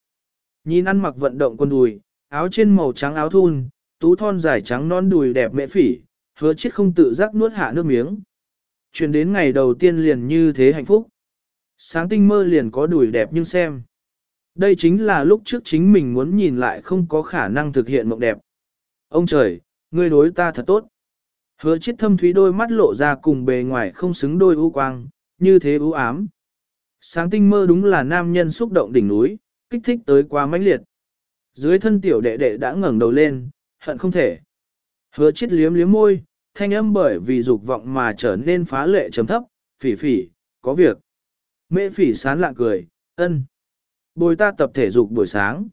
Nhìn ăn mặc vận động quần đùi, áo trên màu trắng áo thun, tú thon dài trắng non đùi đẹp mễ phỉ, hứa chết không tự giác nuốt hạ nước miếng. Chuyển đến ngày đầu tiên liền như thế hạnh phúc. Sáng tinh mơ liền có đùi đẹp nhưng xem. Đây chính là lúc trước chính mình muốn nhìn lại không có khả năng thực hiện mộng đẹp. Ông trời, ngươi đối ta thật tốt. Hứa chết thâm thúy đôi mắt lộ ra cùng bề ngoài không xứng đôi ưu quang, như thế ưu ám. Sáng tinh mơ đúng là nam nhân xúc động đỉnh núi, kích thích tới quá mãnh liệt. Dưới thân tiểu đệ đệ đã ngẩng đầu lên, hận không thể. Hứa chết liếm liếm môi, thanh âm bởi vì dục vọng mà trở nên phá lệ trầm thấp, phỉ phỉ, có việc. Mễ phỉ sán lạ cười, ân. Bồi ta tập thể dục buổi sáng.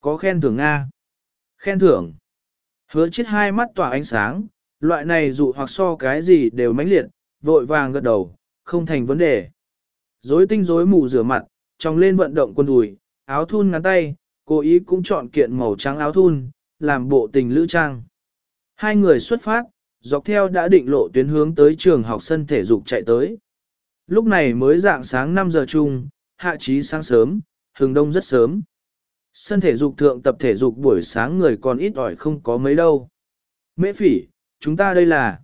Có khen thưởng Nga. Khen thưởng. Hứa chết hai mắt tỏa ánh sáng, loại này dụ hoặc so cái gì đều mãnh liệt, vội vàng gật đầu, không thành vấn đề. Dối tinh rối mù rửa mặt, trong lên vận động quần đùi, áo thun ngắn tay, cô ý cũng chọn kiện màu trắng áo thun, làm bộ tình lữ trang. Hai người xuất phát, dọc theo đã định lộ tuyến hướng tới trường học sân thể dục chạy tới. Lúc này mới dạng sáng 5 giờ chung, hạ trí sáng sớm, hừng đông rất sớm. Sân thể dục thượng tập thể dục buổi sáng người còn ít ỏi không có mấy đâu. Mễ phỉ, chúng ta đây là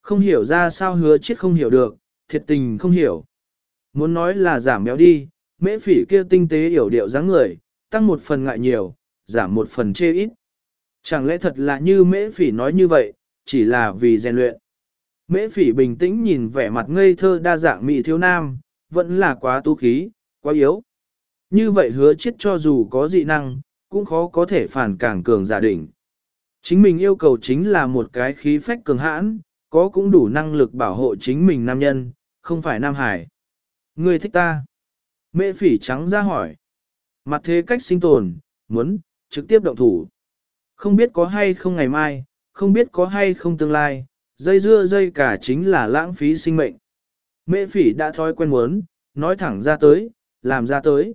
không hiểu ra sao hứa chết không hiểu được, thiệt tình không hiểu. Muốn nói là giảm béo đi, mễ phỉ kia tinh tế hiểu điệu dáng người, tăng một phần ngại nhiều, giảm một phần chê ít. Chẳng lẽ thật là như mễ phỉ nói như vậy, chỉ là vì rèn luyện. Mễ phỉ bình tĩnh nhìn vẻ mặt ngây thơ đa dạng mỹ thiếu nam, vẫn là quá tu khí, quá yếu. Như vậy hứa chết cho dù có dị năng, cũng khó có thể phản cảng cường giả đỉnh. Chính mình yêu cầu chính là một cái khí phách cường hãn, có cũng đủ năng lực bảo hộ chính mình nam nhân, không phải Nam Hải. Ngươi thích ta. Mễ phỉ trắng ra hỏi. Mặt thế cách sinh tồn, muốn, trực tiếp động thủ. Không biết có hay không ngày mai, không biết có hay không tương lai, dây dưa dây cả chính là lãng phí sinh mệnh. Mễ phỉ đã thói quen muốn, nói thẳng ra tới, làm ra tới.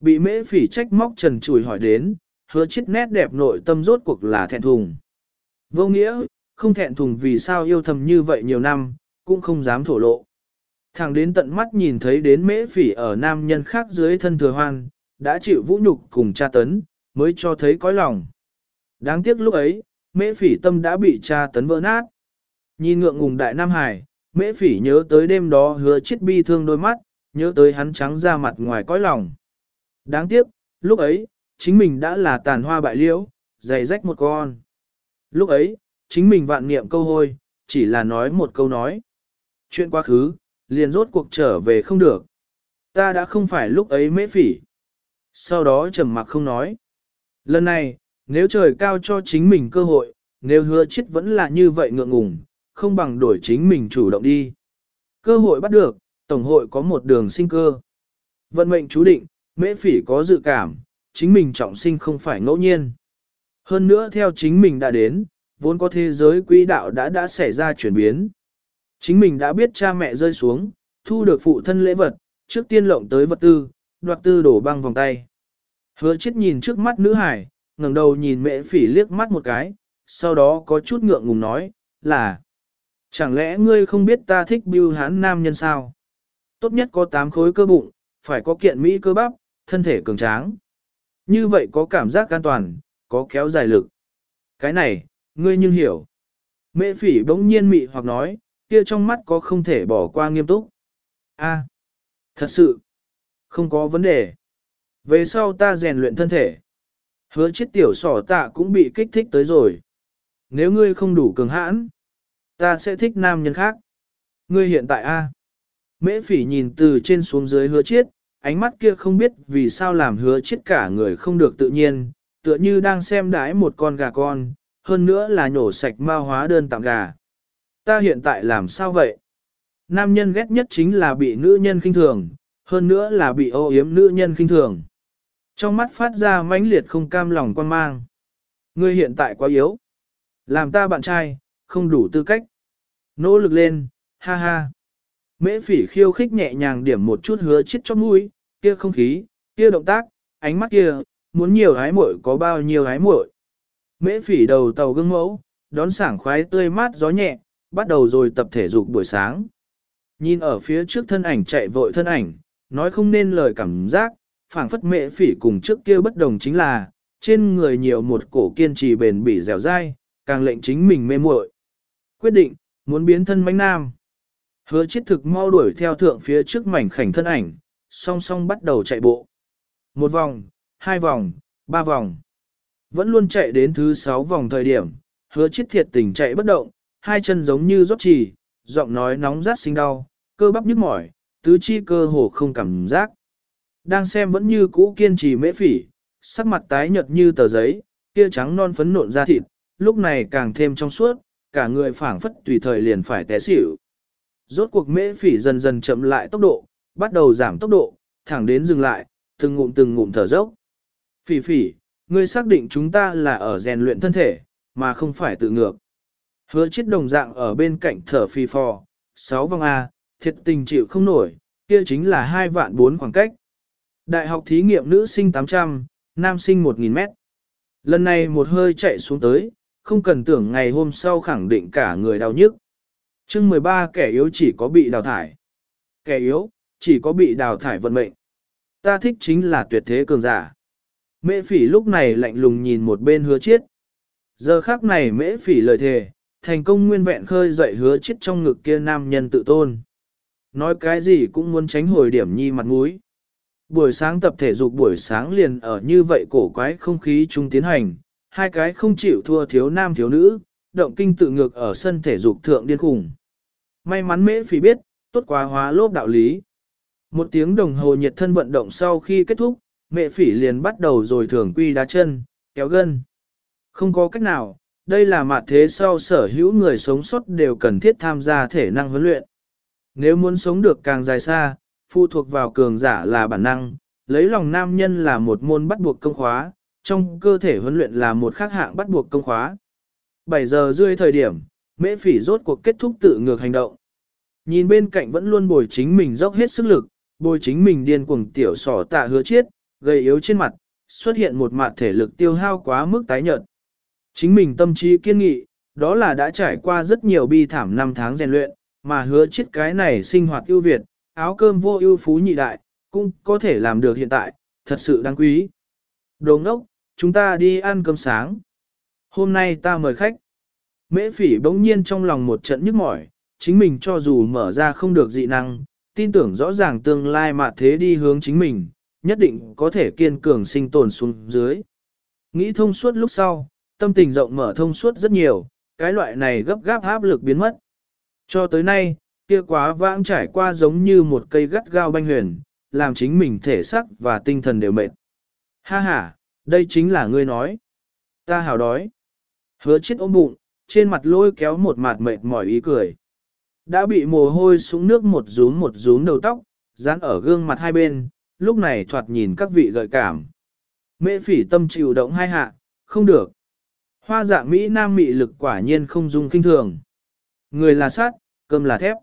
Bị mễ phỉ trách móc trần chùi hỏi đến, hứa chết nét đẹp nội tâm rốt cuộc là thẹn thùng. Vô nghĩa, không thẹn thùng vì sao yêu thầm như vậy nhiều năm, cũng không dám thổ lộ. Thẳng đến tận mắt nhìn thấy đến mễ phỉ ở nam nhân khác dưới thân thừa hoan, đã chịu vũ nhục cùng tra tấn, mới cho thấy cõi lòng. Đáng tiếc lúc ấy, mễ phỉ tâm đã bị tra tấn vỡ nát. Nhìn ngượng ngùng đại Nam Hải, mễ phỉ nhớ tới đêm đó hứa chết bi thương đôi mắt, nhớ tới hắn trắng ra mặt ngoài cõi lòng. Đáng tiếc, lúc ấy, chính mình đã là tàn hoa bại liễu, dày rách một con. Lúc ấy, chính mình vạn niệm câu hôi, chỉ là nói một câu nói. Chuyện quá khứ, liền rốt cuộc trở về không được. Ta đã không phải lúc ấy mễ phỉ. Sau đó trầm mặc không nói. Lần này, nếu trời cao cho chính mình cơ hội, nếu hứa chết vẫn là như vậy ngượng ngùng, không bằng đổi chính mình chủ động đi. Cơ hội bắt được, Tổng hội có một đường sinh cơ. Vận mệnh chú định, mễ phỉ có dự cảm, chính mình trọng sinh không phải ngẫu nhiên. Hơn nữa theo chính mình đã đến, vốn có thế giới quỹ đạo đã đã xảy ra chuyển biến. Chính mình đã biết cha mẹ rơi xuống, thu được phụ thân lễ vật, trước tiên lộng tới vật tư, đoạt tư đổ băng vòng tay. Hứa chết nhìn trước mắt nữ hải, ngẩng đầu nhìn mẹ phỉ liếc mắt một cái, sau đó có chút ngượng ngùng nói, là Chẳng lẽ ngươi không biết ta thích bưu hán nam nhân sao? Tốt nhất có 8 khối cơ bụng, phải có kiện mỹ cơ bắp, thân thể cường tráng. Như vậy có cảm giác an toàn, có kéo dài lực. Cái này, ngươi nhưng hiểu. Mẹ phỉ bỗng nhiên mị hoặc nói, kia trong mắt có không thể bỏ qua nghiêm túc. A, thật sự, không có vấn đề. Về sau ta rèn luyện thân thể. Hứa chết tiểu sỏ tạ cũng bị kích thích tới rồi. Nếu ngươi không đủ cường hãn, ta sẽ thích nam nhân khác. Ngươi hiện tại A. Mễ phỉ nhìn từ trên xuống dưới hứa chết, ánh mắt kia không biết vì sao làm hứa chết cả người không được tự nhiên, tựa như đang xem đái một con gà con, hơn nữa là nhổ sạch ma hóa đơn tạm gà. Ta hiện tại làm sao vậy? Nam nhân ghét nhất chính là bị nữ nhân khinh thường, hơn nữa là bị ô yếm nữ nhân khinh thường. Trong mắt phát ra mãnh liệt không cam lòng quan mang. Ngươi hiện tại quá yếu. Làm ta bạn trai, không đủ tư cách. Nỗ lực lên, ha ha. Mễ phỉ khiêu khích nhẹ nhàng điểm một chút hứa chết cho mũi, kia không khí, kia động tác, ánh mắt kia, muốn nhiều hái muội có bao nhiêu hái muội. Mễ phỉ đầu tàu gương mẫu, đón sảng khoái tươi mát gió nhẹ, bắt đầu rồi tập thể dục buổi sáng. Nhìn ở phía trước thân ảnh chạy vội thân ảnh, nói không nên lời cảm giác, phảng phất mệ phỉ cùng trước kia bất đồng chính là, trên người nhiều một cổ kiên trì bền bỉ dẻo dai, càng lệnh chính mình mê muội. Quyết định, muốn biến thân mánh nam. Hứa chết thực mau đuổi theo thượng phía trước mảnh khảnh thân ảnh, song song bắt đầu chạy bộ. Một vòng, hai vòng, ba vòng. Vẫn luôn chạy đến thứ sáu vòng thời điểm, hứa chết thiệt tình chạy bất động, hai chân giống như rót trì, giọng nói nóng rát sinh đau, cơ bắp nhức mỏi, tứ chi cơ hồ không cảm giác. Đang xem vẫn như cũ kiên trì mễ phỉ, sắc mặt tái nhợt như tờ giấy, kia trắng non phấn nộn ra thịt, lúc này càng thêm trong suốt, cả người phảng phất tùy thời liền phải té xỉu. Rốt cuộc mễ phỉ dần dần chậm lại tốc độ, bắt đầu giảm tốc độ, thẳng đến dừng lại, từng ngụm từng ngụm thở dốc. Phỉ phỉ, ngươi xác định chúng ta là ở rèn luyện thân thể, mà không phải tự ngược. Hứa chết đồng dạng ở bên cạnh thở phi phò, sáu vòng A, thiệt tình chịu không nổi, kia chính là hai vạn bốn khoảng cách. Đại học thí nghiệm nữ sinh 800, nam sinh 1000 mét. Lần này một hơi chạy xuống tới, không cần tưởng ngày hôm sau khẳng định cả người đau nhức. chương 13 kẻ yếu chỉ có bị đào thải. Kẻ yếu, chỉ có bị đào thải vận mệnh. Ta thích chính là tuyệt thế cường giả. Mễ phỉ lúc này lạnh lùng nhìn một bên hứa chiết. Giờ khác này mễ phỉ lời thề, thành công nguyên vẹn khơi dậy hứa chiết trong ngực kia nam nhân tự tôn. Nói cái gì cũng muốn tránh hồi điểm nhi mặt mũi. Buổi sáng tập thể dục buổi sáng liền ở như vậy cổ quái không khí chung tiến hành, hai cái không chịu thua thiếu nam thiếu nữ, động kinh tự ngược ở sân thể dục thượng điên khủng. May mắn mễ phỉ biết, tốt quá hóa lốp đạo lý. Một tiếng đồng hồ nhiệt thân vận động sau khi kết thúc, mẹ phỉ liền bắt đầu rồi thường quy đá chân, kéo gân. Không có cách nào, đây là mặt thế sau sở hữu người sống sót đều cần thiết tham gia thể năng huấn luyện. Nếu muốn sống được càng dài xa, phụ thuộc vào cường giả là bản năng, lấy lòng nam nhân là một môn bắt buộc công khóa, trong cơ thể huấn luyện là một khác hạng bắt buộc công khóa. 7 giờ rưỡi thời điểm, mễ phỉ rốt cuộc kết thúc tự ngược hành động. Nhìn bên cạnh vẫn luôn bồi chính mình dốc hết sức lực, bồi chính mình điên cuồng tiểu sỏ tạ hứa chiết, gầy yếu trên mặt, xuất hiện một mặt thể lực tiêu hao quá mức tái nhợt. Chính mình tâm trí kiên nghị, đó là đã trải qua rất nhiều bi thảm năm tháng rèn luyện, mà hứa chiết cái này sinh hoạt ưu việt, áo cơm vô ưu phú nhị đại, cũng có thể làm được hiện tại, thật sự đáng quý. Đồ ngốc, chúng ta đi ăn cơm sáng. Hôm nay ta mời khách. Mễ phỉ bỗng nhiên trong lòng một trận nhức mỏi, chính mình cho dù mở ra không được dị năng, tin tưởng rõ ràng tương lai mà thế đi hướng chính mình, nhất định có thể kiên cường sinh tồn xuống dưới. Nghĩ thông suốt lúc sau, tâm tình rộng mở thông suốt rất nhiều, cái loại này gấp gáp áp lực biến mất. Cho tới nay, kia quá vãng trải qua giống như một cây gắt gao banh huyền, làm chính mình thể sắc và tinh thần đều mệt. Ha ha, đây chính là ngươi nói. Ta hào đói. Hứa chết ôm bụng, trên mặt lôi kéo một mặt mệt mỏi ý cười. Đã bị mồ hôi xuống nước một rúm một rúm đầu tóc, dán ở gương mặt hai bên, lúc này thoạt nhìn các vị gợi cảm. Mễ phỉ tâm chịu động hai hạ, không được. Hoa dạng Mỹ Nam mị lực quả nhiên không dung kinh thường. Người là sát, cơm là thép.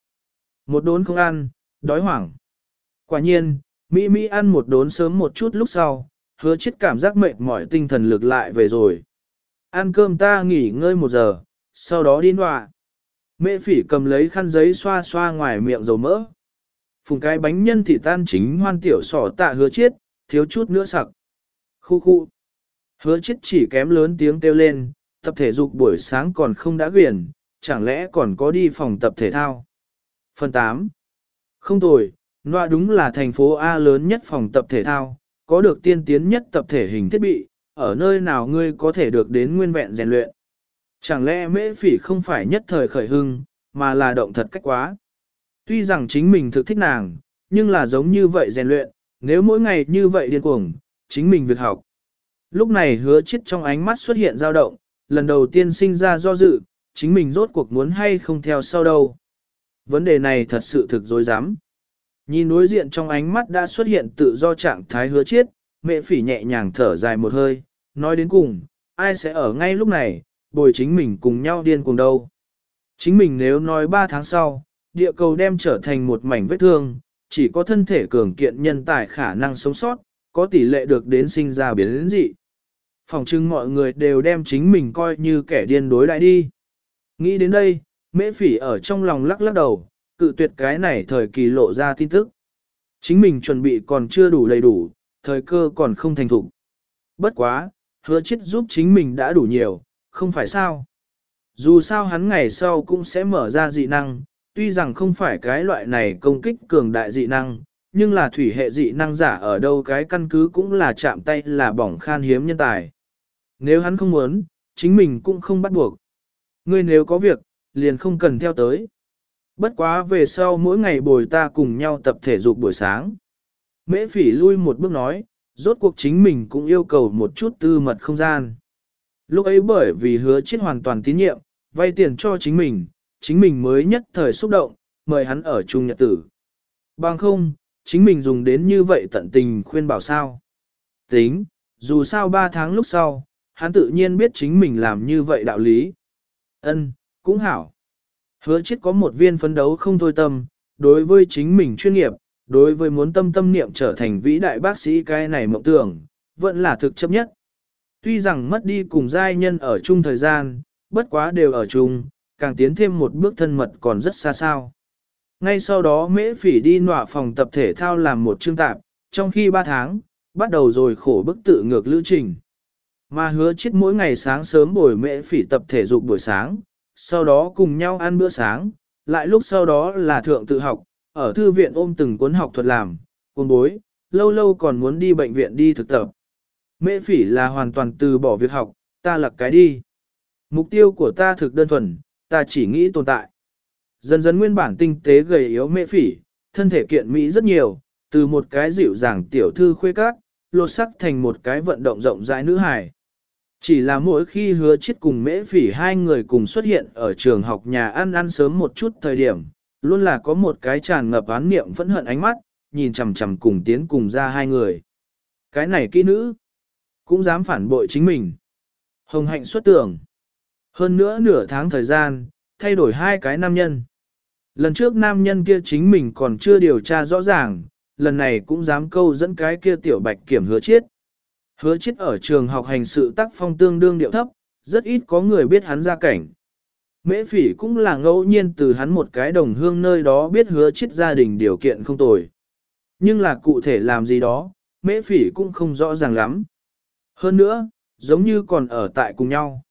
Một đốn không ăn, đói hoảng. Quả nhiên, Mỹ Mỹ ăn một đốn sớm một chút lúc sau, hứa chết cảm giác mệt mỏi tinh thần lực lại về rồi. Ăn cơm ta nghỉ ngơi một giờ, sau đó đi nọa. Mẹ phỉ cầm lấy khăn giấy xoa xoa ngoài miệng dầu mỡ. Phùng cái bánh nhân thì tan chính hoan tiểu sỏ tạ hứa chết, thiếu chút nữa sặc. Khu khu. Hứa chết chỉ kém lớn tiếng kêu lên, tập thể dục buổi sáng còn không đã quyển, chẳng lẽ còn có đi phòng tập thể thao. Phần 8. Không tồi, Noa đúng là thành phố A lớn nhất phòng tập thể thao, có được tiên tiến nhất tập thể hình thiết bị, ở nơi nào ngươi có thể được đến nguyên vẹn rèn luyện. Chẳng lẽ mễ phỉ không phải nhất thời khởi hưng, mà là động thật cách quá. Tuy rằng chính mình thực thích nàng, nhưng là giống như vậy rèn luyện, nếu mỗi ngày như vậy điên cuồng, chính mình việc học. Lúc này hứa chết trong ánh mắt xuất hiện dao động, lần đầu tiên sinh ra do dự, chính mình rốt cuộc muốn hay không theo sau đâu. Vấn đề này thật sự thực dối dám. Nhìn đối diện trong ánh mắt đã xuất hiện tự do trạng thái hứa chết, mẹ phỉ nhẹ nhàng thở dài một hơi, nói đến cùng, ai sẽ ở ngay lúc này, bồi chính mình cùng nhau điên cùng đâu. Chính mình nếu nói 3 tháng sau, địa cầu đem trở thành một mảnh vết thương, chỉ có thân thể cường kiện nhân tài khả năng sống sót, có tỷ lệ được đến sinh ra biến dị. Phòng trưng mọi người đều đem chính mình coi như kẻ điên đối lại đi. Nghĩ đến đây, mễ phỉ ở trong lòng lắc lắc đầu, cự tuyệt cái này thời kỳ lộ ra tin tức. Chính mình chuẩn bị còn chưa đủ đầy đủ, thời cơ còn không thành thục. Bất quá, hứa chết giúp chính mình đã đủ nhiều, không phải sao. Dù sao hắn ngày sau cũng sẽ mở ra dị năng, tuy rằng không phải cái loại này công kích cường đại dị năng, nhưng là thủy hệ dị năng giả ở đâu cái căn cứ cũng là chạm tay là bỏng khan hiếm nhân tài. Nếu hắn không muốn, chính mình cũng không bắt buộc. Ngươi nếu có việc, liền không cần theo tới. Bất quá về sau mỗi ngày bồi ta cùng nhau tập thể dục buổi sáng. Mễ phỉ lui một bước nói, rốt cuộc chính mình cũng yêu cầu một chút tư mật không gian. Lúc ấy bởi vì hứa chết hoàn toàn tín nhiệm, vay tiền cho chính mình, chính mình mới nhất thời xúc động, mời hắn ở chung nhật tử. Bằng không, chính mình dùng đến như vậy tận tình khuyên bảo sao. Tính, dù sao ba tháng lúc sau, hắn tự nhiên biết chính mình làm như vậy đạo lý. Ân, cũng hảo. Hứa chết có một viên phấn đấu không thôi tâm, đối với chính mình chuyên nghiệp, đối với muốn tâm tâm niệm trở thành vĩ đại bác sĩ cái này mộng tưởng, vẫn là thực chấp nhất. Tuy rằng mất đi cùng giai nhân ở chung thời gian, bất quá đều ở chung, càng tiến thêm một bước thân mật còn rất xa sao. Ngay sau đó mễ phỉ đi nọa phòng tập thể thao làm một chương tạp, trong khi 3 tháng, bắt đầu rồi khổ bức tự ngược lữ trình. Mà hứa chết mỗi ngày sáng sớm buổi mễ phỉ tập thể dục buổi sáng, sau đó cùng nhau ăn bữa sáng, lại lúc sau đó là thượng tự học, ở thư viện ôm từng cuốn học thuật làm, cuốn bối, lâu lâu còn muốn đi bệnh viện đi thực tập. Mễ phỉ là hoàn toàn từ bỏ việc học, ta lặc cái đi. Mục tiêu của ta thực đơn thuần, ta chỉ nghĩ tồn tại. Dần dần nguyên bản tinh tế gầy yếu mễ phỉ, thân thể kiện mỹ rất nhiều, từ một cái dịu dàng tiểu thư khuê các, lột sắc thành một cái vận động rộng rãi nữ hài. Chỉ là mỗi khi hứa chết cùng mễ phỉ hai người cùng xuất hiện ở trường học nhà ăn ăn sớm một chút thời điểm, luôn là có một cái tràn ngập án niệm phẫn hận ánh mắt, nhìn chằm chằm cùng tiến cùng ra hai người. Cái này kỹ nữ, cũng dám phản bội chính mình. Hồng hạnh xuất tưởng. Hơn nữa nửa tháng thời gian, thay đổi hai cái nam nhân. Lần trước nam nhân kia chính mình còn chưa điều tra rõ ràng, lần này cũng dám câu dẫn cái kia tiểu bạch kiểm hứa chiết. Hứa chiết ở trường học hành sự tác phong tương đương điệu thấp, rất ít có người biết hắn ra cảnh. Mễ phỉ cũng là ngẫu nhiên từ hắn một cái đồng hương nơi đó biết hứa chiết gia đình điều kiện không tồi. Nhưng là cụ thể làm gì đó, mễ phỉ cũng không rõ ràng lắm. Hơn nữa, giống như còn ở tại cùng nhau.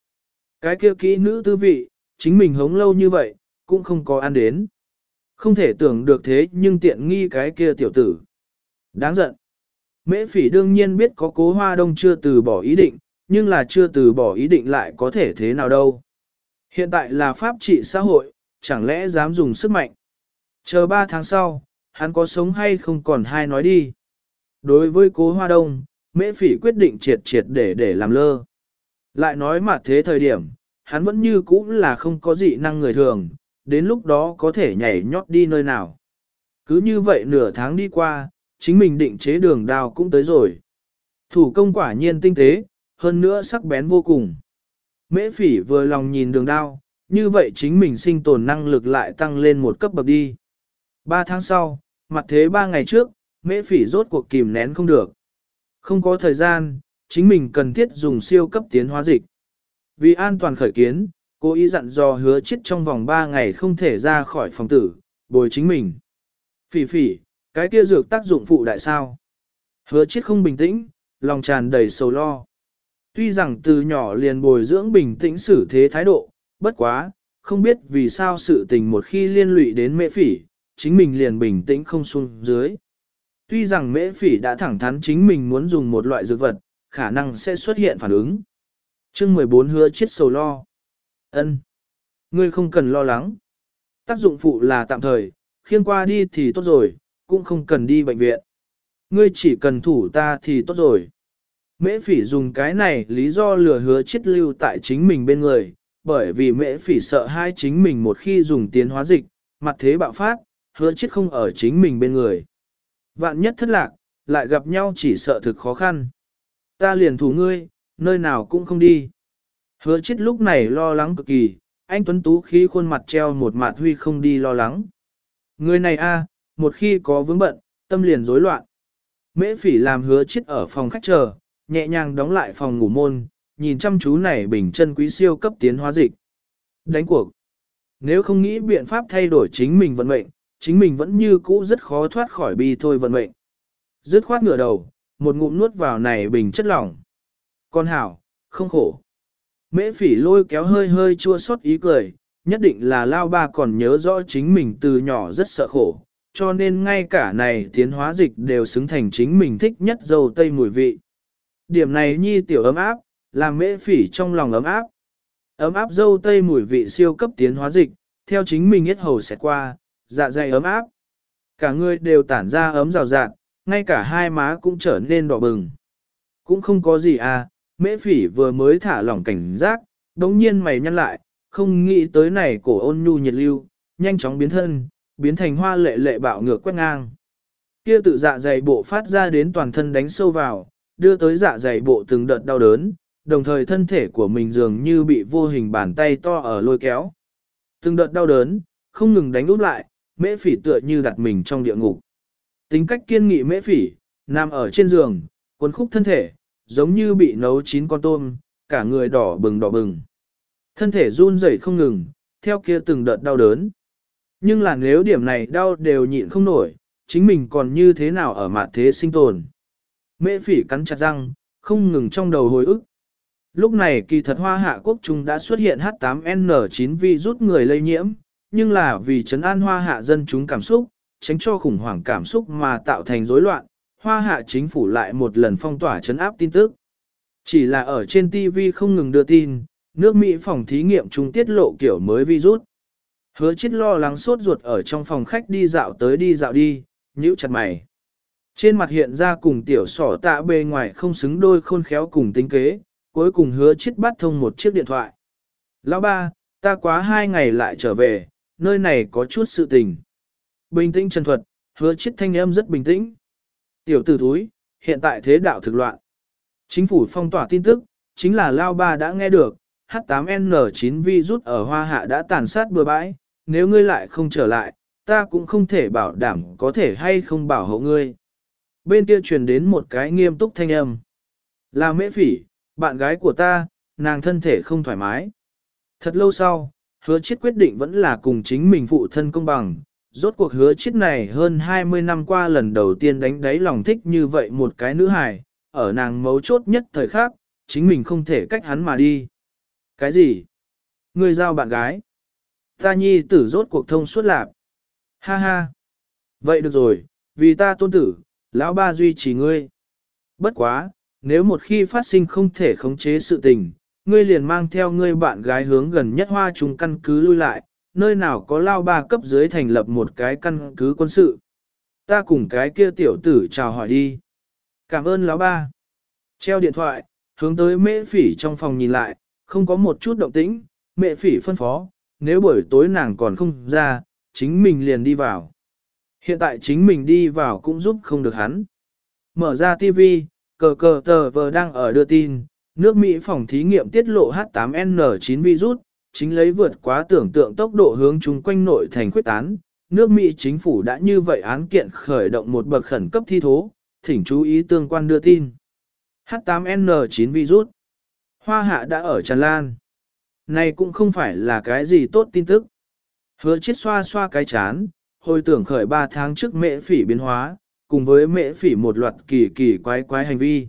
Cái kia kỹ nữ tư vị, chính mình hống lâu như vậy, cũng không có ăn đến. Không thể tưởng được thế nhưng tiện nghi cái kia tiểu tử. Đáng giận. Mễ phỉ đương nhiên biết có cố hoa đông chưa từ bỏ ý định, nhưng là chưa từ bỏ ý định lại có thể thế nào đâu. Hiện tại là pháp trị xã hội, chẳng lẽ dám dùng sức mạnh. Chờ 3 tháng sau, hắn có sống hay không còn hai nói đi. Đối với cố hoa đông, mễ phỉ quyết định triệt triệt để để làm lơ. Lại nói mà thế thời điểm, hắn vẫn như cũ là không có dị năng người thường, đến lúc đó có thể nhảy nhót đi nơi nào. Cứ như vậy nửa tháng đi qua, chính mình định chế đường đao cũng tới rồi. Thủ công quả nhiên tinh tế, hơn nữa sắc bén vô cùng. Mễ phỉ vừa lòng nhìn đường đao, như vậy chính mình sinh tồn năng lực lại tăng lên một cấp bậc đi. Ba tháng sau, mặt thế ba ngày trước, mễ phỉ rốt cuộc kìm nén không được. Không có thời gian, chính mình cần thiết dùng siêu cấp tiến hóa dịch. Vì an toàn khởi kiến, cô ý dặn dò hứa chết trong vòng 3 ngày không thể ra khỏi phòng tử, bồi chính mình. Phỉ phỉ, cái kia dược tác dụng phụ đại sao. Hứa chết không bình tĩnh, lòng tràn đầy sầu lo. Tuy rằng từ nhỏ liền bồi dưỡng bình tĩnh xử thế thái độ, bất quá, không biết vì sao sự tình một khi liên lụy đến mẹ phỉ, chính mình liền bình tĩnh không xuống dưới. Tuy rằng mễ phỉ đã thẳng thắn chính mình muốn dùng một loại dược vật, khả năng sẽ xuất hiện phản ứng. chương 14 hứa chết sầu lo. ân Ngươi không cần lo lắng. Tác dụng phụ là tạm thời, khiêng qua đi thì tốt rồi, cũng không cần đi bệnh viện. Ngươi chỉ cần thủ ta thì tốt rồi. Mễ phỉ dùng cái này lý do lừa hứa chết lưu tại chính mình bên người, bởi vì mễ phỉ sợ hai chính mình một khi dùng tiến hóa dịch, mặt thế bạo phát, hứa chết không ở chính mình bên người. Vạn nhất thất lạc, lại gặp nhau chỉ sợ thực khó khăn. Ta liền thủ ngươi, nơi nào cũng không đi. Hứa chết lúc này lo lắng cực kỳ, anh Tuấn Tú khi khuôn mặt treo một mặt huy không đi lo lắng. Người này a, một khi có vướng bận, tâm liền rối loạn. Mễ phỉ làm hứa chết ở phòng khách chờ, nhẹ nhàng đóng lại phòng ngủ môn, nhìn chăm chú này bình chân quý siêu cấp tiến hóa dịch. Đánh cuộc. Nếu không nghĩ biện pháp thay đổi chính mình vận mệnh, chính mình vẫn như cũ rất khó thoát khỏi bi thôi vận mệnh. Dứt khoát ngửa đầu, một ngụm nuốt vào này bình chất lỏng. Con hảo, không khổ. Mễ phỉ lôi kéo hơi hơi chua xót ý cười, nhất định là lao ba còn nhớ rõ chính mình từ nhỏ rất sợ khổ, cho nên ngay cả này tiến hóa dịch đều xứng thành chính mình thích nhất dầu tây mùi vị. Điểm này nhi tiểu ấm áp, làm mễ phỉ trong lòng ấm áp. Ấm áp dâu tây mùi vị siêu cấp tiến hóa dịch, theo chính mình hết hầu sẽ qua, dạ dày ấm áp. Cả người đều tản ra ấm rào rạt, ngay cả hai má cũng trở nên đỏ bừng. Cũng không có gì à, mễ phỉ vừa mới thả lỏng cảnh giác, đống nhiên mày nhăn lại, không nghĩ tới này cổ ôn nhu nhiệt lưu, nhanh chóng biến thân, biến thành hoa lệ lệ bạo ngược quét ngang. Kia tự dạ dày bộ phát ra đến toàn thân đánh sâu vào, đưa tới dạ dày bộ từng đợt đau đớn, đồng thời thân thể của mình dường như bị vô hình bàn tay to ở lôi kéo. Từng đợt đau đớn, không ngừng đánh úp lại, mễ phỉ tựa như đặt mình trong địa ngục. Tính cách kiên nghị mễ phỉ, nằm ở trên giường, cuốn khúc thân thể, giống như bị nấu chín con tôm, cả người đỏ bừng đỏ bừng. Thân thể run rẩy không ngừng, theo kia từng đợt đau đớn. Nhưng là nếu điểm này đau đều nhịn không nổi, chính mình còn như thế nào ở mạn thế sinh tồn. Mễ phỉ cắn chặt răng, không ngừng trong đầu hồi ức. Lúc này kỳ thật hoa hạ quốc chúng đã xuất hiện H8N9 virus người lây nhiễm, nhưng là vì chấn an hoa hạ dân chúng cảm xúc, tránh cho khủng hoảng cảm xúc mà tạo thành rối loạn, hoa hạ chính phủ lại một lần phong tỏa chấn áp tin tức. Chỉ là ở trên TV không ngừng đưa tin, nước Mỹ phòng thí nghiệm chúng tiết lộ kiểu mới virus. Hứa chết lo lắng sốt ruột ở trong phòng khách đi dạo tới đi dạo đi, nhíu chặt mày. Trên mặt hiện ra cùng tiểu sỏ tạ bề ngoài không xứng đôi khôn khéo cùng tính kế, cuối cùng hứa chết bắt thông một chiếc điện thoại. Lão ba, ta quá hai ngày lại trở về, nơi này có chút sự tình. Bình tĩnh chân thuật, hứa chết thanh âm rất bình tĩnh. Tiểu tử thúi, hiện tại thế đạo thực loạn. Chính phủ phong tỏa tin tức, chính là Lao Ba đã nghe được, H8N9 virus ở Hoa Hạ đã tàn sát bừa bãi, nếu ngươi lại không trở lại, ta cũng không thể bảo đảm có thể hay không bảo hộ ngươi. Bên kia truyền đến một cái nghiêm túc thanh âm. Là mễ phỉ, bạn gái của ta, nàng thân thể không thoải mái. Thật lâu sau, hứa chết quyết định vẫn là cùng chính mình phụ thân công bằng. Rốt cuộc hứa chết này hơn 20 năm qua lần đầu tiên đánh đáy lòng thích như vậy một cái nữ hài, ở nàng mấu chốt nhất thời khác, chính mình không thể cách hắn mà đi. Cái gì? Người giao bạn gái? Ta nhi tử rốt cuộc thông suốt lạc. Ha ha. Vậy được rồi, vì ta tôn tử, lão ba duy trì ngươi. Bất quá, nếu một khi phát sinh không thể khống chế sự tình, ngươi liền mang theo ngươi bạn gái hướng gần nhất hoa Trung căn cứ lui lại, nơi nào có lao ba cấp dưới thành lập một cái căn cứ quân sự. Ta cùng cái kia tiểu tử chào hỏi đi. Cảm ơn lão ba. Treo điện thoại, hướng tới mễ phỉ trong phòng nhìn lại, không có một chút động tĩnh, mẹ phỉ phân phó, nếu buổi tối nàng còn không ra, chính mình liền đi vào. Hiện tại chính mình đi vào cũng giúp không được hắn. Mở ra TV, cờ cờ tờ vờ đang ở đưa tin, nước Mỹ phòng thí nghiệm tiết lộ H8N9 virus, chính lấy vượt quá tưởng tượng tốc độ hướng chung quanh nội thành khuyết tán. Nước Mỹ chính phủ đã như vậy án kiện khởi động một bậc khẩn cấp thi thố, thỉnh chú ý tương quan đưa tin. H8N9 virus. Hoa hạ đã ở tràn lan. Này cũng không phải là cái gì tốt tin tức. Hứa chết xoa xoa cái chán, hồi tưởng khởi 3 tháng trước mệ phỉ biến hóa, cùng với mệ phỉ một loạt kỳ kỳ quái quái hành vi.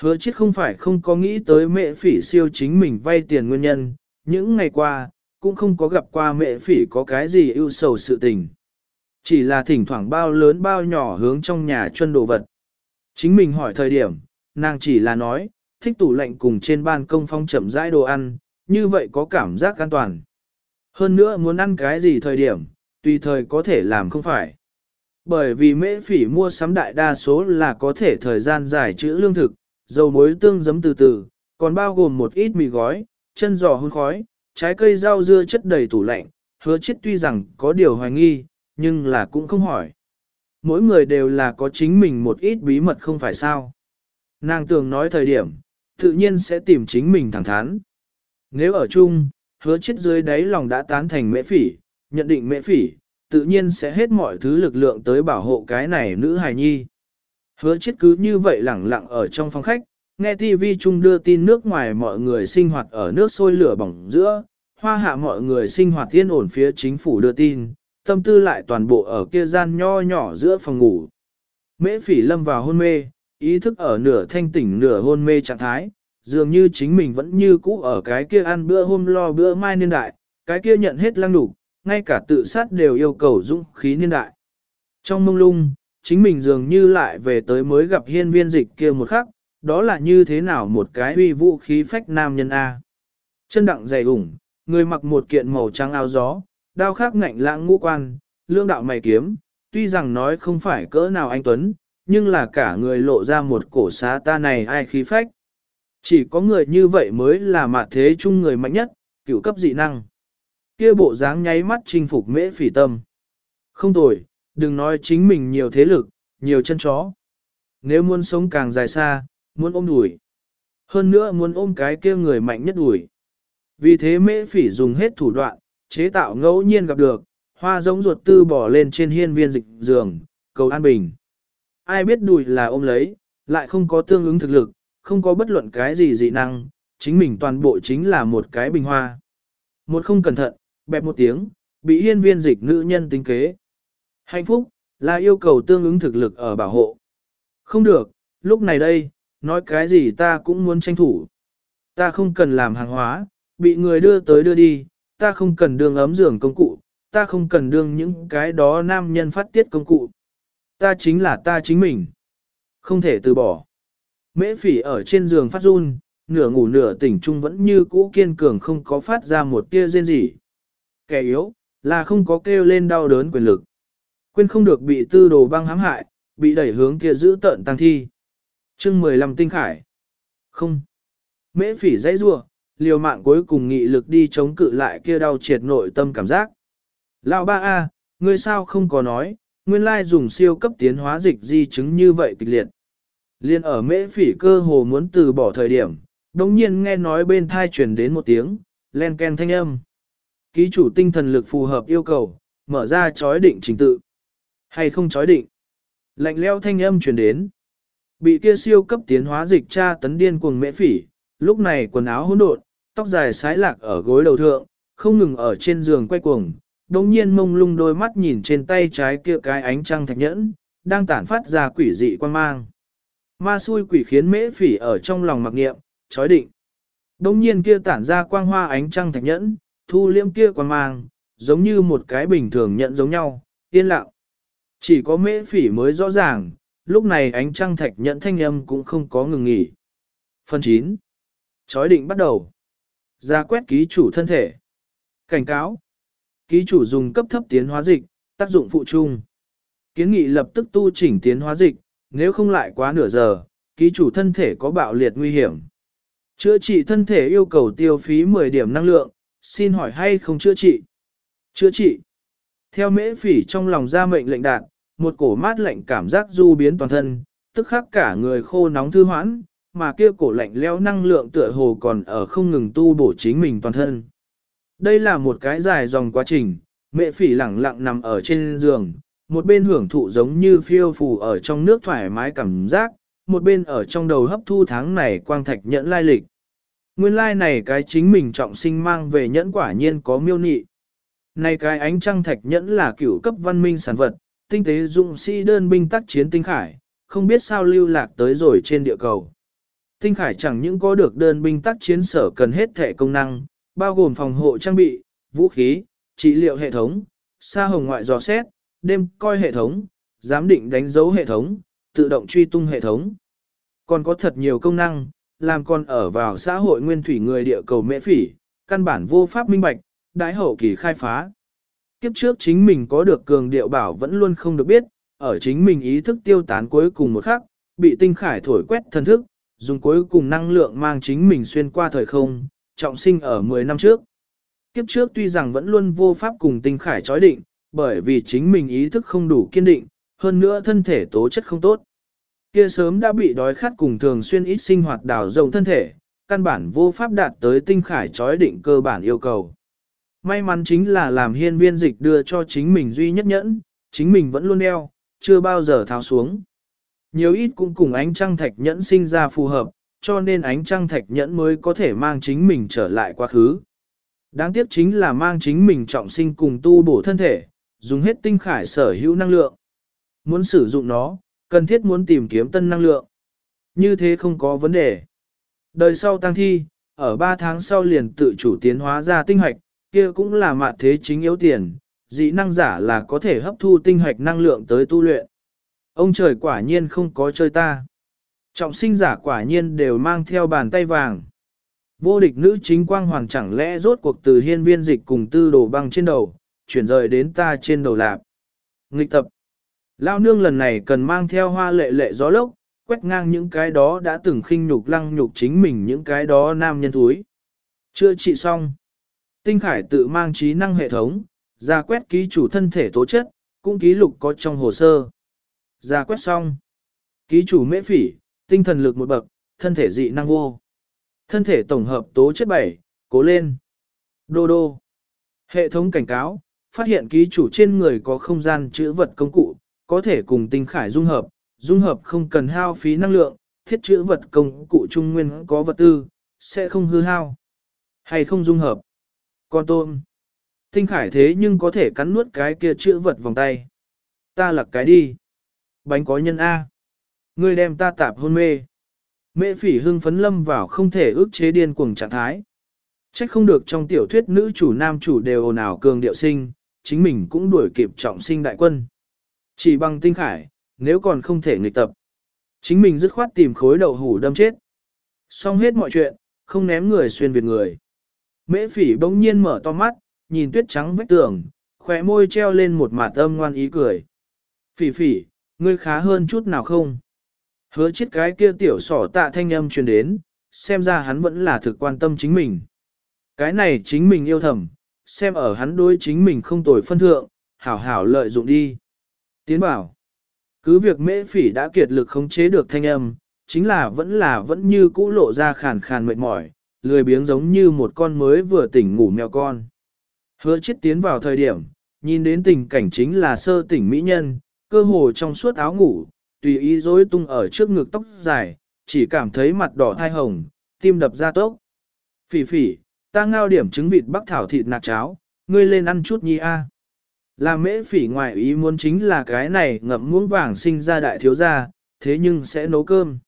Hứa chết không phải không có nghĩ tới mệ phỉ siêu chính mình vay tiền nguyên nhân, những ngày qua, cũng không có gặp qua mệ phỉ có cái gì ưu sầu sự tình. Chỉ là thỉnh thoảng bao lớn bao nhỏ hướng trong nhà chân đồ vật. Chính mình hỏi thời điểm, nàng chỉ là nói, thích tủ lạnh cùng trên ban công phong chậm rãi đồ ăn, như vậy có cảm giác an toàn. Hơn nữa muốn ăn cái gì thời điểm, tùy thời có thể làm không phải. Bởi vì mễ phỉ mua sắm đại đa số là có thể thời gian dài chữ lương thực, dầu muối tương giấm từ từ, còn bao gồm một ít mì gói, chân giò hun khói, trái cây rau dưa chất đầy tủ lạnh, hứa chết tuy rằng có điều hoài nghi, nhưng là cũng không hỏi. Mỗi người đều là có chính mình một ít bí mật không phải sao. Nàng tưởng nói thời điểm, tự nhiên sẽ tìm chính mình thẳng thắn. Nếu ở chung, hứa chết dưới đáy lòng đã tán thành mễ phỉ, nhận định mễ phỉ, tự nhiên sẽ hết mọi thứ lực lượng tới bảo hộ cái này nữ hài nhi. Hứa chết cứ như vậy lẳng lặng ở trong phòng khách, nghe TV chung đưa tin nước ngoài mọi người sinh hoạt ở nước sôi lửa bỏng giữa, hoa hạ mọi người sinh hoạt yên ổn phía chính phủ đưa tin, tâm tư lại toàn bộ ở kia gian nho nhỏ giữa phòng ngủ. Mễ phỉ lâm vào hôn mê, ý thức ở nửa thanh tỉnh nửa hôn mê trạng thái, dường như chính mình vẫn như cũ ở cái kia ăn bữa hôm lo bữa mai niên đại, cái kia nhận hết lăng đủ, ngay cả tự sát đều yêu cầu dũng khí niên đại. Trong mông lung, chính mình dường như lại về tới mới gặp hiên viên dịch kia một khắc, đó là như thế nào một cái uy vũ khí phách nam nhân A. Chân đặng dày ủng, người mặc một kiện màu trắng áo gió, đao khắc ngạnh lãng ngũ quan, lương đạo mày kiếm, tuy rằng nói không phải cỡ nào anh Tuấn, nhưng là cả người lộ ra một cổ xá ta này ai khí phách. Chỉ có người như vậy mới là mặt thế chung người mạnh nhất, cựu cấp dị năng. Kia bộ dáng nháy mắt chinh phục mễ phỉ tâm. Không tồi, đừng nói chính mình nhiều thế lực, nhiều chân chó. Nếu muốn sống càng dài xa, muốn ôm đuổi. Hơn nữa muốn ôm cái kia người mạnh nhất đuổi. Vì thế mễ phỉ dùng hết thủ đoạn, chế tạo ngẫu nhiên gặp được, hoa giống ruột tư bỏ lên trên hiên viên dịch giường, cầu an bình. Ai biết đùi là ôm lấy, lại không có tương ứng thực lực, không có bất luận cái gì dị năng, chính mình toàn bộ chính là một cái bình hoa. Một không cẩn thận, bẹp một tiếng, bị hiên viên dịch nữ nhân tính kế. Hạnh phúc, là yêu cầu tương ứng thực lực ở bảo hộ. Không được, lúc này đây, nói cái gì ta cũng muốn tranh thủ. Ta không cần làm hàng hóa, bị người đưa tới đưa đi, ta không cần đương ấm giường công cụ, ta không cần đương những cái đó nam nhân phát tiết công cụ. Ta chính là ta chính mình. Không thể từ bỏ. Mễ phỉ ở trên giường phát run, nửa ngủ nửa tỉnh trung vẫn như cũ kiên cường không có phát ra một tia rên gì. Kẻ yếu, là không có kêu lên đau đớn quyền lực. Quên không được bị tư đồ băng hãm hại, bị đẩy hướng kia giữ tận tăng thi. chương 15 tinh khải. Không. Mễ phỉ dãy rua, liều mạng cuối cùng nghị lực đi chống cự lại kia đau triệt nội tâm cảm giác. Lão ba A, ngươi sao không có nói, nguyên lai dùng siêu cấp tiến hóa dịch di chứng như vậy kịch liệt. Liên ở mễ phỉ cơ hồ muốn từ bỏ thời điểm, đồng nhiên nghe nói bên thai truyền đến một tiếng, len ken thanh âm. Ký chủ tinh thần lực phù hợp yêu cầu, mở ra chói định trình tự. Hay không chói định? Lạnh leo thanh âm truyền đến. Bị kia siêu cấp tiến hóa dịch tra tấn điên cuồng mễ phỉ, lúc này quần áo hỗn độn, tóc dài sái lạc ở gối đầu thượng, không ngừng ở trên giường quay cuồng, đồng nhiên mông lung đôi mắt nhìn trên tay trái kia cái ánh trăng thạch nhẫn, đang tản phát ra quỷ dị quan mang. Ma xui quỷ khiến mễ phỉ ở trong lòng mặc nghiệm, chói định. Đông nhiên kia tản ra quang hoa ánh trăng thạch nhẫn, thu liêm kia quan mang, giống như một cái bình thường nhận giống nhau, yên lặng. Chỉ có mễ phỉ mới rõ ràng, lúc này ánh trăng thạch nhẫn thanh âm cũng không có ngừng nghỉ. Phần 9. Chói định bắt đầu. Ra quét ký chủ thân thể. Cảnh cáo. Ký chủ dùng cấp thấp tiến hóa dịch, tác dụng phụ chung. Kiến nghị lập tức tu chỉnh tiến hóa dịch, nếu không lại quá nửa giờ, ký chủ thân thể có bạo liệt nguy hiểm. Chữa trị thân thể yêu cầu tiêu phí 10 điểm năng lượng, xin hỏi hay không chữa trị? Chữa trị. Theo mễ phỉ trong lòng ra mệnh lệnh đạt, một cổ mát lạnh cảm giác du biến toàn thân, tức khắc cả người khô nóng thư hoãn, mà kia cổ lạnh leo năng lượng tựa hồ còn ở không ngừng tu bổ chính mình toàn thân. Đây là một cái dài dòng quá trình, mẹ phỉ lẳng lặng nằm ở trên giường, một bên hưởng thụ giống như phiêu phù ở trong nước thoải mái cảm giác, một bên ở trong đầu hấp thu tháng này quang thạch nhẫn lai lịch. Nguyên lai này cái chính mình trọng sinh mang về nhẫn quả nhiên có miêu nị. Này cái ánh trăng thạch nhẫn là cửu cấp văn minh sản vật, tinh tế dụng sĩ đơn binh tác chiến tinh khải, không biết sao lưu lạc tới rồi trên địa cầu. Tinh khải chẳng những có được đơn binh tác chiến sở cần hết thể công năng, bao gồm phòng hộ trang bị, vũ khí, trị liệu hệ thống, xa hồng ngoại dò xét, đêm coi hệ thống, giám định đánh dấu hệ thống, tự động truy tung hệ thống. Còn có thật nhiều công năng, làm con ở vào xã hội nguyên thủy người địa cầu mễ phỉ, căn bản vô pháp minh bạch, đái hậu kỳ khai phá. Kiếp trước chính mình có được cường điệu bảo vẫn luôn không được biết, ở chính mình ý thức tiêu tán cuối cùng một khắc, bị tinh khải thổi quét thân thức, dùng cuối cùng năng lượng mang chính mình xuyên qua thời không, trọng sinh ở 10 năm trước. Kiếp trước tuy rằng vẫn luôn vô pháp cùng tinh khải chói định, bởi vì chính mình ý thức không đủ kiên định, hơn nữa thân thể tố chất không tốt. Kia sớm đã bị đói khát cùng thường xuyên ít sinh hoạt đảo rộng thân thể, căn bản vô pháp đạt tới tinh khải chói định cơ bản yêu cầu. May mắn chính là làm hiên viên dịch đưa cho chính mình duy nhất nhẫn, chính mình vẫn luôn đeo, chưa bao giờ tháo xuống. Nhiều ít cũng cùng ánh trăng thạch nhẫn sinh ra phù hợp, cho nên ánh trăng thạch nhẫn mới có thể mang chính mình trở lại quá khứ. Đáng tiếc chính là mang chính mình trọng sinh cùng tu bổ thân thể, dùng hết tinh khải sở hữu năng lượng. Muốn sử dụng nó, cần thiết muốn tìm kiếm tân năng lượng. Như thế không có vấn đề. Đời sau tăng thi, ở 3 tháng sau liền tự chủ tiến hóa ra tinh hoạch, kia cũng là mạt thế chính yếu tiền, dị năng giả là có thể hấp thu tinh hoạch năng lượng tới tu luyện. Ông trời quả nhiên không có chơi ta. Trọng sinh giả quả nhiên đều mang theo bàn tay vàng. Vô địch nữ chính quang hoàng chẳng lẽ rốt cuộc từ hiên viên dịch cùng tư đồ băng trên đầu, chuyển rời đến ta trên đầu lạp. Nghịch tập. Lao nương lần này cần mang theo hoa lệ lệ gió lốc, quét ngang những cái đó đã từng khinh nhục lăng nhục chính mình những cái đó nam nhân thúi. Chưa trị xong. Tinh Khải tự mang trí năng hệ thống, ra quét ký chủ thân thể tố chất, cũng ký lục có trong hồ sơ. Ra quét xong. Ký chủ mễ phỉ, tinh thần lực một bậc, thân thể dị năng vô. Thân thể tổng hợp tố chất 7, cố lên. Đô đô. Hệ thống cảnh cáo, phát hiện ký chủ trên người có không gian chữ vật công cụ, có thể cùng tinh khải dung hợp, dung hợp không cần hao phí năng lượng, thiết chữ vật công cụ trung nguyên có vật tư, sẽ không hư hao. Hay không dung hợp. Con tôm. Tinh khải thế nhưng có thể cắn nuốt cái kia chữ vật vòng tay. Ta lặc cái đi. Bánh có nhân A. Ngươi đem ta tạp hôn mê. Mẹ phỉ hưng phấn lâm vào không thể ước chế điên cuồng trạng thái. Trách không được trong tiểu thuyết nữ chủ nam chủ đều ồn ào cường điệu sinh, chính mình cũng đuổi kịp trọng sinh đại quân. Chỉ bằng tinh khải, nếu còn không thể nghịch tập. Chính mình dứt khoát tìm khối đậu hủ đâm chết. Xong hết mọi chuyện, không ném người xuyên việt người. Mễ phỉ bỗng nhiên mở to mắt, nhìn tuyết trắng vách tường, khóe môi treo lên một mạt âm ngoan ý cười. Phỉ phỉ, ngươi khá hơn chút nào không? Hứa chết cái kia tiểu sỏ tạ thanh âm truyền đến, xem ra hắn vẫn là thực quan tâm chính mình. Cái này chính mình yêu thầm, xem ở hắn đối chính mình không tồi phân thượng, hảo hảo lợi dụng đi. Tiến bảo, cứ việc mễ phỉ đã kiệt lực khống chế được thanh âm, chính là vẫn là vẫn như cũ lộ ra khàn khàn mệt mỏi, lười biếng giống như một con mới vừa tỉnh ngủ mèo con. Hứa chết tiến vào thời điểm, nhìn đến tình cảnh chính là sơ tỉnh mỹ nhân, cơ hồ trong suốt áo ngủ, tùy ý rối tung ở trước ngực tóc dài, chỉ cảm thấy mặt đỏ thai hồng, tim đập ra tốc. Phỉ phỉ, ta ngao điểm trứng vịt bắc thảo thịt nạc cháo, ngươi lên ăn chút nhi a. Là mễ phỉ ngoại ý muốn chính là cái này ngậm muỗng vàng sinh ra đại thiếu gia, thế nhưng sẽ nấu cơm.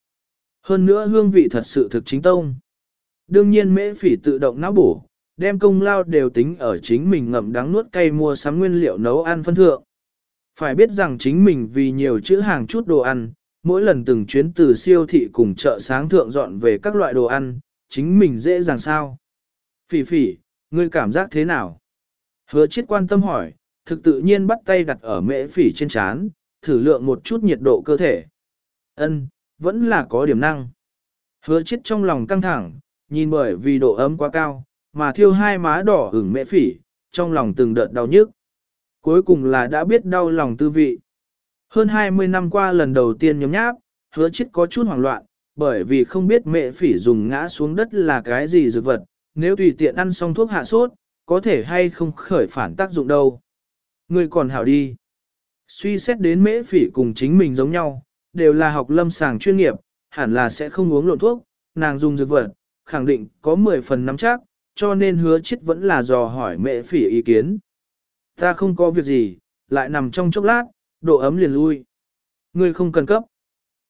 Hơn nữa hương vị thật sự thực chính tông. Đương nhiên mễ phỉ tự động não bổ, đem công lao đều tính ở chính mình ngậm đắng nuốt cay mua sắm nguyên liệu nấu ăn phân thượng. Phải biết rằng chính mình vì nhiều chữ hàng chút đồ ăn, mỗi lần từng chuyến từ siêu thị cùng chợ sáng thượng dọn về các loại đồ ăn, chính mình dễ dàng sao. Phỉ phỉ, ngươi cảm giác thế nào? Hứa chết quan tâm hỏi, thực tự nhiên bắt tay đặt ở mễ phỉ trên chán, thử lượng một chút nhiệt độ cơ thể. Ân, vẫn là có điểm năng. Hứa chết trong lòng căng thẳng, nhìn bởi vì độ ấm quá cao, mà thiêu hai má đỏ ửng mễ phỉ, trong lòng từng đợt đau nhức. Cuối cùng là đã biết đau lòng tư vị. Hơn 20 năm qua lần đầu tiên nhóm nháp, hứa chết có chút hoảng loạn, bởi vì không biết mẹ phỉ dùng ngã xuống đất là cái gì dược vật, nếu tùy tiện ăn xong thuốc hạ sốt, có thể hay không khởi phản tác dụng đâu. Người còn hảo đi. Suy xét đến mễ phỉ cùng chính mình giống nhau, đều là học lâm sàng chuyên nghiệp, hẳn là sẽ không uống lộn thuốc, nàng dùng dược vật, khẳng định có 10 phần nắm chắc, cho nên hứa chết vẫn là dò hỏi mẹ phỉ ý kiến. Ta không có việc gì, lại nằm trong chốc lát, độ ấm liền lui. Ngươi không cần cấp.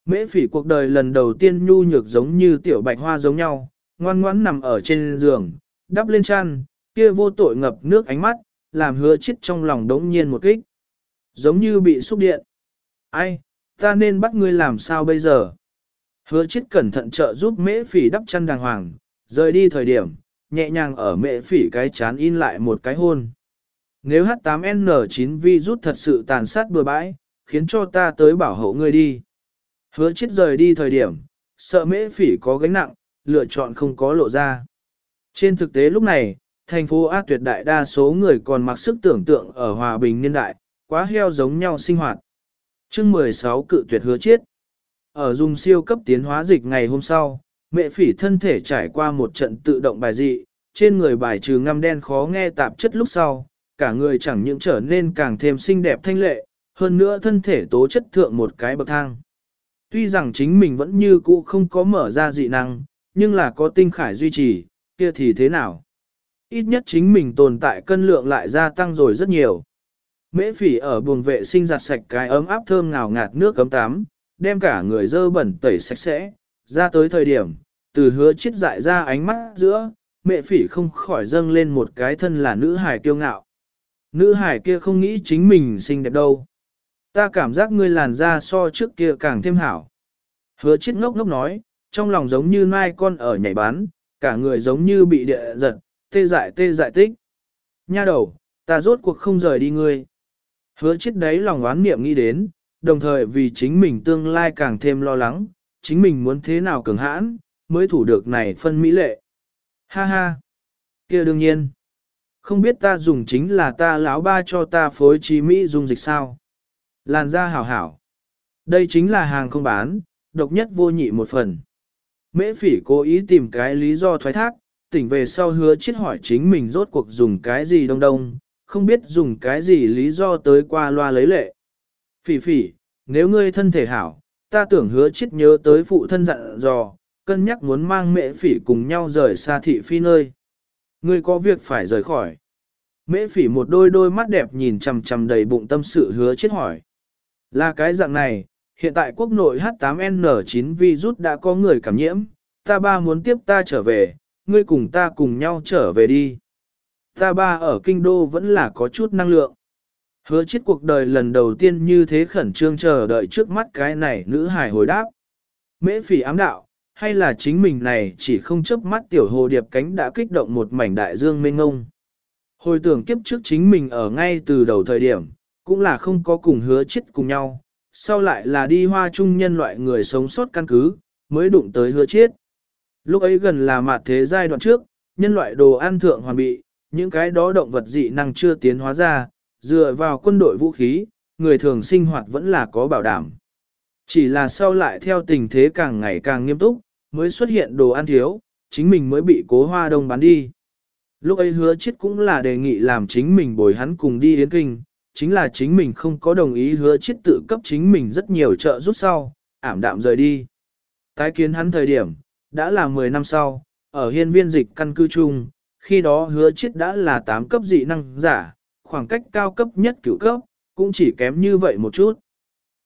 Mễ phỉ cuộc đời lần đầu tiên nhu nhược giống như tiểu bạch hoa giống nhau, ngoan ngoãn nằm ở trên giường, đắp lên chăn, kia vô tội ngập nước ánh mắt, làm hứa chết trong lòng đống nhiên một kích. Giống như bị xúc điện. Ai, ta nên bắt ngươi làm sao bây giờ? Hứa chết cẩn thận trợ giúp mễ phỉ đắp chăn đàng hoàng, rời đi thời điểm, nhẹ nhàng ở mễ phỉ cái chán in lại một cái hôn. Nếu H8N9 rút thật sự tàn sát bừa bãi, khiến cho ta tới bảo hộ ngươi đi. Hứa chết rời đi thời điểm, sợ mễ phỉ có gánh nặng, lựa chọn không có lộ ra. Trên thực tế lúc này, thành phố A tuyệt đại đa số người còn mặc sức tưởng tượng ở hòa bình niên đại, quá heo giống nhau sinh hoạt. chương 16 cự tuyệt hứa chết. Ở dùng siêu cấp tiến hóa dịch ngày hôm sau, mẹ phỉ thân thể trải qua một trận tự động bài dị, trên người bài trừ ngăm đen khó nghe tạp chất lúc sau, cả người chẳng những trở nên càng thêm xinh đẹp thanh lệ, hơn nữa thân thể tố chất thượng một cái bậc thang. Tuy rằng chính mình vẫn như cũ không có mở ra dị năng, nhưng là có tinh khải duy trì, kia thì thế nào? Ít nhất chính mình tồn tại cân lượng lại gia tăng rồi rất nhiều. Mễ phỉ ở buồng vệ sinh giặt sạch cái ấm áp thơm ngào ngạt nước cấm tắm, đem cả người dơ bẩn tẩy sạch sẽ, ra tới thời điểm, từ hứa chết dại ra ánh mắt giữa, mẹ phỉ không khỏi dâng lên một cái thân là nữ hài kiêu ngạo. Nữ hải kia không nghĩ chính mình xinh đẹp đâu. Ta cảm giác ngươi làn da so trước kia càng thêm hảo. Hứa chết ngốc ngốc nói, trong lòng giống như nai con ở nhảy bán, cả người giống như bị địa giật, tê dại tê dại tích. Nha đầu, ta rốt cuộc không rời đi ngươi. Hứa chết đấy lòng oán niệm nghĩ đến, đồng thời vì chính mình tương lai càng thêm lo lắng, chính mình muốn thế nào cường hãn, mới thủ được này phân mỹ lệ. Ha ha, kia đương nhiên. Không biết ta dùng chính là ta lão ba cho ta phối trí Mỹ dung dịch sao. Làn da hảo hảo. Đây chính là hàng không bán, độc nhất vô nhị một phần. Mễ phỉ cố ý tìm cái lý do thoái thác, tỉnh về sau hứa chết hỏi chính mình rốt cuộc dùng cái gì đông đông, không biết dùng cái gì lý do tới qua loa lấy lệ. Phỉ phỉ, nếu ngươi thân thể hảo, ta tưởng hứa chết nhớ tới phụ thân dặn dò, cân nhắc muốn mang Mễ phỉ cùng nhau rời xa thị phi nơi. Ngươi có việc phải rời khỏi. Mễ phỉ một đôi đôi mắt đẹp nhìn chầm chầm đầy bụng tâm sự hứa chết hỏi. Là cái dạng này, hiện tại quốc nội H8N9 virus đã có người cảm nhiễm, ta ba muốn tiếp ta trở về, ngươi cùng ta cùng nhau trở về đi. Ta ba ở kinh đô vẫn là có chút năng lượng. Hứa chết cuộc đời lần đầu tiên như thế khẩn trương chờ đợi trước mắt cái này nữ hải hồi đáp. Mễ phỉ ám đạo, hay là chính mình này chỉ không chớp mắt tiểu hồ điệp cánh đã kích động một mảnh đại dương mênh ngông. Hồi tưởng kiếp trước chính mình ở ngay từ đầu thời điểm, cũng là không có cùng hứa chết cùng nhau, sau lại là đi hoa chung nhân loại người sống sót căn cứ, mới đụng tới hứa chết. Lúc ấy gần là mặt thế giai đoạn trước, nhân loại đồ ăn thượng hoàn bị, Những cái đó động vật dị năng chưa tiến hóa ra, dựa vào quân đội vũ khí, người thường sinh hoạt vẫn là có bảo đảm. Chỉ là sau lại theo tình thế càng ngày càng nghiêm túc, mới xuất hiện đồ ăn thiếu, chính mình mới bị cố hoa đông bán đi. Lúc ấy hứa chết cũng là đề nghị làm chính mình bồi hắn cùng đi yến kinh, chính là chính mình không có đồng ý hứa chiết tự cấp chính mình rất nhiều trợ giúp sau, ảm đạm rời đi. Tái kiến hắn thời điểm, đã là 10 năm sau, ở hiên viên dịch căn cư chung, khi đó hứa chiết đã là 8 cấp dị năng giả, khoảng cách cao cấp nhất cửu cấp, cũng chỉ kém như vậy một chút.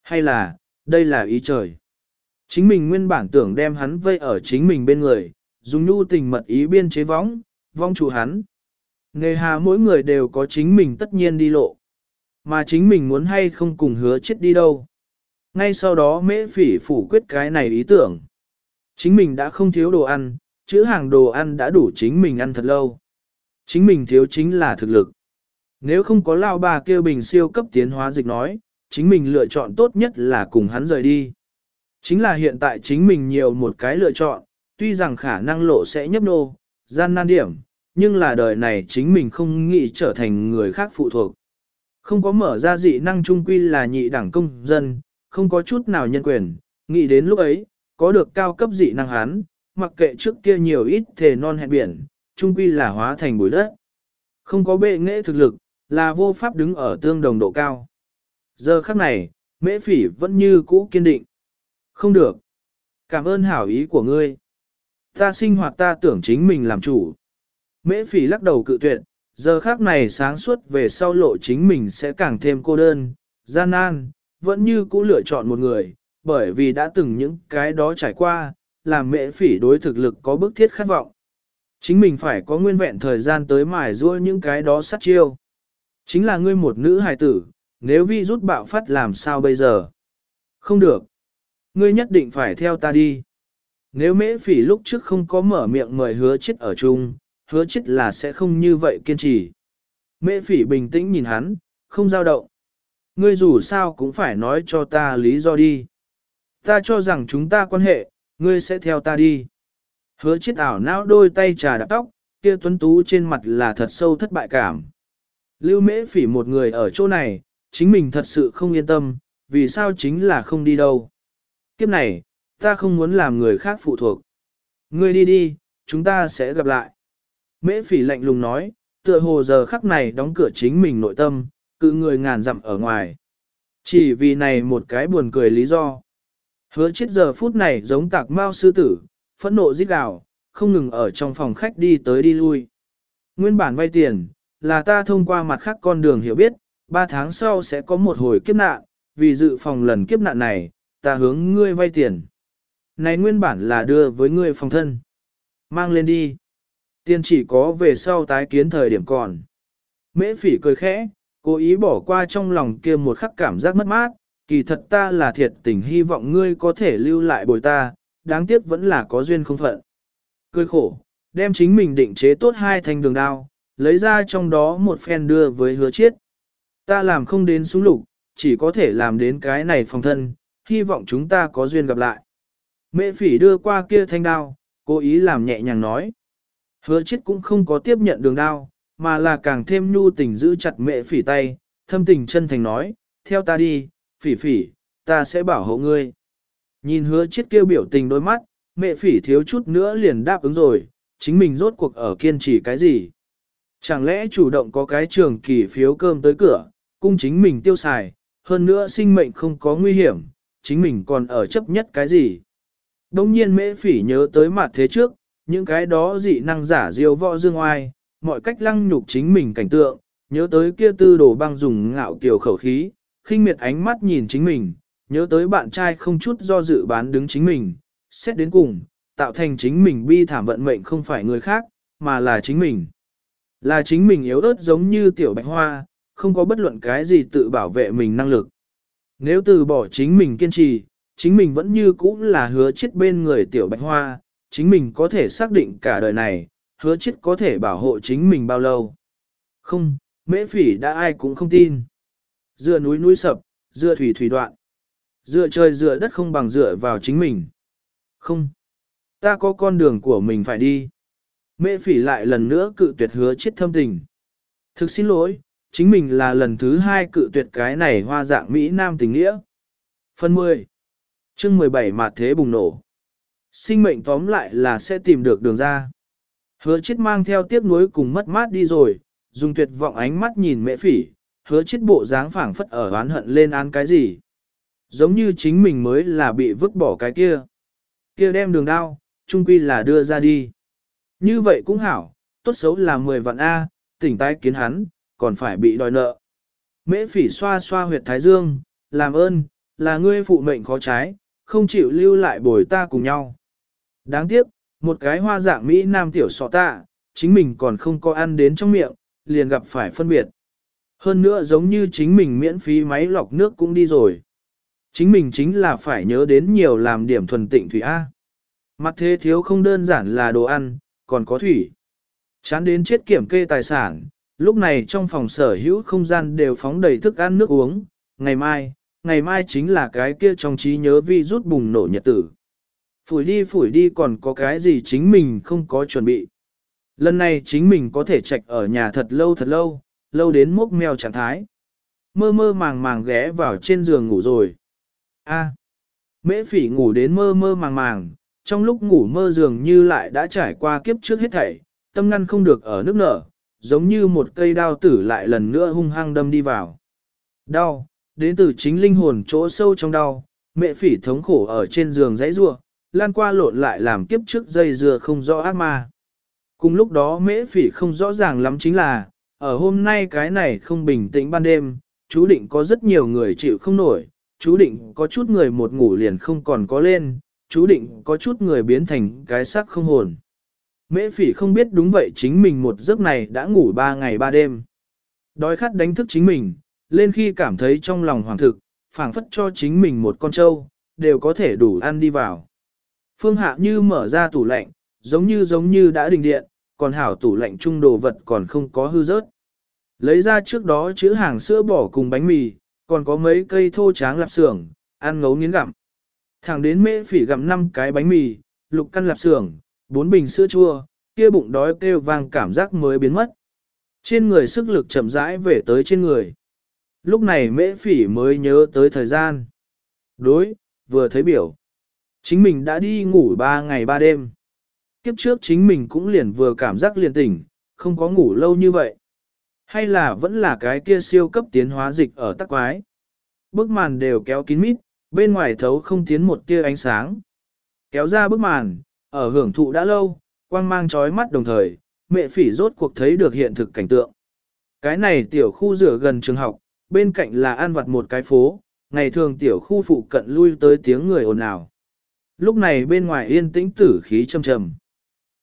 Hay là, đây là ý trời. Chính mình nguyên bản tưởng đem hắn vây ở chính mình bên người, dùng nhu tình mật ý biên chế võng, vong chủ hắn. Nghề hà mỗi người đều có chính mình tất nhiên đi lộ. Mà chính mình muốn hay không cùng hứa chết đi đâu. Ngay sau đó mễ phỉ phủ quyết cái này ý tưởng. Chính mình đã không thiếu đồ ăn, chữ hàng đồ ăn đã đủ chính mình ăn thật lâu. Chính mình thiếu chính là thực lực. Nếu không có lao bà kêu bình siêu cấp tiến hóa dịch nói, chính mình lựa chọn tốt nhất là cùng hắn rời đi. Chính là hiện tại chính mình nhiều một cái lựa chọn, tuy rằng khả năng lộ sẽ nhấp nô, gian nan điểm, nhưng là đời này chính mình không nghĩ trở thành người khác phụ thuộc. Không có mở ra dị năng trung quy là nhị đẳng công dân, không có chút nào nhân quyền, nghĩ đến lúc ấy, có được cao cấp dị năng hắn, mặc kệ trước kia nhiều ít thể non hẹn biển, trung quy là hóa thành bụi đất. Không có bệ nghệ thực lực, là vô pháp đứng ở tương đồng độ cao. Giờ khắc này, mễ phỉ vẫn như cũ kiên định. Không được. Cảm ơn hảo ý của ngươi. Ta sinh hoạt ta tưởng chính mình làm chủ. Mễ phỉ lắc đầu cự tuyệt, giờ khác này sáng suốt về sau lộ chính mình sẽ càng thêm cô đơn, gian nan, vẫn như cũ lựa chọn một người, bởi vì đã từng những cái đó trải qua, làm mẹ phỉ đối thực lực có bức thiết khát vọng. Chính mình phải có nguyên vẹn thời gian tới mài ruôi những cái đó sát chiêu. Chính là ngươi một nữ hài tử, nếu vi rút bạo phát làm sao bây giờ? Không được. Ngươi nhất định phải theo ta đi. Nếu mễ phỉ lúc trước không có mở miệng mời hứa chết ở chung, hứa chết là sẽ không như vậy kiên trì. Mễ phỉ bình tĩnh nhìn hắn, không dao động. Ngươi dù sao cũng phải nói cho ta lý do đi. Ta cho rằng chúng ta quan hệ, ngươi sẽ theo ta đi. Hứa chết ảo não đôi tay trà đạp tóc, kia tuấn tú trên mặt là thật sâu thất bại cảm. Lưu mễ phỉ một người ở chỗ này, chính mình thật sự không yên tâm, vì sao chính là không đi đâu. Kiếp này, ta không muốn làm người khác phụ thuộc. Ngươi đi đi, chúng ta sẽ gặp lại. Mễ phỉ lạnh lùng nói, tựa hồ giờ khắc này đóng cửa chính mình nội tâm, cự người ngàn dặm ở ngoài. Chỉ vì này một cái buồn cười lý do. Hứa chết giờ phút này giống tạc mao sư tử, phẫn nộ giết gào, không ngừng ở trong phòng khách đi tới đi lui. Nguyên bản vay tiền, là ta thông qua mặt khác con đường hiểu biết, ba tháng sau sẽ có một hồi kiếp nạn, vì dự phòng lần kiếp nạn này, ta hướng ngươi vay tiền. Này nguyên bản là đưa với ngươi phòng thân. Mang lên đi. Tiền chỉ có về sau tái kiến thời điểm còn. Mễ phỉ cười khẽ, cố ý bỏ qua trong lòng kia một khắc cảm giác mất mát, kỳ thật ta là thiệt tình hy vọng ngươi có thể lưu lại bồi ta, đáng tiếc vẫn là có duyên không phận. Cười khổ, đem chính mình định chế tốt hai thanh đường đao, lấy ra trong đó một phen đưa với hứa chiết. Ta làm không đến súng lục, chỉ có thể làm đến cái này phòng thân, hy vọng chúng ta có duyên gặp lại. Mẹ phỉ đưa qua kia thanh đao, cố ý làm nhẹ nhàng nói. Hứa chết cũng không có tiếp nhận đường đao, mà là càng thêm nhu tình giữ chặt mẹ phỉ tay, thâm tình chân thành nói, theo ta đi, phỉ phỉ, ta sẽ bảo hộ ngươi. Nhìn hứa chết kêu biểu tình đôi mắt, mẹ phỉ thiếu chút nữa liền đáp ứng rồi, chính mình rốt cuộc ở kiên trì cái gì. Chẳng lẽ chủ động có cái trường kỳ phiếu cơm tới cửa, cung chính mình tiêu xài, hơn nữa sinh mệnh không có nguy hiểm, chính mình còn ở chấp nhất cái gì. Đông nhiên mễ phỉ nhớ tới mặt thế trước, những cái đó dị năng giả diêu võ dương oai, mọi cách lăng nhục chính mình cảnh tượng, nhớ tới kia tư đồ băng dùng ngạo kiều khẩu khí, khinh miệt ánh mắt nhìn chính mình, nhớ tới bạn trai không chút do dự bán đứng chính mình, xét đến cùng, tạo thành chính mình bi thảm vận mệnh không phải người khác, mà là chính mình. Là chính mình yếu ớt giống như tiểu bạch hoa, không có bất luận cái gì tự bảo vệ mình năng lực. Nếu từ bỏ chính mình kiên trì, chính mình vẫn như cũ là hứa chết bên người tiểu bạch hoa, chính mình có thể xác định cả đời này, hứa chết có thể bảo hộ chính mình bao lâu. Không, mễ phỉ đã ai cũng không tin. Dựa núi núi sập, dựa thủy thủy đoạn. Dựa trời dựa đất không bằng dựa vào chính mình. Không. Ta có con đường của mình phải đi. mễ phỉ lại lần nữa cự tuyệt hứa chết thâm tình. Thực xin lỗi, chính mình là lần thứ hai cự tuyệt cái này hoa dạng Mỹ Nam tình nghĩa. Phần 10 chương 17 mà thế bùng nổ. Sinh mệnh tóm lại là sẽ tìm được đường ra. Hứa chết mang theo tiếc nuối cùng mất mát đi rồi, dùng tuyệt vọng ánh mắt nhìn mẹ phỉ, hứa chết bộ dáng phảng phất ở oán hận lên án cái gì. Giống như chính mình mới là bị vứt bỏ cái kia. Kia đem đường đao, trung quy là đưa ra đi. Như vậy cũng hảo, tốt xấu là 10 vạn A, tỉnh tái kiến hắn, còn phải bị đòi nợ. Mễ phỉ xoa xoa huyệt thái dương, làm ơn, là ngươi phụ mệnh khó trái, không chịu lưu lại bồi ta cùng nhau. Đáng tiếc, một cái hoa dạng Mỹ Nam tiểu sọ tạ, chính mình còn không có ăn đến trong miệng, liền gặp phải phân biệt. Hơn nữa giống như chính mình miễn phí máy lọc nước cũng đi rồi. Chính mình chính là phải nhớ đến nhiều làm điểm thuần tịnh thủy A. Mặt thế thiếu không đơn giản là đồ ăn, còn có thủy. Chán đến chết kiểm kê tài sản, lúc này trong phòng sở hữu không gian đều phóng đầy thức ăn nước uống, ngày mai, ngày mai chính là cái kia trong trí nhớ vi rút bùng nổ nhật tử. Phủi đi phủi đi còn có cái gì chính mình không có chuẩn bị. Lần này chính mình có thể trạch ở nhà thật lâu thật lâu, lâu đến mốc mèo trạng thái. Mơ mơ màng màng ghé vào trên giường ngủ rồi. A. mễ phỉ ngủ đến mơ mơ màng màng, trong lúc ngủ mơ dường như lại đã trải qua kiếp trước hết thảy, tâm ngăn không được ở nước nở, giống như một cây đao tử lại lần nữa hung hăng đâm đi vào. Đau, đến từ chính linh hồn chỗ sâu trong đau, mẹ phỉ thống khổ ở trên giường dãy rua, lan qua lộn lại làm kiếp trước dây dưa không rõ ác ma. Cùng lúc đó mễ phỉ không rõ ràng lắm chính là, ở hôm nay cái này không bình tĩnh ban đêm, chú định có rất nhiều người chịu không nổi, chú định có chút người một ngủ liền không còn có lên, chú định có chút người biến thành cái xác không hồn. Mễ phỉ không biết đúng vậy chính mình một giấc này đã ngủ ba ngày ba đêm. Đói khát đánh thức chính mình, lên khi cảm thấy trong lòng hoàng thực, phảng phất cho chính mình một con trâu, đều có thể đủ ăn đi vào. Phương hạ như mở ra tủ lạnh, giống như giống như đã đình điện, còn hảo tủ lạnh trung đồ vật còn không có hư rớt. Lấy ra trước đó chữ hàng sữa bỏ cùng bánh mì, còn có mấy cây thô tráng lạp xưởng, ăn ngấu nghiến gặm. Thẳng đến mễ phỉ gặm 5 cái bánh mì, lục căn lạp xưởng, bốn bình sữa chua, kia bụng đói kêu vang cảm giác mới biến mất. Trên người sức lực chậm rãi về tới trên người. Lúc này mễ phỉ mới nhớ tới thời gian. Đối, vừa thấy biểu. Chính mình đã đi ngủ 3 ngày 3 đêm. Kiếp trước chính mình cũng liền vừa cảm giác liền tỉnh, không có ngủ lâu như vậy. Hay là vẫn là cái kia siêu cấp tiến hóa dịch ở tắc quái. Bức màn đều kéo kín mít, bên ngoài thấu không tiến một tia ánh sáng. Kéo ra bức màn, ở hưởng thụ đã lâu, quang mang chói mắt đồng thời, mẹ phỉ rốt cuộc thấy được hiện thực cảnh tượng. Cái này tiểu khu rửa gần trường học, bên cạnh là ăn vặt một cái phố, ngày thường tiểu khu phụ cận lui tới tiếng người ồn ào. Lúc này bên ngoài yên tĩnh tử khí trầm trầm.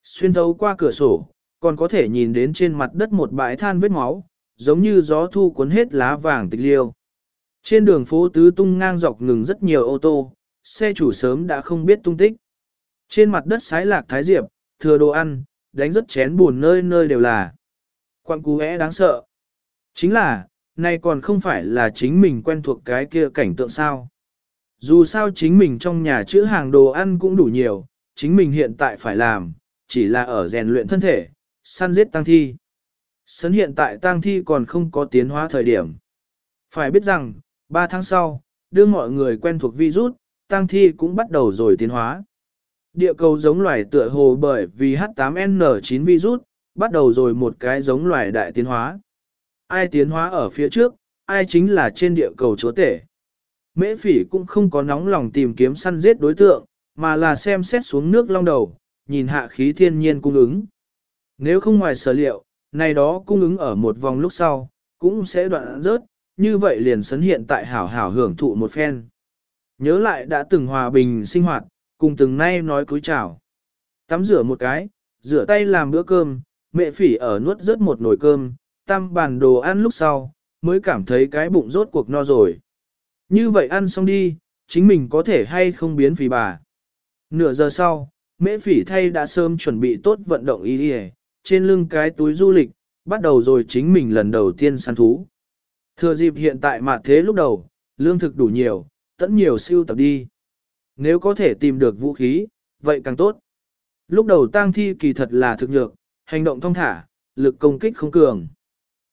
Xuyên thấu qua cửa sổ, còn có thể nhìn đến trên mặt đất một bãi than vết máu, giống như gió thu cuốn hết lá vàng tịch liêu. Trên đường phố tứ tung ngang dọc ngừng rất nhiều ô tô, xe chủ sớm đã không biết tung tích. Trên mặt đất sái lạc thái diệp, thừa đồ ăn, đánh rất chén buồn nơi nơi đều là. Quang cú é đáng sợ. Chính là, nay còn không phải là chính mình quen thuộc cái kia cảnh tượng sao. Dù sao chính mình trong nhà chữ hàng đồ ăn cũng đủ nhiều, chính mình hiện tại phải làm, chỉ là ở rèn luyện thân thể, săn giết tăng thi. Sấn hiện tại tăng thi còn không có tiến hóa thời điểm. Phải biết rằng, 3 tháng sau, đưa mọi người quen thuộc virus, tăng thi cũng bắt đầu rồi tiến hóa. Địa cầu giống loài tựa hồ bởi vì H8N9 virus, bắt đầu rồi một cái giống loài đại tiến hóa. Ai tiến hóa ở phía trước, ai chính là trên địa cầu chúa tể. Mễ phỉ cũng không có nóng lòng tìm kiếm săn giết đối tượng, mà là xem xét xuống nước long đầu, nhìn hạ khí thiên nhiên cung ứng. Nếu không ngoài sở liệu, này đó cung ứng ở một vòng lúc sau, cũng sẽ đoạn rớt, như vậy liền sấn hiện tại hảo hảo hưởng thụ một phen. Nhớ lại đã từng hòa bình sinh hoạt, cùng từng nay nói cúi chào. Tắm rửa một cái, rửa tay làm bữa cơm, mẹ phỉ ở nuốt rớt một nồi cơm, tam bàn đồ ăn lúc sau, mới cảm thấy cái bụng rốt cuộc no rồi. Như vậy ăn xong đi, chính mình có thể hay không biến phì bà. Nửa giờ sau, mễ phỉ thay đã sớm chuẩn bị tốt vận động y đi trên lưng cái túi du lịch, bắt đầu rồi chính mình lần đầu tiên săn thú. Thừa dịp hiện tại mà thế lúc đầu, lương thực đủ nhiều, tẫn nhiều siêu tập đi. Nếu có thể tìm được vũ khí, vậy càng tốt. Lúc đầu tang thi kỳ thật là thực nhược, hành động thong thả, lực công kích không cường.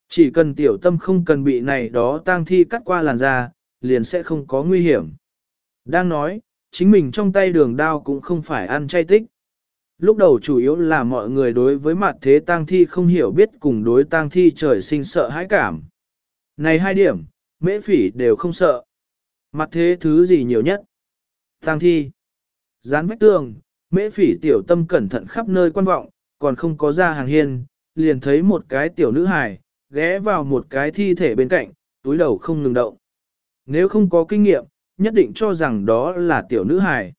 Chỉ cần tiểu tâm không cần bị này đó tang thi cắt qua làn da, liền sẽ không có nguy hiểm. Đang nói, chính mình trong tay đường đao cũng không phải ăn chay tích. Lúc đầu chủ yếu là mọi người đối với mặt thế tang thi không hiểu biết cùng đối tang thi trời sinh sợ hãi cảm. Này hai điểm, mễ phỉ đều không sợ. Mặt thế thứ gì nhiều nhất? Tang thi. Dán vách tường, mễ phỉ tiểu tâm cẩn thận khắp nơi quan vọng, còn không có ra hàng hiên, liền thấy một cái tiểu nữ hài, ghé vào một cái thi thể bên cạnh, túi đầu không ngừng động. Nếu không có kinh nghiệm, nhất định cho rằng đó là tiểu nữ hài.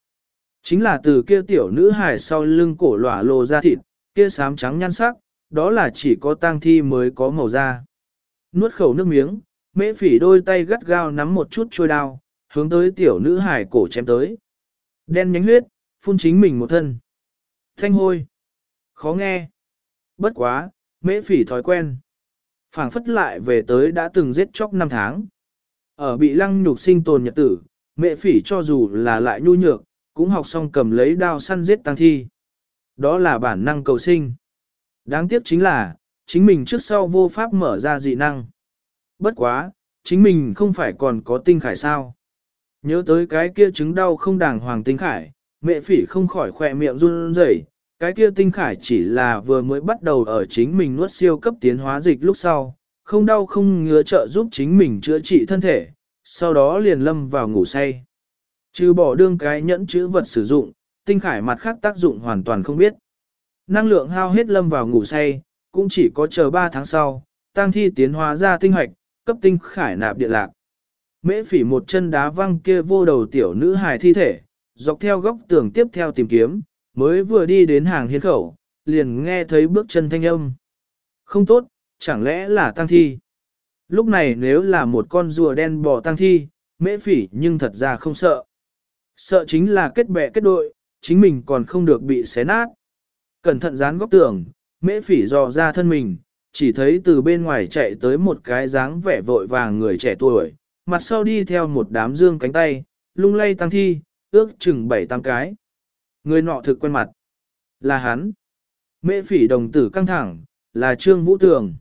Chính là từ kia tiểu nữ hài sau lưng cổ lỏa lồ ra thịt, kia xám trắng nhan sắc, đó là chỉ có tang thi mới có màu da. Nuốt khẩu nước miếng, mễ phỉ đôi tay gắt gao nắm một chút trôi đao, hướng tới tiểu nữ hài cổ chém tới. Đen nhánh huyết, phun chính mình một thân. Thanh hôi. Khó nghe. Bất quá, mễ phỉ thói quen. phảng phất lại về tới đã từng giết chóc năm tháng. Ở bị lăng nhục sinh tồn nhật tử, mẹ phỉ cho dù là lại nhu nhược, cũng học xong cầm lấy đao săn giết tăng thi. Đó là bản năng cầu sinh. Đáng tiếc chính là, chính mình trước sau vô pháp mở ra dị năng. Bất quá, chính mình không phải còn có tinh khải sao. Nhớ tới cái kia chứng đau không đàng hoàng tinh khải, mẹ phỉ không khỏi khỏe miệng run rẩy. Cái kia tinh khải chỉ là vừa mới bắt đầu ở chính mình nuốt siêu cấp tiến hóa dịch lúc sau, không đau không ngứa trợ giúp chính mình chữa trị thân thể, sau đó liền lâm vào ngủ say. Trừ bỏ đương cái nhẫn chữ vật sử dụng, tinh khải mặt khác tác dụng hoàn toàn không biết. Năng lượng hao hết lâm vào ngủ say, cũng chỉ có chờ 3 tháng sau, tăng thi tiến hóa ra tinh hoạch, cấp tinh khải nạp điện lạc. Mễ phỉ một chân đá văng kia vô đầu tiểu nữ hài thi thể, dọc theo góc tường tiếp theo tìm kiếm, mới vừa đi đến hàng hiên khẩu, liền nghe thấy bước chân thanh âm. Không tốt, chẳng lẽ là tăng thi? Lúc này nếu là một con rùa đen bò tăng thi, mễ phỉ nhưng thật ra không sợ. Sợ chính là kết bè kết đội, chính mình còn không được bị xé nát. Cẩn thận dán góc tường, mễ phỉ dò ra thân mình, chỉ thấy từ bên ngoài chạy tới một cái dáng vẻ vội vàng người trẻ tuổi, mặt sau đi theo một đám dương cánh tay, lung lay tăng thi, ước chừng bảy tám cái. Người nọ thực quen mặt. Là hắn. Mễ phỉ đồng tử căng thẳng, là Trương Vũ Tường.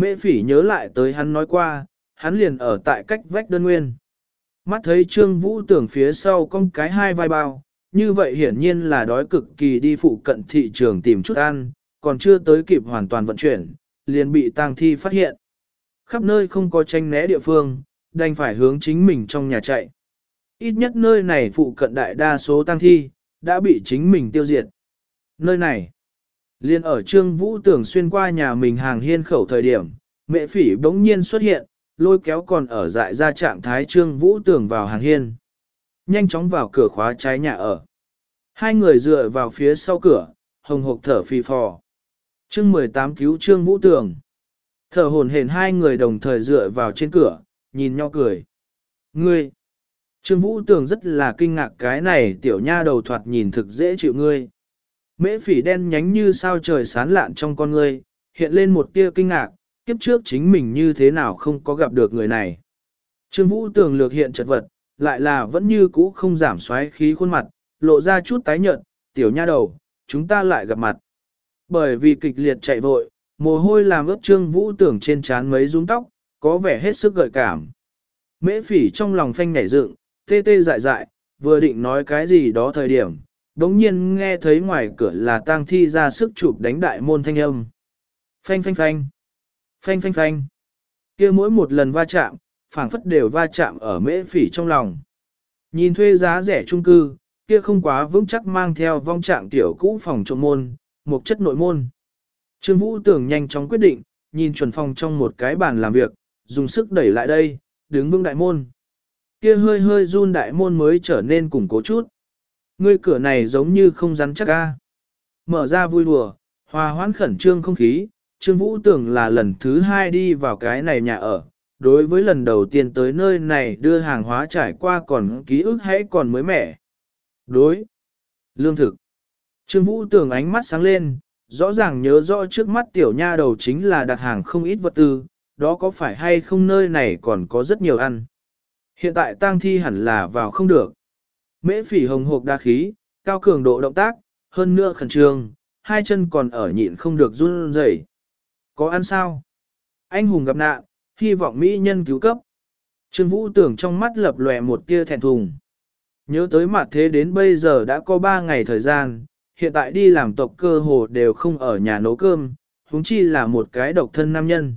Mễ phỉ nhớ lại tới hắn nói qua, hắn liền ở tại cách vách đơn nguyên. Mắt thấy Trương Vũ tưởng phía sau con cái hai vai bao, như vậy hiển nhiên là đói cực kỳ đi phụ cận thị trường tìm chút ăn, còn chưa tới kịp hoàn toàn vận chuyển, liền bị tang thi phát hiện. Khắp nơi không có tranh né địa phương, đành phải hướng chính mình trong nhà chạy. Ít nhất nơi này phụ cận đại đa số tang thi, đã bị chính mình tiêu diệt. Nơi này, liên ở Trương Vũ tưởng xuyên qua nhà mình hàng hiên khẩu thời điểm, mẹ phỉ bỗng nhiên xuất hiện, lôi kéo còn ở dại ra trạng thái trương vũ tưởng vào hàng hiên. Nhanh chóng vào cửa khóa trái nhà ở. Hai người dựa vào phía sau cửa, hồng hộc thở phì phò. Trương 18 cứu trương vũ tường. Thở hồn hển hai người đồng thời dựa vào trên cửa, nhìn nhau cười. Ngươi! Trương Vũ Tường rất là kinh ngạc cái này tiểu nha đầu thoạt nhìn thực dễ chịu ngươi. Mễ phỉ đen nhánh như sao trời sán lạn trong con ngươi, hiện lên một tia kinh ngạc, kiếp trước chính mình như thế nào không có gặp được người này. Trương Vũ tường lược hiện chật vật, lại là vẫn như cũ không giảm xoáy khí khuôn mặt, lộ ra chút tái nhợt, tiểu nha đầu, chúng ta lại gặp mặt. Bởi vì kịch liệt chạy vội, mồ hôi làm ướt Trương Vũ tưởng trên trán mấy rúng tóc, có vẻ hết sức gợi cảm. Mễ phỉ trong lòng phanh nhảy dựng, tê tê dại dại, vừa định nói cái gì đó thời điểm, đống nhiên nghe thấy ngoài cửa là tang thi ra sức chụp đánh đại môn thanh âm. Phanh phanh phanh. Phanh phanh phanh. kia mỗi một lần va chạm, phảng phất đều va chạm ở mễ phỉ trong lòng. Nhìn thuê giá rẻ trung cư, kia không quá vững chắc mang theo vong trạng tiểu cũ phòng trộm môn, một chất nội môn. Trương Vũ tưởng nhanh chóng quyết định, nhìn chuẩn phòng trong một cái bàn làm việc, dùng sức đẩy lại đây, đứng vững đại môn. Kia hơi hơi run đại môn mới trở nên củng cố chút. Ngươi cửa này giống như không rắn chắc ca. Mở ra vui đùa, hòa hoãn khẩn trương không khí, Trương Vũ tưởng là lần thứ hai đi vào cái này nhà ở, đối với lần đầu tiên tới nơi này đưa hàng hóa trải qua còn ký ức hãy còn mới mẻ. Đối. Lương thực. Trương Vũ tưởng ánh mắt sáng lên, rõ ràng nhớ rõ trước mắt tiểu nha đầu chính là đặt hàng không ít vật tư, đó có phải hay không nơi này còn có rất nhiều ăn. Hiện tại tang thi hẳn là vào không được. Mễ phỉ hồng hộp đa khí, cao cường độ động tác, hơn nữa khẩn trương, hai chân còn ở nhịn không được run rẩy. Có ăn sao? Anh hùng gặp nạn, hy vọng mỹ nhân cứu cấp. Trương Vũ tưởng trong mắt lập lòe một tia thẹn thùng. Nhớ tới mặt thế đến bây giờ đã có ba ngày thời gian, hiện tại đi làm tộc cơ hồ đều không ở nhà nấu cơm, huống chi là một cái độc thân nam nhân.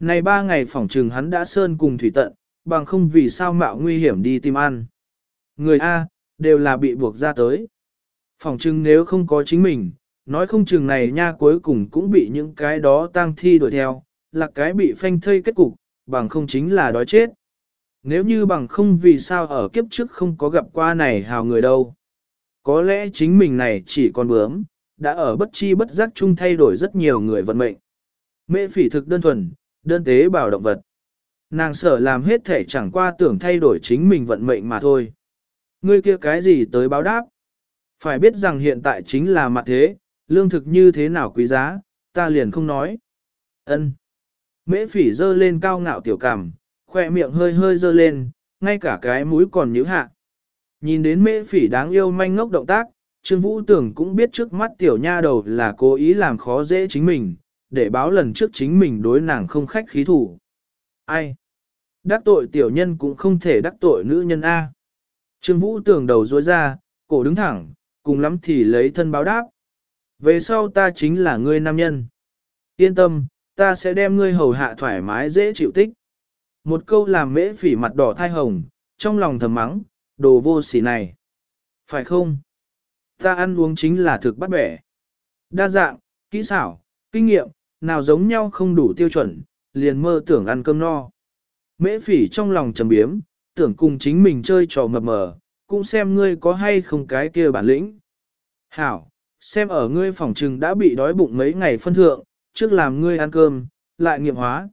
Này ba ngày phỏng trừng hắn đã sơn cùng thủy tận, bằng không vì sao mạo nguy hiểm đi tìm ăn. Người A, đều là bị buộc ra tới. Phỏng chừng nếu không có chính mình, nói không chừng này nha cuối cùng cũng bị những cái đó tang thi đuổi theo, là cái bị phanh thây kết cục, bằng không chính là đói chết. Nếu như bằng không vì sao ở kiếp trước không có gặp qua này hào người đâu. Có lẽ chính mình này chỉ còn bướm, đã ở bất chi bất giác chung thay đổi rất nhiều người vận mệnh. Mễ phỉ thực đơn thuần, đơn tế bảo động vật. Nàng sợ làm hết thể chẳng qua tưởng thay đổi chính mình vận mệnh mà thôi. Ngươi kia cái gì tới báo đáp? Phải biết rằng hiện tại chính là mặt thế, lương thực như thế nào quý giá, ta liền không nói. Ân. Mễ phỉ dơ lên cao ngạo tiểu cảm, khoe miệng hơi hơi dơ lên, ngay cả cái mũi còn nhíu hạ. Nhìn đến mễ phỉ đáng yêu manh ngốc động tác, Trương Vũ Tưởng cũng biết trước mắt tiểu nha đầu là cố ý làm khó dễ chính mình, để báo lần trước chính mình đối nàng không khách khí thủ. Ai? Đắc tội tiểu nhân cũng không thể đắc tội nữ nhân A. Trương Vũ Tưởng đầu rối ra, cổ đứng thẳng, cùng lắm thì lấy thân báo đáp. Về sau ta chính là ngươi nam nhân. Yên tâm, ta sẽ đem ngươi hầu hạ thoải mái dễ chịu tích. Một câu làm mễ phỉ mặt đỏ thai hồng, trong lòng thầm mắng, đồ vô sỉ này. Phải không? Ta ăn uống chính là thực bắt bẻ. Đa dạng, kỹ xảo, kinh nghiệm, nào giống nhau không đủ tiêu chuẩn, liền mơ tưởng ăn cơm no. Mễ phỉ trong lòng trầm biếm, tưởng cùng chính mình chơi trò mập mờ, cũng xem ngươi có hay không cái kia bản lĩnh. Hảo, xem ở ngươi phòng trừng đã bị đói bụng mấy ngày phân thượng, trước làm ngươi ăn cơm, lại nghiệm hóa.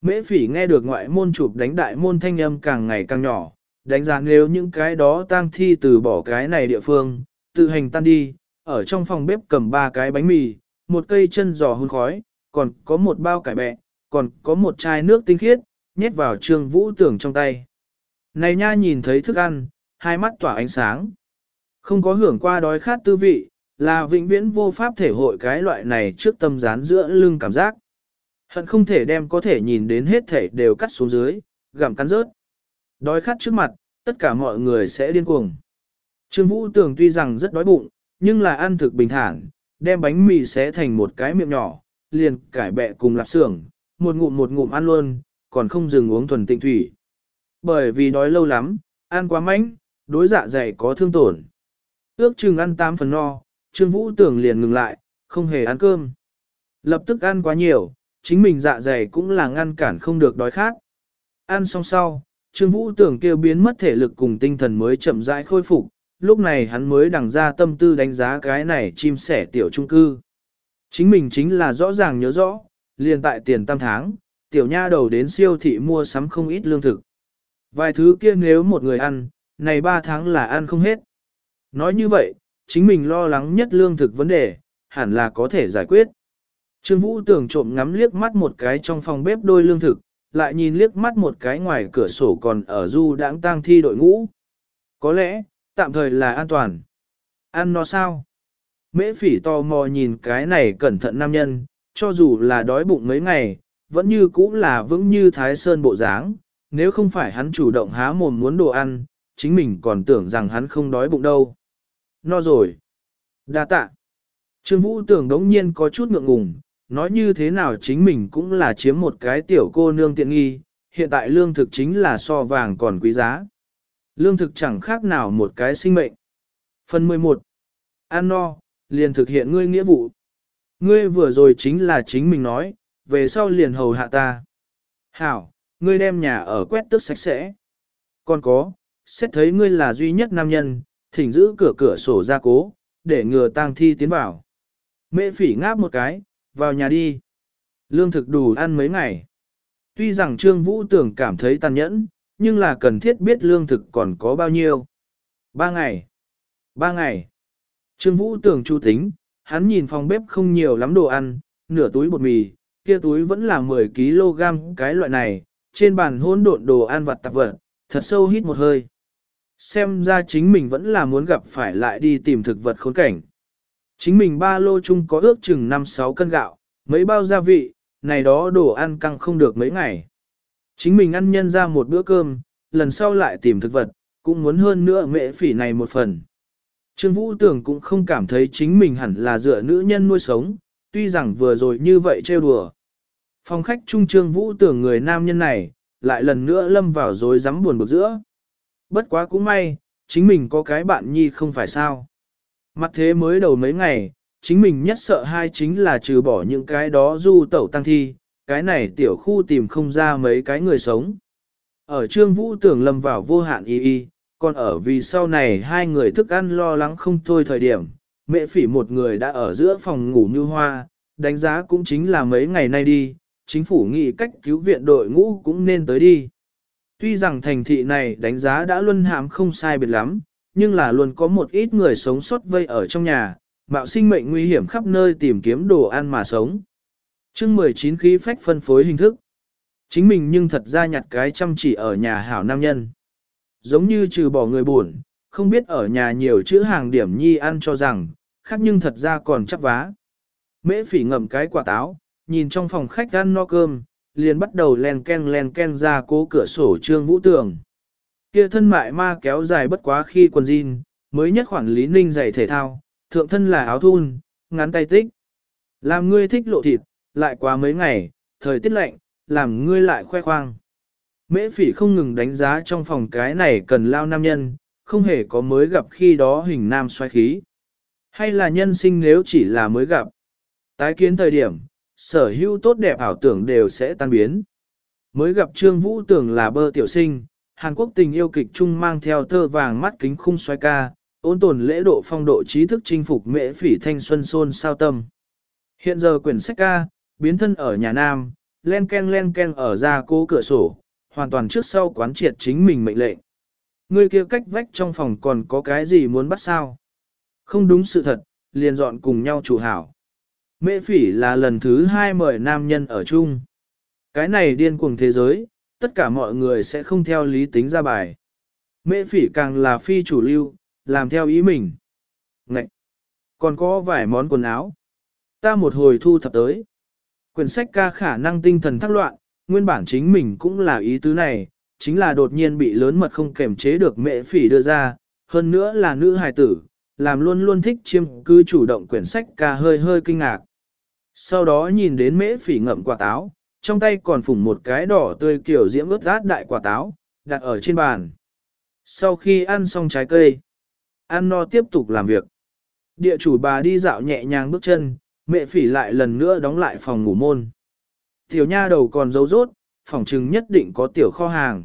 Mễ phỉ nghe được ngoại môn chụp đánh đại môn thanh âm càng ngày càng nhỏ, đánh giá nếu những cái đó tang thi từ bỏ cái này địa phương, tự hành tan đi, ở trong phòng bếp cầm ba cái bánh mì, một cây chân giò hun khói, còn có một bao cải bẹ, còn có một chai nước tinh khiết, nhét vào trương vũ tưởng trong tay. Này nha nhìn thấy thức ăn, hai mắt tỏa ánh sáng. Không có hưởng qua đói khát tư vị, là vĩnh viễn vô pháp thể hội cái loại này trước tâm rán giữa lưng cảm giác. Hận không thể đem có thể nhìn đến hết thể đều cắt xuống dưới, gặm cắn rớt. Đói khát trước mặt, tất cả mọi người sẽ điên cuồng. Trương Vũ tưởng tuy rằng rất đói bụng, nhưng là ăn thực bình thản, đem bánh mì xé thành một cái miệng nhỏ, liền cải bẹ cùng lạp xưởng, một ngụm một ngụm ăn luôn, còn không dừng uống thuần tịnh thủy. Bởi vì đói lâu lắm, ăn quá mánh, đối dạ dày có thương tổn. Ước chừng ăn 8 phần no, Trương Vũ tưởng liền ngừng lại, không hề ăn cơm. Lập tức ăn quá nhiều, chính mình dạ dày cũng là ngăn cản không được đói khát. Ăn xong sau, Trương Vũ tưởng kêu biến mất thể lực cùng tinh thần mới chậm rãi khôi phục, lúc này hắn mới đằng ra tâm tư đánh giá cái này chim sẻ tiểu trung cư. Chính mình chính là rõ ràng nhớ rõ, liền tại tiền tam tháng, tiểu nha đầu đến siêu thị mua sắm không ít lương thực. Vài thứ kia nếu một người ăn, này ba tháng là ăn không hết. Nói như vậy, chính mình lo lắng nhất lương thực vấn đề, hẳn là có thể giải quyết. Trương Vũ tưởng trộm ngắm liếc mắt một cái trong phòng bếp đôi lương thực, lại nhìn liếc mắt một cái ngoài cửa sổ còn ở du đãng tang thi đội ngũ. Có lẽ, tạm thời là an toàn. Ăn nó sao? Mễ phỉ tò mò nhìn cái này cẩn thận nam nhân, cho dù là đói bụng mấy ngày, vẫn như cũ là vững như thái sơn bộ dáng. Nếu không phải hắn chủ động há mồm muốn đồ ăn, chính mình còn tưởng rằng hắn không đói bụng đâu. No rồi. Đa tạ. Trương Vũ tưởng đống nhiên có chút ngượng ngùng, nói như thế nào chính mình cũng là chiếm một cái tiểu cô nương tiện nghi, hiện tại lương thực chính là so vàng còn quý giá. Lương thực chẳng khác nào một cái sinh mệnh. Phần 11. An no, liền thực hiện ngươi nghĩa vụ. Ngươi vừa rồi chính là chính mình nói, về sau liền hầu hạ ta. Hảo, ngươi đem nhà ở quét tước sạch sẽ. Còn có, xét thấy ngươi là duy nhất nam nhân, thỉnh giữ cửa cửa sổ ra cố, để ngừa tang thi tiến vào. Mẹ phỉ ngáp một cái, vào nhà đi. Lương thực đủ ăn mấy ngày. Tuy rằng Trương Vũ tưởng cảm thấy tàn nhẫn, nhưng là cần thiết biết lương thực còn có bao nhiêu. Ba ngày. Ba ngày. Trương Vũ tưởng chu tính, hắn nhìn phòng bếp không nhiều lắm đồ ăn, nửa túi bột mì, kia túi vẫn là 10kg cái loại này, trên bàn hỗn độn đồ ăn vặt tạp vật, thật sâu hít một hơi. Xem ra chính mình vẫn là muốn gặp phải lại đi tìm thực vật khốn cảnh. Chính mình ba lô chung có ước chừng 5-6 cân gạo, mấy bao gia vị, này đó đồ ăn căng không được mấy ngày. Chính mình ăn nhân ra một bữa cơm, lần sau lại tìm thực vật, cũng muốn hơn nữa mễ phỉ này một phần. Trương Vũ Tưởng cũng không cảm thấy chính mình hẳn là dựa nữ nhân nuôi sống, tuy rằng vừa rồi như vậy trêu đùa. Phòng khách trung Trương Vũ Tưởng người nam nhân này, lại lần nữa lâm vào dối rắm buồn bực giữa. Bất quá cũng may, chính mình có cái bạn nhi không phải sao. Mặt thế mới đầu mấy ngày, chính mình nhất sợ hai chính là trừ bỏ những cái đó du tẩu tăng thi, cái này tiểu khu tìm không ra mấy cái người sống. Ở trương vũ tưởng lâm vào vô hạn y y, còn ở vì sau này hai người thức ăn lo lắng không thôi thời điểm, mẹ phỉ một người đã ở giữa phòng ngủ như hoa, đánh giá cũng chính là mấy ngày nay đi, chính phủ nghị cách cứu viện đội ngũ cũng nên tới đi. Tuy rằng thành thị này đánh giá đã luân hãm không sai biệt lắm, nhưng là luôn có một ít người sống sót vây ở trong nhà, mạo sinh mệnh nguy hiểm khắp nơi tìm kiếm đồ ăn mà sống. chương 19 khí phách phân phối hình thức. Chính mình nhưng thật ra nhặt cái chăm chỉ ở nhà hảo nam nhân. Giống như trừ bỏ người buồn, không biết ở nhà nhiều chữ hàng điểm nhi ăn cho rằng, khác nhưng thật ra còn chắc vá. Mễ phỉ ngậm cái quả táo, nhìn trong phòng khách ăn no cơm, liền bắt đầu len ken len ken ra cố cửa sổ trương vũ tường. Kia thân mại ma kéo dài bất quá khi quần jean, mới nhất khoản lý ninh giày thể thao, thượng thân là áo thun, ngắn tay tích. Làm ngươi thích lộ thịt, lại quá mấy ngày, thời tiết lạnh, làm ngươi lại khoe khoang. Mễ phỉ không ngừng đánh giá trong phòng cái này cần lao nam nhân, không hề có mới gặp khi đó hình nam xoay khí. Hay là nhân sinh nếu chỉ là mới gặp. Tái kiến thời điểm, sở hữu tốt đẹp ảo tưởng đều sẽ tan biến. Mới gặp Trương Vũ tưởng là bơ tiểu sinh, Hàn Quốc tình yêu kịch trung mang theo thơ vàng mắt kính khung xoay ca, ôn tồn lễ độ phong độ trí thức chinh phục mễ phỉ thanh xuân xôn sao tâm. Hiện giờ quyển sách ca, biến thân ở nhà Nam, len ken len ken ở ra cố cửa sổ, hoàn toàn trước sau quán triệt chính mình mệnh lệnh. Người kia cách vách trong phòng còn có cái gì muốn bắt sao? Không đúng sự thật, liền dọn cùng nhau chủ hảo. Mễ phỉ là lần thứ hai mời nam nhân ở chung. Cái này điên cuồng thế giới, tất cả mọi người sẽ không theo lý tính ra bài. Mễ phỉ càng là phi chủ lưu, làm theo ý mình. Ngậy! Còn có vài món quần áo. Ta một hồi thu thập tới. Quyển sách ca khả năng tinh thần thắc loạn, nguyên bản chính mình cũng là ý tứ này, chính là đột nhiên bị lớn mật không kềm chế được mẹ phỉ đưa ra, hơn nữa là nữ hài tử, làm luôn luôn thích chiêm cư chủ động quyển sách ca hơi hơi kinh ngạc. Sau đó nhìn đến mễ phỉ ngậm quả táo, trong tay còn phủng một cái đỏ tươi kiểu diễm ướt át đại quả táo, đặt ở trên bàn. Sau khi ăn xong trái cây, ăn no tiếp tục làm việc. Địa chủ bà đi dạo nhẹ nhàng bước chân, mẹ phỉ lại lần nữa đóng lại phòng ngủ môn. Tiểu nha đầu còn dấu rốt, phòng trừng nhất định có tiểu kho hàng.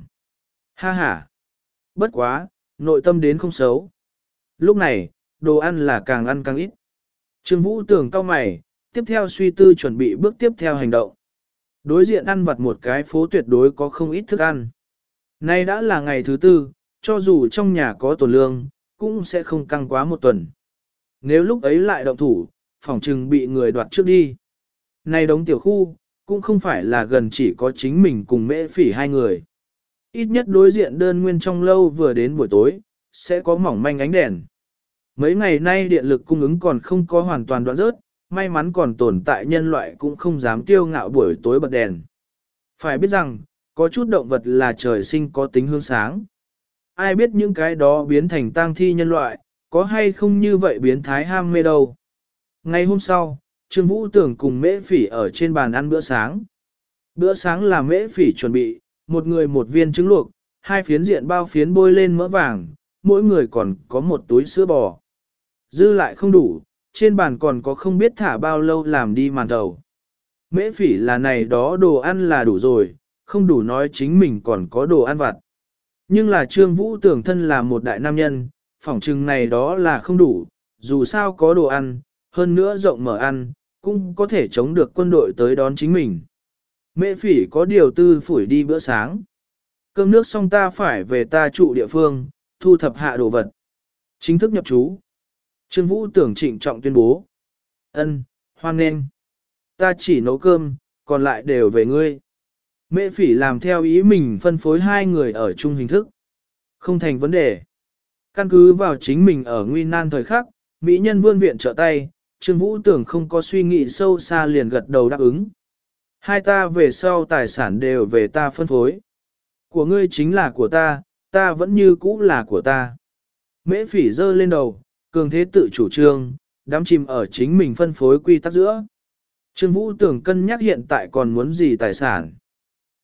Ha ha! Bất quá, nội tâm đến không xấu. Lúc này, đồ ăn là càng ăn càng ít. Trương Vũ tưởng cao mày, tiếp theo suy tư chuẩn bị bước tiếp theo hành động. Đối diện ăn vặt một cái phố tuyệt đối có không ít thức ăn. Nay đã là ngày thứ tư, cho dù trong nhà có tổ lương, cũng sẽ không căng quá một tuần. Nếu lúc ấy lại động thủ, phòng trừng bị người đoạt trước đi. Nay đống tiểu khu, cũng không phải là gần chỉ có chính mình cùng mễ phỉ hai người. Ít nhất đối diện đơn nguyên trong lâu vừa đến buổi tối, sẽ có mỏng manh ánh đèn. Mấy ngày nay điện lực cung ứng còn không có hoàn toàn đoạn rớt, may mắn còn tồn tại nhân loại cũng không dám tiêu ngạo buổi tối bật đèn. Phải biết rằng, có chút động vật là trời sinh có tính hương sáng. Ai biết những cái đó biến thành tang thi nhân loại, có hay không như vậy biến thái ham mê đâu. Ngày hôm sau, Trương Vũ Tưởng cùng mễ phỉ ở trên bàn ăn bữa sáng. Bữa sáng là mễ phỉ chuẩn bị, một người một viên trứng luộc, hai phiến diện bao phiến bôi lên mỡ vàng, mỗi người còn có một túi sữa bò. Dư lại không đủ, trên bàn còn có không biết thả bao lâu làm đi màn đầu. Mễ phỉ là này đó đồ ăn là đủ rồi, không đủ nói chính mình còn có đồ ăn vặt. Nhưng là Trương Vũ tưởng thân là một đại nam nhân, phỏng chừng này đó là không đủ, dù sao có đồ ăn, hơn nữa rộng mở ăn, cũng có thể chống được quân đội tới đón chính mình. Mễ phỉ có điều tư phủi đi bữa sáng. Cơm nước xong ta phải về ta trụ địa phương, thu thập hạ đồ vật. Chính thức nhập trú. Trương Vũ tưởng trịnh trọng tuyên bố. ân hoan nghênh. Ta chỉ nấu cơm, còn lại đều về ngươi. Mễ phỉ làm theo ý mình phân phối hai người ở chung hình thức. Không thành vấn đề. Căn cứ vào chính mình ở nguy nan thời khắc, Mỹ nhân vươn viện trợ tay, Trương Vũ tưởng không có suy nghĩ sâu xa liền gật đầu đáp ứng. Hai ta về sau tài sản đều về ta phân phối. Của ngươi chính là của ta, ta vẫn như cũ là của ta. Mễ phỉ dơ lên đầu, cường thế tự chủ trương, đám chìm ở chính mình phân phối quy tắc giữa. Trương Vũ tưởng cân nhắc hiện tại còn muốn gì tài sản.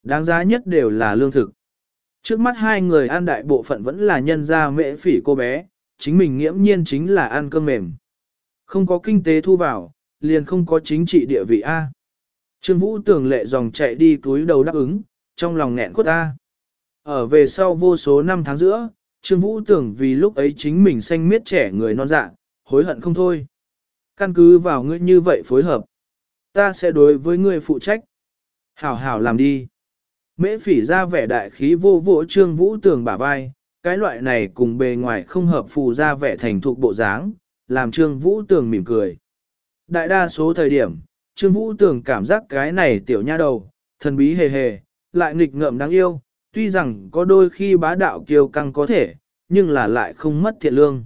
Đáng giá nhất đều là lương thực. Trước mắt hai người ăn đại bộ phận vẫn là nhân gia mễ phỉ cô bé, chính mình nghiễm nhiên chính là ăn cơm mềm. Không có kinh tế thu vào, liền không có chính trị địa vị A. Trương Vũ tưởng lệ dòng chạy đi túi đầu đáp ứng, trong lòng nghẹn quất A. Ở về sau vô số năm tháng giữa, Trương Vũ tưởng vì lúc ấy chính mình xanh miết trẻ người non dạ, hối hận không thôi. Căn cứ vào ngươi như vậy phối hợp. Ta sẽ đối với ngươi phụ trách. Hảo hảo làm đi. Mễ phỉ ra vẻ đại khí vô vỗ Trương Vũ tưởng bả vai, cái loại này cùng bề ngoài không hợp phù ra vẻ thành thục bộ dáng, làm Trương Vũ tưởng mỉm cười. Đại đa số thời điểm, Trương Vũ tưởng cảm giác cái này tiểu nha đầu, thần bí hề hề, lại nghịch ngợm đáng yêu, tuy rằng có đôi khi bá đạo kiêu căng có thể, nhưng là lại không mất thiện lương.